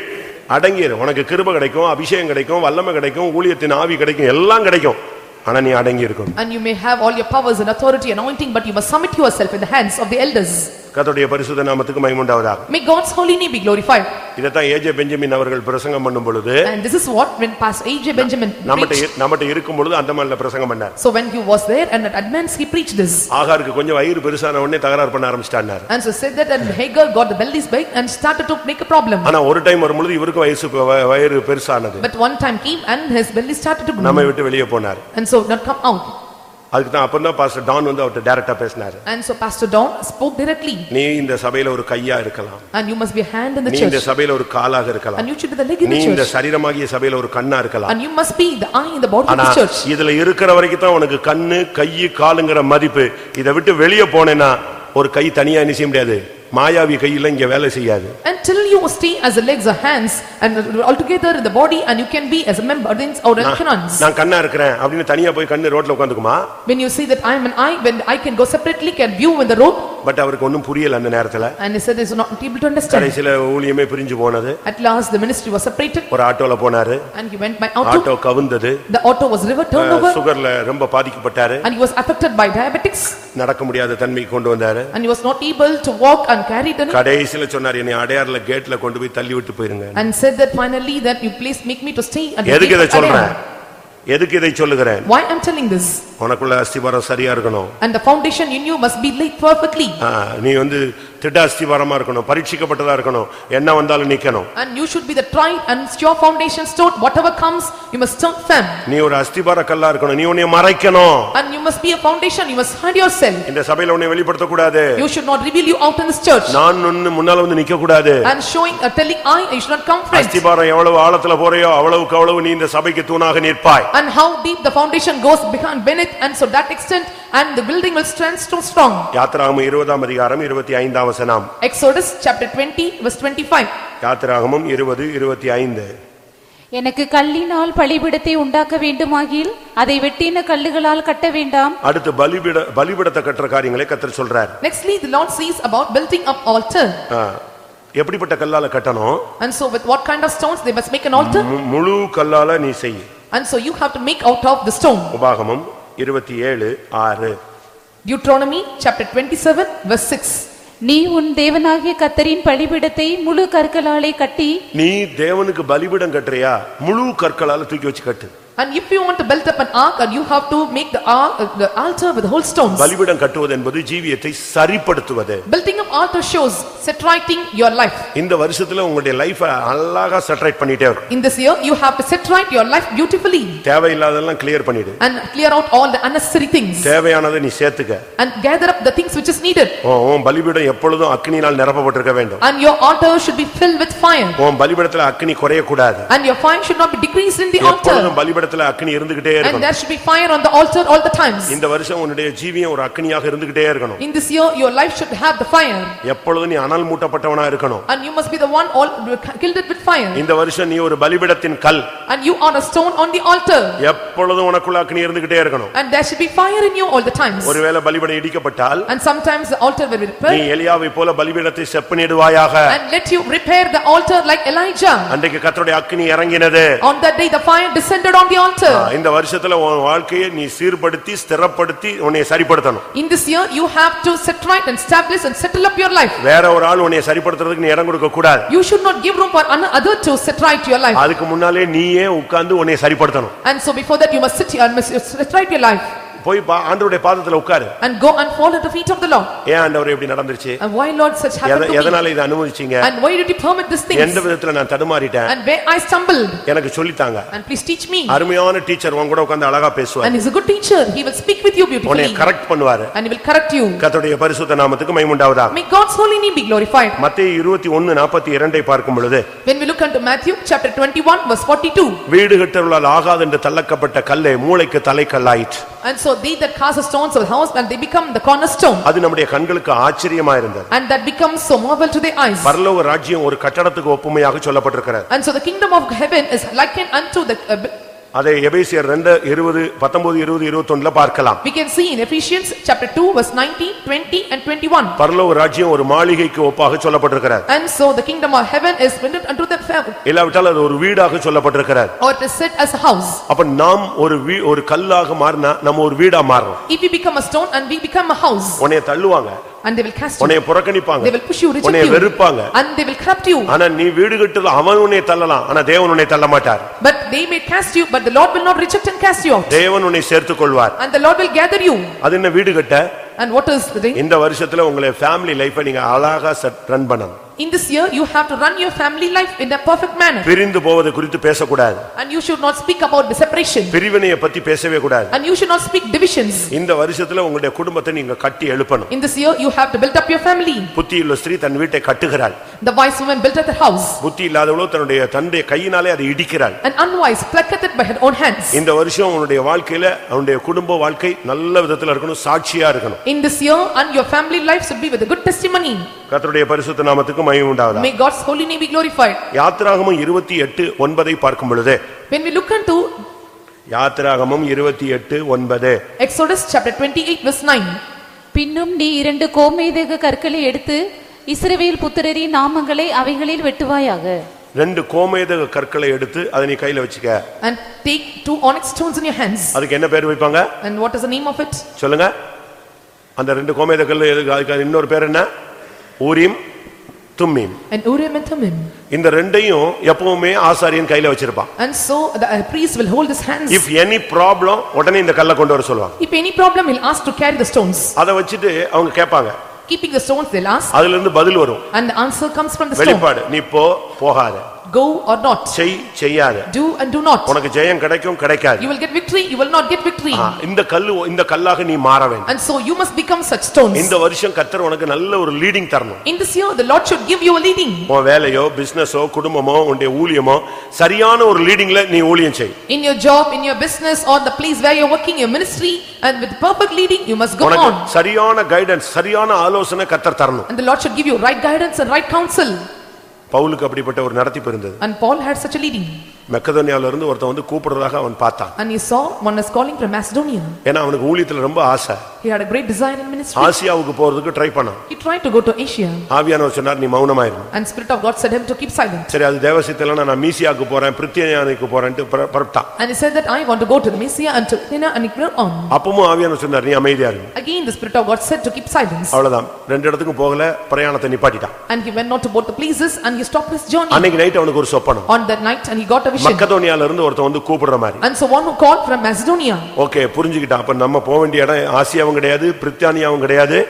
அடங்கிரு. உனக்கு கிருப கிடைக்கும் அபிஷேகம் கிடைக்கும் வல்லமை கிடைக்கும் ஊழியத்தின் ஆவி கிடைக்கும் எல்லாம் கிடைக்கும். ஆனா நீ அடங்கி இருக்கணும். And you may have all your powers and authority and anointing but you must submit yourself in the hands of the elders. கர்த்தருடைய பரிசுத்த நாமத்துக்கு மகிமை உண்டாவதாக may god's holy name be glorified. இத ஏஜே பெஞ்சமின் அவர்கள் பிரசங்கம் பண்ணும் பொழுது and this is what when past AJ Benjamin நம்மட்ட நம்மட்ட இருக்கும் பொழுது அந்தமான்ல பிரசங்கம் பண்ணார். So when he was there and at Andamans he preached this. ஆகாருக்கு கொஞ்சம் வயிறு பெருசான உடனே தகராறு பண்ண ஆரம்பிச்சிட்டார் and so said that and hagar got the belly big and started to make a problem. ஆனா ஒரு டைம் வரும் பொழுது இவருக்கு வயசு வயிறு பெருசானது. But one time came and his belly started to grow. நம்மை விட்டு வெளியே போனார். And so not come out. அதுக்கு தான் அப்பதான் பாஸ்டர் டான் வந்து அவர்கிட்ட டைரக்டா பேசினாரு And so Pastor Don spoke directly. நீ இந்த சபையில ஒரு கையா இருக்கலாம் And you must be a hand in the நீ இந்த. சபையில ஒரு காலாக இருக்கலாம் And you should be the leg in நீ the இந்த church. சரீரமாகிய சபையில ஒரு கண்ணா இருக்கலாம் And you must be the eye in the body of ஆனா the church. இதுல இருக்கிற வரைக்கும் தான் உனக்கு கண்ணு கையு காலுங்கிற மதிப்பு இதை விட்டு வெளியே போனேன்னா ஒரு கை தனியா என்ன செய்ய முடியாது மாயாவி கையில இங்க வேலை செய்யாது Until you stay as the legs or hands and altogether in the body and you can be as a member or a canons. நான் கண்ணா இருக்கிறேன் அப்படின்னு தனியா போய் கண்ணு ரோட்ல உட்காந்துக்குமா When you say that I am an eye, when I can go separately, can view in the road. but அவருக்கு ஒண்ணும் புரியல அந்த நேரத்துல And he said is not able to understand. கடைசியில ஊழியமே பிரிஞ்சு போனது At last the ministry was separated ஒரு ஆட்டோல போனாரு and he went by auto. Auto கவுந்தது The auto was river turned over சுகர்ல ரொம்ப பாதிக்கப்பட்டாரு and he was affected by diabetics நடக்க முடியாத தன்மைக்கு கொண்டு வந்தாரு and he was not able to walk and carry the கடைசியில சொன்னார் என்னை அடையாறுல கேட்ல கொண்டு போய் தள்ளி விட்டு போயிருங்க and said that finally that you please make me to stay at எதுக்கு இதை சொல்றேன். எதுக்கு இதை சொல்லுகிறேன் Why I'm telling this? உனக்குள்ள அஸ்திபாரம் சரியா இருக்கணும் And the foundation in you must be laid perfectly. ஆ, நீ வந்து திட்ட அஸ்திபாரமா இருக்கணும் பரீட்சிக்கப்பட்டதா இருக்கணும் என்ன வந்தாலும் நிக்கணும் And you should be the tried and your foundation stone, whatever comes, you must stand firm. நீ ஒரு அஸ்திபார கல்லா இருக்கணும் நீ உன்னை மறைக்கணும் And you must be a foundation, you must hide yourself. இந்த சபையில உன்னை வெளிப்படுத்த கூடாது You should not reveal you out in this church. நான் ஒன்னு முன்னால வந்து நிக்க கூடாது And showing, uh, telling I, you should not come friends. அஸ்திபாரம் எவ்வளவு ஆழத்துல போறையோ அவ்வளவுக்கு அவ்வளவு நீ இந்த சபைக்கு தூணாக நிற்பாய் And how deep the foundation goes behind beneath and so that extent and the building will stand so strong. யாத்திராகமம் இருபதாம் அதிகாரம் இருபத்தி வசனம் Exodus chapter 20 verse 25. யாத்திராகமம் இருபது இருபத்தி ஐந்து எனக்கு கல்லினால் பலிபிடத்தை உண்டாக்க வேண்டுமாகில் அதை வெட்டின கல்லுகளால் கட்ட வேண்டாம் அடுத்து பலிபிட பலிபிடத்தை கட்டுற காரியங்களை கத்தர் சொல்றார் Nextly, the Lord says about building up altar. ஆ, எப்படிப்பட்ட கல்லால கட்டணும் And so with what kind of stones they must make an altar? மு- முழு கல்லால நீ செய் And so you have to make out of the stone. உபாகமம் இருபத்தி ஏழு ஆறு Deuteronomy chapter 27 verse 6. நீ உன் தேவனாகிய கத்தரின் பலிபீடத்தை முழு கற்களாலே கட்டி நீ தேவனுக்கு பலிபீடம் கட்டுறியா? முழு கற்களால தூக்கி வச்சு கட்டு. And if you want to build up an ark, and you have to make the ark, uh, the altar with whole stones. பலிபீடம் கட்டுவது என்பது ஜீவியத்தை சரிப்படுத்துவது Building up altar shows setting your life. இந்த வருஷத்துல உங்களுடைய லைஃப அழகா செட்டரைட் பண்ணிட்டே வரும் In this year, you have to set right your life beautifully தேவையில்லாதெல்லாம் clear பண்ணிடு and clear out all the unnecessary things தேவையானதை நீ சேர்த்துக்க and gather up the things which is needed. உன் உன் பலிபீடம் எப்பொழுதும் அக்னினால் நிரப்பப்பட்டிருக்க வேண்டும் And your altar should be filled with fire. உன் பலிபீடத்துல அக்னி குறையக்கூடாது And your fire should not be decreased in the எப்பொழுதும் altar. பலிபீடத்துல அக்னி இருந்துகிட்டே And இருக்கணும் there should be fire on the altar all the times. இந்த வருஷம் உன்னுடைய ஜீவியம் ஒரு அக்னியாக இருந்துகிட்டே இருக்கணும் In this year, your life should have the fire. எப்பொழுதும் நீ அனல் மூட்டப்பட்டவனா இருக்கணும் And you must be the one all gilded with fire. இந்த வருஷம் நீ ஒரு பலிபீடத்தின் கல் And you are a stone on the altar. எப்பொழுதும் உனக்குள்ள அக்னி இருந்துகிட்டே இருக்கணும் And there should be fire in you all the times. ஒருவேளை பலிபீடம் இடிக்கப்பட்டால் And sometimes the altar will be நீ repaired. எலியாவை போல பலிபீடத்தை செப்பனிடுவாயாக And let you repair the altar like Elijah. அன்றைக்கு கர்த்தருடைய அக்னி இறங்கினது On that day, the fire descended on the altar. இந்த வருஷத்துல உன் வாழ்க்கையை நீ சீர்படுத்தி ஸ்திரப்படுத்தி உன்னை சரிப்படுத்தணும் In this year, you have to set right and establish and settle up your life. வேற ஒரு ஆள் உன்னை சரிப்படுத்துறதுக்கு நீ இடம் கொடுக்க கூடாது You should not give room for another to set right your life. அதுக்கு முன்னாலே நீயே உட்கார்ந்து உன்னை சரிப்படுத்தணும் And so before that, you must sit here and must set right your life. போய் ஆண்டவருடைய பாதத்துல உட்காரு And go and fall at the feet of the Lord. ஏன் ஆண்டவர் எப்படி நடந்துருச்சு And why Lord such happened to me? எதனால இதை அனுமதிச்சீங்க And why did you permit these எந்த things? விதத்துல நான் தடுமாறிட்டேன் And where I stumbled? எனக்கு சொல்லித்தாங்க And please teach me. அருமையான டீச்சர் உன் கூட உட்கார்ந்து அழகா பேசுவார் And he's a good teacher. He will speak with you உன்னை beautifully. கரெக்ட் பண்ணுவாரு And he will correct you. கர்த்தருடைய பரிசுத்த நாமத்துக்கு மைமுண்டாவதாக May God's holy name be glorified. மத்தேயு இருபத்தி ஒன்னு நாற்பத்தி இரண்டை பார்க்கும் பொழுது When we look unto Matthew chapter 21 verse 42. வீடு கட்டுவதால் ஆகாது என்று தள்ளக்கப்பட்ட கல்லே மூளைக்கு தலைக்கல்லாயிற்று And so they that cast the stones of the house and they become the cornerstone. அது நம்முடைய கண்களுக்கு ஆச்சரியமா இருந்தது And that becomes so marvel to their eyes. பரலோக ராஜ்யம் ஒரு கட்டடத்துக்கு ஒப்புமையாக சொல்லப்பட்டிருக்கிறது And so the kingdom of heaven is likened unto the, uh, b- அதை எபேசியர் ரெண்டு இருபது பத்தொன்பது இருபது இருபத்தொன்னுல பார்க்கலாம் we can see in Ephesians chapter 2 verse 19, 20 and 21. பரலோக ராஜ்யம் ஒரு மாளிகைக்கு ஒப்பாக சொல்லப்பட்டிருக்கிறது And so the kingdom of heaven is rendered unto the family இல்லாவிட்டால் அது ஒரு வீடாக சொல்லப்பட்டிருக்கிறது or it is set as a house. அப்ப நாம் ஒரு ஒரு கல்லாக மாறினா நம்ம ஒரு வீடா மாறுறோம் If we become a stone and we become a house உன்னைய தள்ளுவாங்க and they will cast you, உன்னைய புறக்கணிப்பாங்க they will push you, reject you வெறுப்பாங்க and they will corrupt you. ஆனா நீ வீடு கட்டுல அவன் உன்னை தள்ளலாம் ஆனா தேவன் உன்னை தள்ள மாட்டார் But they may cast you, but the Lord will not reject and cast you out. தேவன் உன்னை சேர்த்துக் கொள்வார் And the Lord will gather you. அது என்ன வீடு கட்ட And what is the thing? இந்த வருஷத்துல உங்களை ஃபேமிலி லைஃபை நீங்க அழகா ரன் பண்ணணும் In this year, you have to run your family life in a perfect manner. பிரிந்து போவது குறித்து பேசக்கூடாது And you should not speak about the separation. பிரிவினையை பத்தி பேசவே கூடாது And you should not speak divisions. இந்த வருஷத்துல உங்களுடைய குடும்பத்தை நீங்க கட்டி எழுப்பணும் In this year, you have to build up your family. புத்தியுள்ள ஸ்திரீ தன் வீட்டை கட்டுகிறாள் The wise woman built up her house. புத்தி இல்லாதவளோ தன்னுடைய தன்னுடைய கையினாலே அதை இடிக்கிறாள் And unwise plucketh it by her own hands. இந்த வருஷம் உன்னுடைய வாழ்க்கையில உன்னுடைய குடும்ப வாழ்க்கை நல்ல விதத்துல இருக்கணும் சாட்சியா இருக்கணும் In this year, and your family life should be with a good testimony. கர்த்தருடைய பரிசுத்த நாமத்துக்கு மகிமை உண்டாவதா May God's holy name be glorified. யாத்திராகமம் இருபத்தி எட்டு ஒன்பதை பார்க்கும் பொழுது When we look into யாத்திராகமம் இருபத்தி எட்டு ஒன்பது Exodus chapter 28 verse 9. பின்னும் நீ இரண்டு கோமேதக கற்களை எடுத்து இஸ்ரவேல் புத்திரரின் நாமங்களை அவைகளில் வெட்டுவாயாக ரெண்டு கோமேதக கற்களை எடுத்து அதை நீ கையில வச்சுக்க And take two onyx stones in your hands. அதுக்கு என்ன பேர் வைப்பாங்க And what is the name of it? சொல்லுங்க அந்த ரெண்டு கோமேத கல் எதுக்கு அதுக்கு இன்னொரு பேர் என்ன Urim Thummim And Urim and Thummim. இந்த ரெண்டையும் எப்பவுமே ஆசாரியன் கையில வச்சிருப்பான் And so the uh, priest will hold his hands. If any problem உடனே இந்த கல்லை கொண்டு வர சொல்லுவாங்க If any problem, he'll ask to carry the stones. அதை வச்சுட்டு அவங்க கேட்பாங்க Keeping the stones, they'll ask. அதுல இருந்து பதில் வரும் And the answer comes from the stone. வெளிப்பாடு நீ போ போகாத Go or not. செய் செய்யாத Do and do not. உனக்கு ஜெயம் கிடைக்கும் கிடைக்காது You will get victory, you will not get victory. ஆ, இந்த கல்லு இந்த கல்லாக நீ மாற வேண்டும் And so you must become such stones. இந்த வருஷம் கத்தர் உனக்கு நல்ல ஒரு லீடிங் தரணும் In this year, the Lord should give you a leading. உன் வேலையோ பிசினஸோ குடும்பமோ உன்னுடைய ஊழியமோ சரியான ஒரு லீடிங்ல நீ ஊழியம் செய் In your job, in your business, or the place where you're working, your ministry, and with perfect leading, you must go உனக்கு on. சரியான கைடன்ஸ் சரியான ஆலோசனை கத்தர் தரணும் And the Lord should give you right guidance and right counsel. பவுலுக்கு அப்படிப்பட்ட ஒரு நடத்திப்பு இருந்தது And Paul had such a leading. வந்து கூப்பிடுறதாக அவன் பார்த்தான். And he saw one is calling from macedonia ஏனா அவனுக்கு ஊழியத்துல ரொம்ப ஆசை. He had a great desire in ministry. ஆசியாவுக்கு போறதுக்கு ட்ரை பண்ணான். He tried to go to asia. ஆவியானவர் சொன்னார் நீ மௌனமா இரு and spirit of god said him to keep silent. சரி அது தேவசியத்துல நான் மீசியாக்கு போறேன் பிரித்தியானிக்கு போறேன்ட்டு பரப்டான் and he said that i want to go to the Mysia and to nina and ignore on அப்பமும் ஆவியானவர் சொன்னார் நீ அமைதியா இரு. Again the spirit of god said to keep silence. ரெண்டு இடத்துக்கு போகல பிரயாணத்தை நிப்பாட்டிட்டான். And he went not to both the places and he stopped his journey. அன்னைக்கு நைட் அவனுக்கு ஒரு சொப்பனம். On that night and he got a vision மக்கதோனியால இருந்து ஒருத்தன் வந்து கூப்பிடுற மாதிரி. And so one who called from Macedonia. Okay புரிஞ்சுக்கிட்டான். அப்ப நம்ம போக வேண்டிய இடம் ஆசியாவும் கிடையாது பிரித்தானியாவும் கிடையாது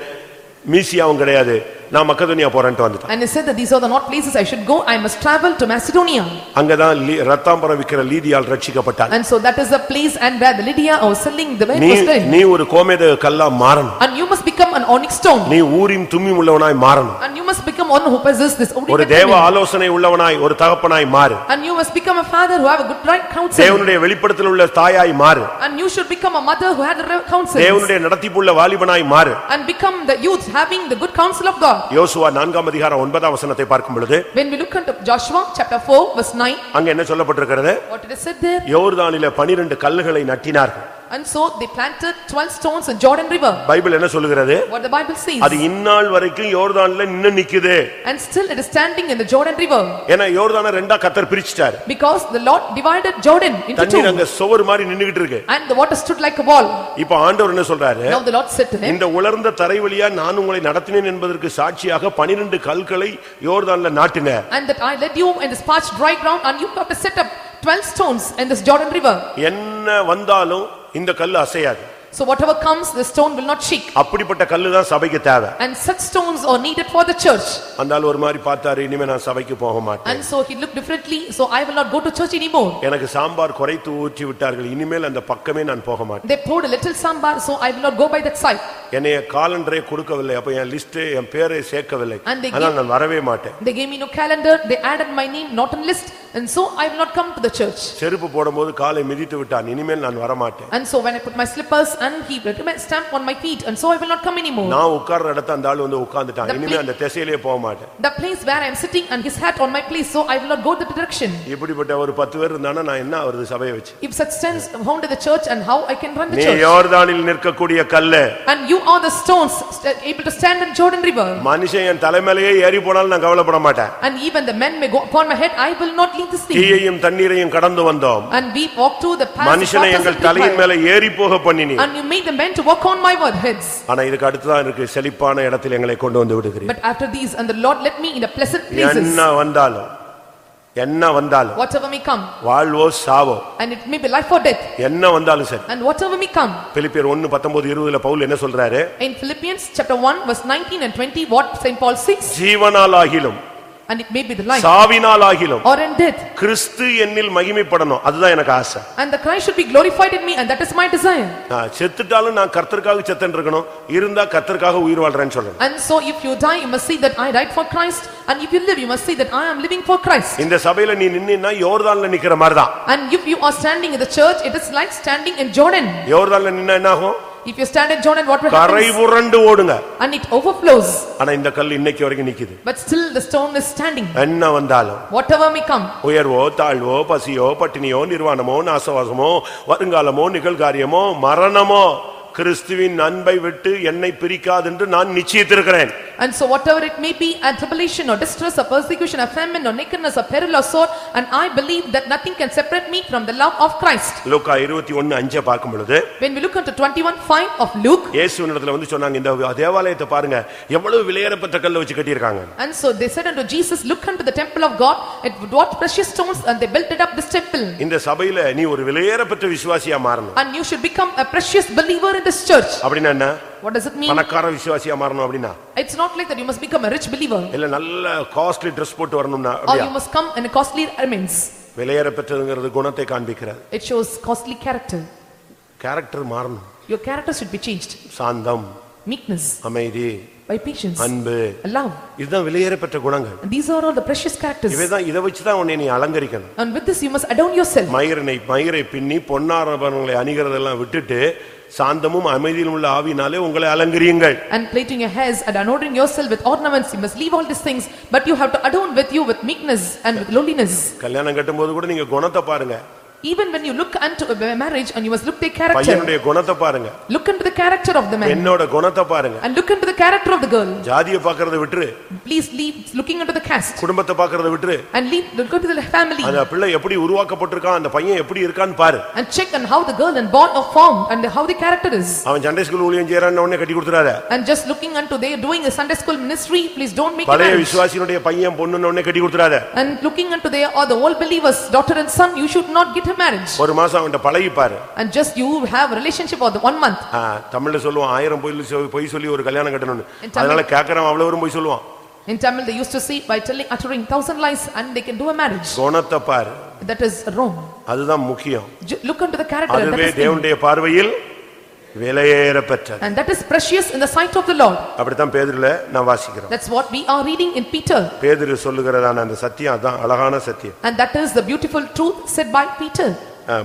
மீசியாவும் கிடையாது. நான் மக்கதோனியா போறேன்ட்டு வந்துட்டான் And he said that these are the not places I should go. I must travel to Macedonia. அங்கதான் லீ- ரத்தாம்பரம் விக்கிற லீதியால் ரட்சிக்கப்பட்டாள் And so that is the place and where the Lydia was selling the wine நீ was there. நீ ஒரு கோமேத கல்லா மாறணும் And you must become an onyx stone. நீ ஊரின் தும்மி உள்ளவனாய் மாறணும் And you must become one who possesses this ஒரு Urim and தேவ Thummim. ஆலோசனை உள்ளவனாய் ஒரு தகப்பனாய் மாறு And you must become a father who have a good right counsel. தேவனுடைய வெளிப்படுத்தல் உள்ள தாயாய் மாறு And you should become a mother who had the right counsel. தேவனுடைய நடத்திப்புள்ள வாலிபனாய் மாறு And become the youth having the good counsel of God. யோசுவா நான்காம் அதிகாரம் ஒன்பதாம் வசனத்தை பார்க்கும் பொழுது When we look into Joshua chapter 4 verse 9, அங்க என்ன சொல்லப்பட்டிருக்கிறது what it is said there? யோர்தானில பனிரெண்டு கல்லுகளை நட்டினார்கள் And so they planted 12 stones in Jordan river. Bible என்ன சொல்லுகிறது What the Bible அது says. இந்நாள் வரைக்கும் யோர்தான்ல நின்னு நிக்குது And still it is standing in the Jordan river. ஏன்னா யோர்தான ரெண்டா கத்தர் பிரிச்சுட்டார் Because the Lord divided Jordan into தண்ணீர் two. அங்க சுவர் மாதிரி நின்னுகிட்டு இருக்கு And the water stood like a wall. இப்ப ஆண்டவர் என்ன சொல்றாரு Now the Lord said to him, இந்த உலர்ந்த தரை வழியா நான் உங்களை நடத்தினேன் என்பதற்கு சாட்சியாக பனிரெண்டு கற்களை யோர்தான்ல நாட்டுங்க And that I led you in this parched dry ground and you have to set up 12 stones in this Jordan river. என்ன வந்தாலும் இந்த கல் அசையாது. So whatever comes, the stone will not shake. அப்படிப்பட்ட கல்லு தான் சபைக்கு தேவை And such stones are needed for the church. அந்த ஆள் ஒரு மாதிரி பார்த்தாரு இனிமே நான் சபைக்கு போக மாட்டேன் And so he looked differently, so I will not go to church anymore. எனக்கு சாம்பார் குறைத்து ஊற்றி விட்டார்கள் இனிமேல் அந்த பக்கமே நான் போக மாட்டேன் They poured a little sambar, so I will not go by that side. என்னைய காலண்டரே கொடுக்கவில்லை அப்ப என் லிஸ்ட் என் பேரை சேர்க்கவில்லை And they அதனால் நான் வரவே மாட்டேன் They gave me no calendar, they added my name not on list, and so I will not come to the church. செருப்பு போடும்போது காலை மிதித்து விட்டான் இனிமேல் நான் வர மாட்டேன் And so when I put my slippers and he put my stamp on my feet, and so I will not come anymore. நான் உட்கார்ற இடத்த அந்த ஆள் வந்து உட்கார்ந்துட்டான் The இனிமே அந்த திசையிலே போக மாட்டேன் The place where I am sitting and his hat on my place, so I will not go that direction. இப்படிப்பட்ட ஒரு பத்து பேர் இருந்தானா நான் என்ன வருது சபையை வச்சு If such stands found in the church and how I can run the நீ church. யோர்தானில் நிற்கக்கூடிய கல்லு And you are the stones st- able to stand in Jordan river. மனுஷன் என் தலைமையிலேயே ஏறி போனாலும் நான் கவலைப்பட மாட்டேன் And even the men may go upon my head, I will not leave this thing. தீயையும் தண்ணீரையும் கடந்து வந்தோம் And we walk through the paths of மனுஷனை waters எங்கள் and தலையின் fire. மேல ஏறி போக பண்ணினி And you made the men to walk on my word heads. ஆனா இதுக்கு அடுத்துதான் இருக்கு செழிப்பான இடத்தில் எங்களை கொண்டு வந்து விடுகிறீர் But after these, and the Lord led me in the pleasant places, என்ன வந்தாலும் என்ன வந்தாலும் whatever may come, வாழ்வோ Sao and it may be life or death, என்ன வந்தாலும் சரி and whatever may come. பிலிப்பியர் ஒன்னு பத்தொன்பது இருபதுல பவுல் என்ன சொல்றாரு In Philippians chapter 1 verse 19 and 20, what Saint Paul says, ஜீவனால் ஆகிலும் and it may be the life சாவினால் ஆகிலும் or in death, கிறிஸ்து என்னில் மகிமைப்படணும் அதுதான் எனக்கு ஆசை and the Christ should be glorified in me, and that is my desire. நான் செத்துட்டாலும் நான் கர்த்தருக்காக செத்தன் இருக்கணும் இருந்தா கர்த்தருக்காக உயிர் வாழ்றேன்னு சொல்லணும் And so if you die, you must say that I died for Christ, and if you live, you must say that I am living for Christ. இந்த சபையில நீ நின்னா யோர்தான்ல நிக்கிற மாதிரிதான் And if you are standing in the church, it is like standing in Jordan. யோர்தான்ல நின்னா என்ன ஆகும் If you stand in Jordan, what will கரை happen? புரண்டு ஓடுங்க And it overflows, ஆனா இந்த கல் இன்னைக்கு வரைக்கும் நிக்குது but still the stone is standing. என்ன வந்தாலும் Whatever may come, உயர்வோ தாழ்வோ பசியோ பட்டினியோ நிர்வாணமோ நாசவாசமோ வருங்காலமோ நிகழ்காரியமோ மரணமோ கிறிஸ்துவின் அன்பை விட்டு என்னை பிரிக்காதென்று நான் நிச்சயித்திருக்கிறேன் And so whatever it may be, and tribulation or distress or persecution or famine or nakedness or peril or sword, and I believe that nothing can separate me from the love of Christ. லூக்கா இருபத்தி ஒன்னு அஞ்ச பார்க்கும் பொழுது When we look into twenty-one five of Luke, இயேசுவினிடத்துல வந்து சொன்னாங்க இந்த தேவாலயத்தை பாருங்க எவ்வளவு விலையேறப்பட்ட கல்ல வச்சு கட்டியிருக்காங்க and so they said unto Jesus, look unto the temple of God, it would what precious stones, and they built it up this temple. இந்த சபையில நீ ஒரு விலையேறப்பட்ட விசுவாசியா மாறணும் And you should become a precious believer in this church. அப்படின்னா என்ன What does it mean? பணக்கார விசுவாசியா மாறணும் அப்படின்னா It's not like that you must become a rich believer, இல்ல நல்ல காஸ்ட்லி ட்ரெஸ் போட்டு வரணும்னா or அப்படியா you must come in a costly garments. விலையேறப்பட்டதுங்கிறது குணத்தை காண்பிக்கிறது It shows costly character. Character மாறணும் Your character should be changed. சாந்தம் Meekness, அமைதி by patience, அன்பு love. இதுதான் விலையேறப்பட்ட குணங்கள் And these are all the precious characters. இவைதான் இதை வச்சுதான் உன்னை நீ அலங்கரிக்கணும் And with this you must adorn yourself. மயிரனை மயிரை பின்னி பொன்னாரபணங்களை அணிகிறதெல்லாம் விட்டுட்டு சாந்தமும் அமைதியிலும் உள்ள ஆவினாலே உங்களை அலங்கரியுங்கள் And plaiting your hairs and adorning yourself with ornaments, you must leave all these things, but you have to adorn with you with meekness and with lowliness. கல்யாணம் கட்டும்போது கூட நீங்க குணத்தை பாருங்க Even when you look unto a marriage and you must look their character, பையனுடைய குணத்தை பாருங்க look into the character of the man என்னோட குணத்தை பாருங்க and look into the character of the girl. ஜாதியை பாக்குறத விட்டுரு Please leave looking into the caste குடும்பத்தை பாக்குறத விட்டுரு and leave, look into the family அந்த பிள்ளை எப்படி உருவாக்கப்பட்டிருக்கான் அந்த பையன் எப்படி இருக்கான்னு பாரு and check on how the girl and born or formed and how the character is. அவன் சண்டே ஸ்கூல் ஊழியம் செய்யறான்னு உடனே கட்டி கொடுத்துறாத And just looking unto they are doing a Sunday school ministry, please don't make a பழைய marriage. விசுவாசியினுடைய பையன் பொண்ணுன்னு உடனே கட்டி கொடுத்துறாத And looking unto they are the old believers, daughter and son, you should not get a marriage. ஒரு மாசம் அவன்கிட்ட பழகி பாரு And just you have a relationship for the one month. ஆ, தமிழ்ல சொல்லுவான் ஆயிரம் பொய் சொல்லி- பொய் சொல்லி ஒரு கல்யாணம் கட்டணும்னு அதனால கேக்குறவன் அவ்வளவு பொய் சொல்லுவான் In Tamil, they used to say by telling, uttering thousand lies and they can do a marriage. குணத்தை பாரு That is wrong. அதுதான் முக்கியம் Ju- Look unto the character. that அதுவே is in- தேவனுடைய பார்வையில் விலையேற பெற்றது And that is precious in the sight of the Lord. அப்படித்தான் பேதுருல நான் வாசிக்கிறோம் That's what we are reading in Peter. பேதுரு சொல்லுகிறதான அந்த சத்தியம் அதான் அழகான சத்தியம் And that is the beautiful truth said by Peter.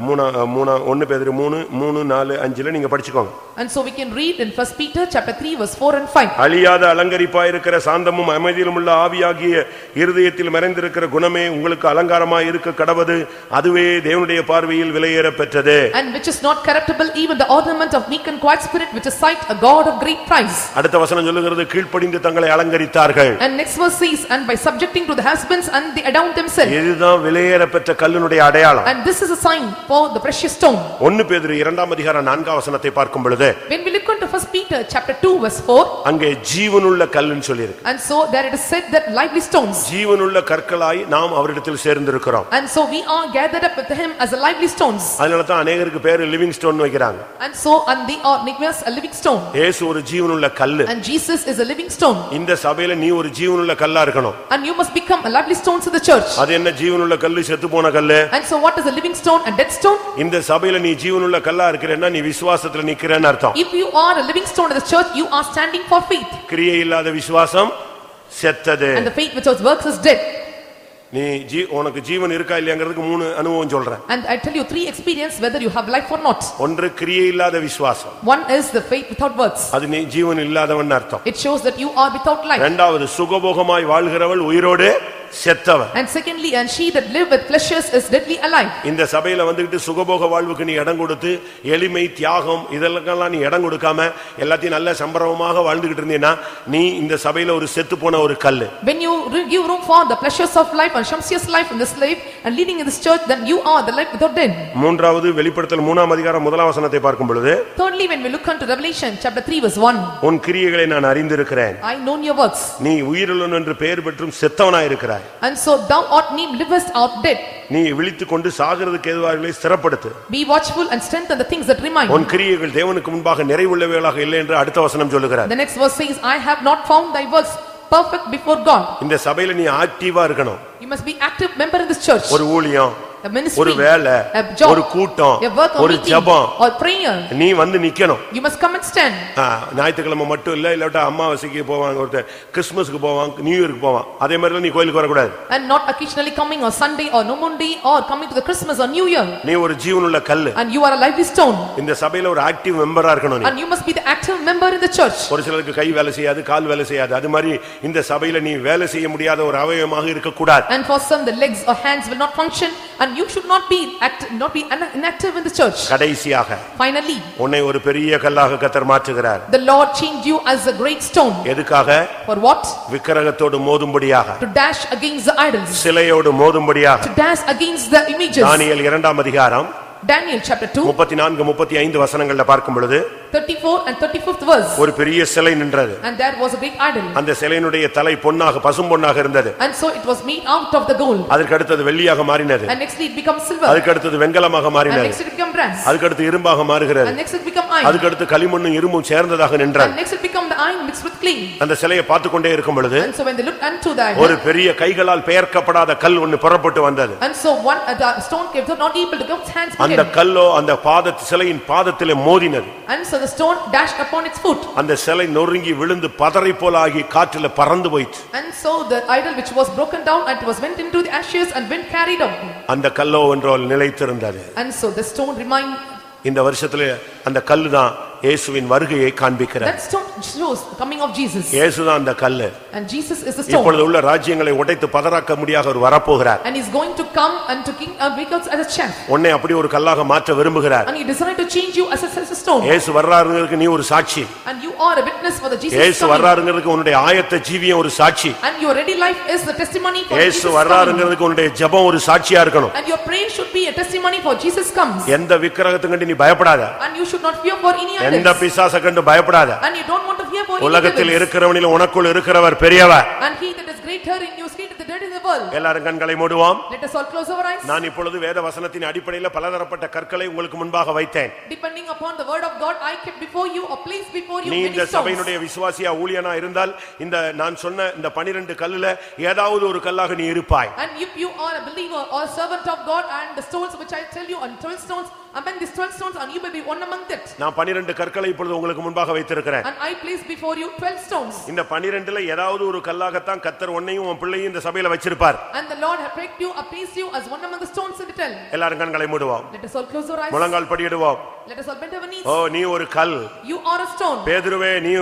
மூணா மூணா ஒன்னு பேதுரு மூணு மூணு நாலு அஞ்சுல நீங்க படிச்சுக்கோங்க And so we can read in first Peter chapter 3 verse 4 and 5. அழியாத அலங்கரிப்பாயிருக்கிற சாந்தமும் அமைதியிலும் உள்ள ஆவியாகிய இருதயத்தில் மறைந்திருக்கிற குணமே உங்களுக்கு அலங்காரமாய் இருக்க கடவது அதுவே தேவனுடைய பார்வையில் விலையேற பெற்றது And which is not corruptible, even the ornament of meek and quiet spirit, which is sight a God of great price. அடுத்த வசனம் சொல்லுகிறது கீழ்ப்படிந்து தங்களை அலங்கரித்தார்கள் And next verse says, and by subjecting to the husbands and they adorn themselves. இதுதான் விலையேற பெற்ற கல்லினுடைய அடையாளம் And this is a sign for the precious stone. ஒன்னு பேதுரு இரண்டாம் அதிகாரம் நான்காம் வசனத்தை பார்க்கும் பொழுது When we look into first Peter chapter 2 verse 4, அங்கே ஜீவனுள்ள கல்லுன்னு சொல்லியிருக்கு and so there it is said that lively stones. ஜீவனுள்ள கற்களாய் நாம் அவரிடத்தில் சேர்ந்திருக்கிறோம் And so we are gathered up with him as a lively stones. அதனால தான் அநேகருக்கு பேரு லிவிங் ஸ்டோன் வைக்கிறாங்க And so, and they are Nicholas a living stone. இயேசு ஒரு ஜீவனுள்ள கல்லு And Jesus is a living stone. இந்த சபையில நீ ஒரு ஜீவனுள்ள கல்லா இருக்கணும் And you must become a lively stones in the church. அது என்ன ஜீவனுள்ள கல்லு செத்து போன கல்லு And so what is a living stone and dead stone? இந்த சபையில நீ ஜீவனுள்ள கல்லா இருக்கிறேன்னா நீ விசுவாசத்துல நிக்கிறேன்னு அர்த்தம் If you are a living stone in the church, you are standing for faith. கிரியை இல்லாத விசுவாசம் செத்தது And the faith without works is dead. நீ ஜீ உனக்கு ஜீவன் இருக்கா இல்லையாங்கிறதுக்கு மூணு அனுபவம் சொல்றேன் And I tell you three experience whether you have life or not. ஒன்று கிரியை இல்லாத விசுவாசம் One is the faith without works. அது நீ ஜீவன் இல்லாதவன் அர்த்தம் It shows that you are without life. இரண்டாவது சுகபோகமாய் வாழ்கிறவள் உயிரோடு செத்தவன் And secondly, and she that live with pleasures is deadly alive. இந்த சபையில வந்துகிட்டு சுகபோக வாழ்வுக்கு நீ இடம் கொடுத்து எளிமை தியாகம் இதெல்லாம் நீ இடம் கொடுக்காம எல்லாத்தையும் நல்ல சம்பரமமாக வாழ்ந்துகிட்டு இருந்தீன்னா நீ இந்த சபையில ஒரு செத்து போன ஒரு கல்லு When you re- give room for the pleasures of life and Shamsia's life in this life and leading in this church, then you are the life without death. மூன்றாவது வெளிப்படுத்தல் மூணாம் அதிகாரம் முதலாம் வசனத்தை பார்க்கும் பொழுது Thirdly, when we look unto Revelation chapter 3 verse 1, உன் கிரியைகளை நான் அறிந்திருக்கிறேன் I known your works. நீ உயிருள்ளன் என்று பெயர் பெற்றும் செத்தவனாயிருக்கிறாய் And so thou art named livest art dead. நீ விழித்துக் கொண்டு சாகிறதுக்கு எதுவாகவே ஸ்திரப்படுத்து Be watchful and strengthen the things that remain. உன் கிரியைகள் தேவனுக்கு முன்பாக நிறைவுள்ளவைகளாக இல்லை என்று அடுத்த வசனம் சொல்லுகிறார் The next verse says, I have not found thy works perfect before God. இந்த சபையில நீ ஆக்டிவா இருக்கணும் You must be active member in this church. ஒரு ஊழியம் A ministry. ஒரு வேலை A job. ஒரு கூட்டம் A work or ஒரு meeting. ஜெபம் Or prayer. நீ வந்து நிக்கணும் You must come and stand. ஆ, ஞாயிற்றுக்கிழமை மட்டும் இல்ல இல்லாட்டா அம்மாவாசைக்கு போவாங்க ஒருத்தர் கிறிஸ்துமஸ்க்கு போவான் நியூ இயருக்கு போவான் அதே மாதிரி நீ கோயிலுக்கு வரக்கூடாது And not occasionally coming on Sunday or no Monday or coming to the Christmas or New Year. நீ ஒரு ஜீவனுள்ள கல்லு And you are a lively stone. இந்த சபையில ஒரு ஆக்டிவ் மெம்பரா இருக்கணும் நீ And you must be the active member in the church. ஒரு சிலருக்கு கை வேலை செய்யாது கால் வேலை செய்யாது அது மாதிரி இந்த சபையில நீ வேலை செய்ய முடியாத ஒரு அவயவமாக இருக்கக்கூடாது And for some, the legs or hands will not function and you should not be active, not be ina- inactive in the church. கடைசியாக Finally, உன்னை ஒரு பெரிய கல்லாக கத்தர் மாற்றுகிறார் the Lord changed you as a great stone. எதுக்காக For what? விக்கிரகத்தோடு மோதும்படியாக To dash against the idols. சிலையோடு மோதும்படியாக To dash against the images. தானியேல் இரண்டாம் அதிகாரம் Daniel chapter 2, முப்பத்தி நான்கு முப்பத்தி ஐந்து வசனங்கள்ல பார்க்கும் பொழுது 34 and 35th verse. ஒரு பெரிய சிலை நின்றது And there was a great idol. அந்த சிலையினுடைய தலை பொன்னாக பசும் பொன்னாக இருந்தது And so it was made out of the gold. அதற்கு அடுத்தது வெள்ளியாக மாறினது And nextly it becomes silver. அதுக்கு அடுத்தது வெங்கலமாக And மாறினது next it become brass. அதுக்கு அடுத்து இரும்பாக மாறுகிறது And next it become iron. அதுக்கு அடுத்து களிமண்ணும் இரும்பும் சேர்ந்ததாக நின்றது And next it become the iron mixed with clay. அந்த சிலையை பார்த்து கொண்டே இருக்கும் பொழுது And so when they looked unto the ஒரு பெரிய கைகளால் பெயர்க்கப்படாத கல் ஒன்னு புறப்பட்டு வந்தது and so one, uh, the stone came, not able to go hands அந்த. கல்லோ அந்த பாத சிலையின் பாதத்திலே மோதினது And so the stone dashed upon its foot. அந்த சிலை நொறுங்கி விழுந்து பதறை போல ஆகி காற்றில பறந்து போயிற்று And so the idol which was broken down and it was went into the ashes and went carried out. அந்த கல்லோ என்றால் நிலைத்திருந்தது And so the stone remained இந்த வருஷத்துல அந்த கல்லு தான் இயேசுவின் வருகையை காண்பிக்கிறார் That stone shows the coming of Jesus. இயேசுதான் அந்த கல்லு And Jesus is the stone. இப்பொழுது உள்ள ராஜ்யங்களை உடைத்து பதறாக்க முடியாத அவர் வரப்போகிறார் And he's going to come and to king, uh, because as a chef. உன்னை அப்படி ஒரு கல்லாக மாற்ற விரும்புகிறார் And he decided to change you as a, as a stone. இயேசு வர்றாருங்கிறதுக்கு நீ ஒரு சாட்சி And you are a witness for the Jesus இயேசு coming. வர்றாருங்கிறதுக்கு உன்னுடைய ஆயத்த ஜீவியம் ஒரு சாட்சி And your ready life is the testimony for இயேசு Jesus coming. வர்றாருங்கிறதுக்கு உன்னுடைய ஜெபம் ஒரு சாட்சியா இருக்கணும் And your prayer should be a testimony for Jesus comes. எந்த விக்கிரகத்தை கண்டு நீ பயப்படாத And you should not fear for any எந்த. பிசாச கண்டு பயப்படாத உலகத்தில். இருக்கிறவனில் உனக்குள் இருக்கிறவர் பெரியவர். எல்லாரும் கண்களை மூடுவோம். நான் இப்பொழுது வேத வசனத்தின் அடிப்படையில் பலதரப்பட்ட கற்களை உங்களுக்கு முன்பாக வைத்தேன் Depending upon the word of God, I kept before you before நீ இந்த. சபையினுடைய விசுவாசியா ஊழியனா இருந்தால் இந்த நான் சொன்ன இந்த பனிரெண்டு கல்லுல ஏதாவது ஒரு கல்லாக நீ இருப்பாய் And if you are a believer or a servant of God and the stones which I tell you on twelve stones, among these twelve stones and you will be one among that. நான் பனிரெண்டு கற்களை இப்பொழுது உங்களுக்கு முன்பாக வைத்திருக்கிறேன் And I place before you twelve stones. இந்த பனிரெண்டுல ஏதாவது ஒரு கல்லாகத்தான் கத்தர் உன்னையும் உன் பிள்ளையும் இந்த சபையில வச்சிருப்பார் And the Lord have picked you, or placed you as one among the stones in the tell. எல்லாரும் கண்களை மூடுவோம் Let us all close our eyes. முழங்கால் படியிடுவோம் Let us all bend our knees. ஓ நீ ஒரு கல் You are a stone பேதுருவே நீ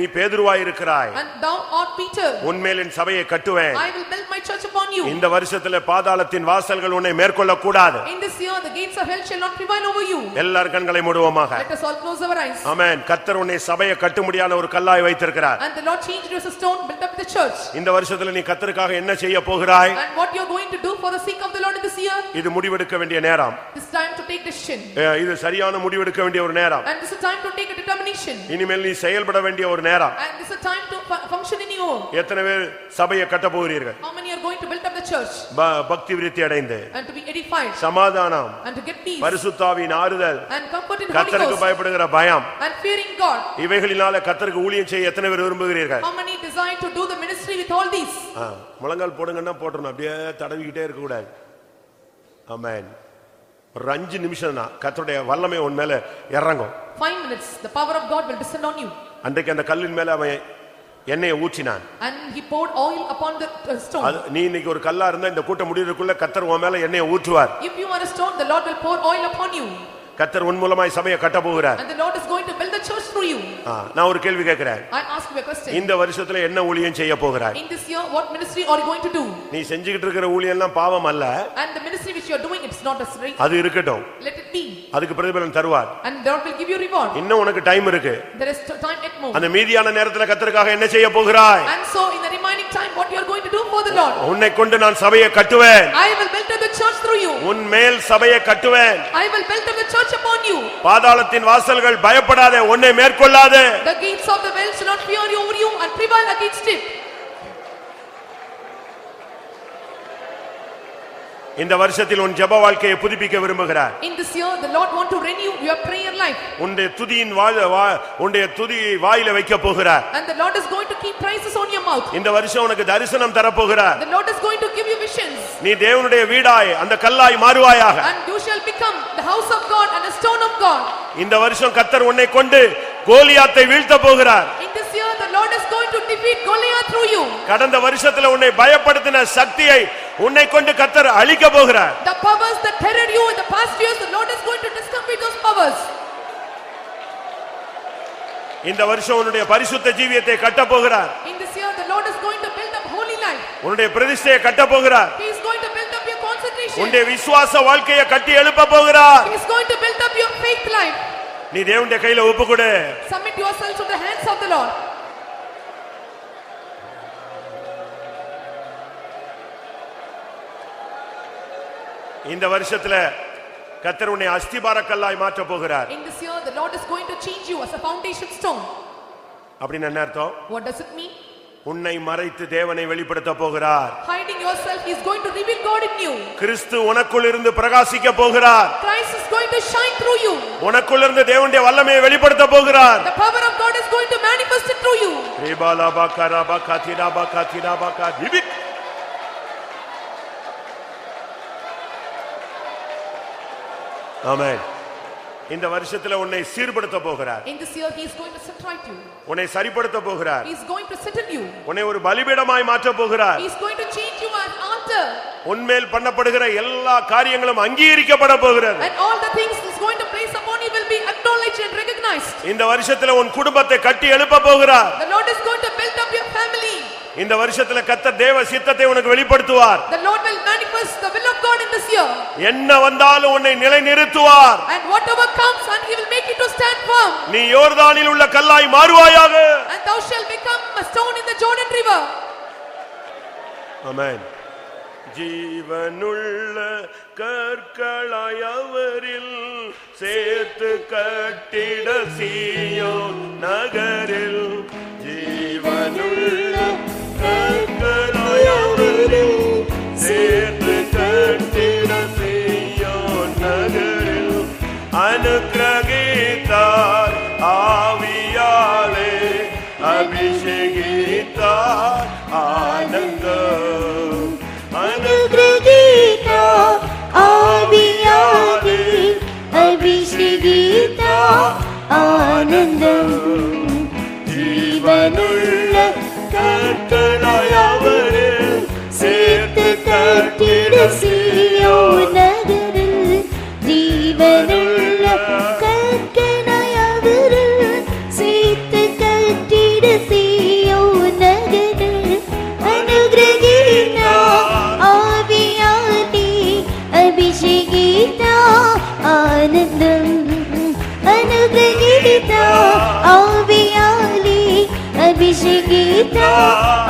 நீ பேதுருவாய் இருக்கிறாய் and thou art Peter. உன்மேல் என் சபையை கட்டுவேன் I will build my church upon you. இந்த வருஷத்துல பாதாளத்தின் வாசல்கள் உன்னை மேற்கொள்ள கூடாது In this year, the gates of hell shall not prevail over you. எல்லாரும் கண்களை மூடுவோமாக Let us all close our eyes. ஆமென் கத்தர் உன்னை சபையை கட்டும்படியான ஒரு கல்லாய் வைத்திருக்கிறார் And the Lord changed you as a stone, built up the church. இந்த வருஷத்துல நீ கத்தருக்காக என்ன செய்ய போகிறாய் And what you are going to do for the sake of the Lord in this year, இது முடிவெடுக்க வேண்டிய நேரம் this time to take decision. ஏ, இது சரியான முடிவெடுக்க வேண்டிய ஒரு நேரம் And this is a time to take a determination. இனிமேல் நீ செயல்பட வேண்டிய ஒரு நேரம் And this is a time to fu- function in your own. எத்தனை பேர் சபையை கட்ட போகிறீர்கள் How many are going to build up the church ப- பக்தி விருத்தி அடைந்து and to be edified சமாதானம் and to get peace பரிசுத்தாவின் ஆறுதல். கத்தருக்கு பயப்படுகிற பயம்? இவைகளினால கத்தருக்கு ஊழியம் செய்ய எத்தனை பேர் விரும்புகிறீர்கள்? How many desire to do the ministry with all these? ஆ, முழங்கால் போடுங்கன்னா போட்டுறணும். அப்படியே தடவிக்கிட்டே இருக்க கூடாது ஆமென் ஒரு அஞ்சு நிமிஷம் தான் கத்தருடைய வல்லமை உன் மேல இறங்கும். Five minutes, the power of God will descend on you. அன்றைக்கு அந்த கல்லின் மேல அவன் எண்ணெயை ஊற்றினான் And he poured oil upon the uh, stone. அது நீ இன்னைக்கு ஒரு கல்லா இருந்தா இந்த கூட்டம் முடியறதுக்குள்ள கத்தர் உன் மேல எண்ணெயை ஊற்றுவார் If you are a stone, the Lord will pour oil upon you. கத்தர் உன் மூலமாய் சபையை கட்ட போகிறார் And the Lord is going to build the church through you. ஆ, நான் ஒரு கேள்வி கேட்கிறேன் I ask you a question. இந்த வருஷத்துல என்ன ஊழியம் செய்ய போகிறாய் In this year, what ministry are you going to do? நீ செஞ்சுக்கிட்டு இருக்கிற ஊழியம்லாம் பாவம் அல்ல And the ministry which you are doing, it's not a straight. அது இருக்கட்டும் Let it be. அதுக்கு பிரதிபலன் தருவார் And the Lord will give you reward. இன்னும் உனக்கு டைம் இருக்கு There is t- time at more. அந்த மீதியான நேரத்துல கத்தருக்காக என்ன செய்ய போகிறாய் And so in the remaining time, what you are going to do for the Lord? உன்னை கொண்டு நான் சபையை கட்டுவேன் I will build up the church through you. உன் மேல் சபையை கட்டுவேன் I will build up the church upon you. பாதாளத்தின் வாசல்கள் பயப்படாதே உன்னை மேற்கொள்ளாதே The gates of the well shall not fear you over you and prevail against it. இந்த வருஷத்தில் உன் ஜெப வாழ்க்கையை புதுப்பிக்க விரும்புகிறார் In this year, the Lord want to renew your prayer life. உன்னுடைய துதியின் வாழ வா- உன்னுடைய துதியை வாயில வைக்க போகிறார் And the Lord is going to keep praises on your mouth. இந்த வருஷம் உனக்கு தரிசனம் தரப்போகிறார் The Lord is going to give you visions. நீ தேவனுடைய வீடாய் அந்த கல்லாய் மாறுவாயாக And you shall become the house of God and a stone of God. இந்த வருஷம் கத்தர் உன்னை கொண்டு கோலியாத்தை வீழ்த்த போகிறார் In this year, the Lord is going to defeat Goliath through you. கடந்த வருஷத்துல உன்னை பயப்படுத்தின சக்தியை உன்னை கொண்டு கத்தர் அழிக்க போகிறார் The powers that terrored you in the past years, the Lord is going to discomfit those powers. இந்த வருஷம் உன்னுடைய பரிசுத்த ஜீவியத்தை கட்ட போகிறார் In this year, the Lord is going to build up holy life. உன்னுடைய பிரதிஷ்டையை கட்ட போகிறார் He is going to build up your concentration. உன்னுடைய விசுவாச வாழ்க்கையை கட்டி எழுப்ப போகிறார் He is going to build up your faith life. நீ தேவனுடைய கையில ஒப்பு கொடு Submit yourself to the hands of the Lord. இந்த வருஷத்துல கத்தர் உன்னை அஸ்திபார கல்லாய் மாற்ற போகிறார் In this year, the Lord is going to change you as a foundation stone. அப்படின்னு என்ன அர்த்தம் What does it mean? உன்னை மறைத்து தேவனை வெளிப்படுத்த போகிறார் Hiding yourself, He is going to reveal God in you. கிறிஸ்து உனக்குள் இருந்து பிரகாசிக்க போகிறார் Christ is going to shine through you. உனக்குள் இருந்து தேவனுடைய வல்லமையை வெளிப்படுத்த போகிறார் The power of God is going to manifest it through you. ரீபாலாபா கராபா காத்திராபா காத்திராபா காதிபிக். ஆமென் இந்த வருஷத்துல உன்னை சீர்படுத்த போகிறார் In this year, he is going to right you. உன்னை சரிப்படுத்த போகிறார் He is going to settle you. உன்னை ஒரு பலிபீடமாய் மாற்ற போகிறார் He is going to change you as altar. உன்மேல் பண்ணப்படுகிற எல்லா காரியங்களும் அங்கீகரிக்கப்பட போகிறது And all the things he is going to place upon you will be acknowledged and recognized. இந்த வருஷத்துல உன் குடும்பத்தை கட்டி எழுப்ப போகிறார் The Lord is going to build up your family. இந்த வருஷத்துல கத்த தேவ சித்தத்தை உனக்கு வெளிப்படுத்துவார் The Lord will manifest the will of God in this year. என்ன வந்தாலும் உன்னை நிலைநிறுத்துவார் And whatever comes, and he will make you to stand firm. நீ யோர்தானில் உள்ள கல்லாய் மாறுவாயாக And thou shalt become a stone in the Jordan river. ஆமென் ஜீவனுள்ள கற்களாய் அவரில் சேர்த்து கட்டிட சீயோன் நகரில் ஜீவனுள்ள அனுக்கிரகித்தார் ஆவியாலே அபிஷேகித்தார் ஆனந்தம் அனுக்கிரகித்தார் ஆவியாலே அபிஷேகித்தார் ஆனந்தம் ஜீவனுள்ள கர்த்தனாய் அவரே சேர்த்து கட்டிட செய்யோன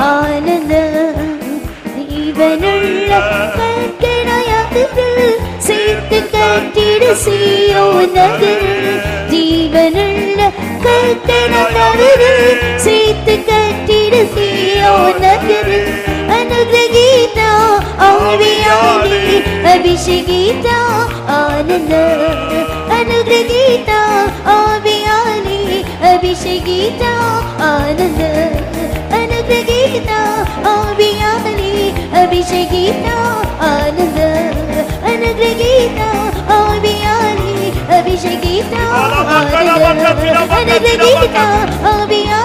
ஆனந்தம் இவனுள்ள கற்கராயத்தில் சேர்த்து கட்டிட செய்யுனது ஜீவனுள்ள கற்கரது சேர்த்து கட்டிட செய்யுனது அனுகிரகீதா ஆவியாளி அபிஷேகிதா ஆனந்தம் अनुगृहीता आवियानि अभिषेकिता आनन्द تجينا قلبي يغلي مش جينا أنا ذا انا جينا قلبي يغلي مش جينا أنا ذا انا جينا قلبي يغلي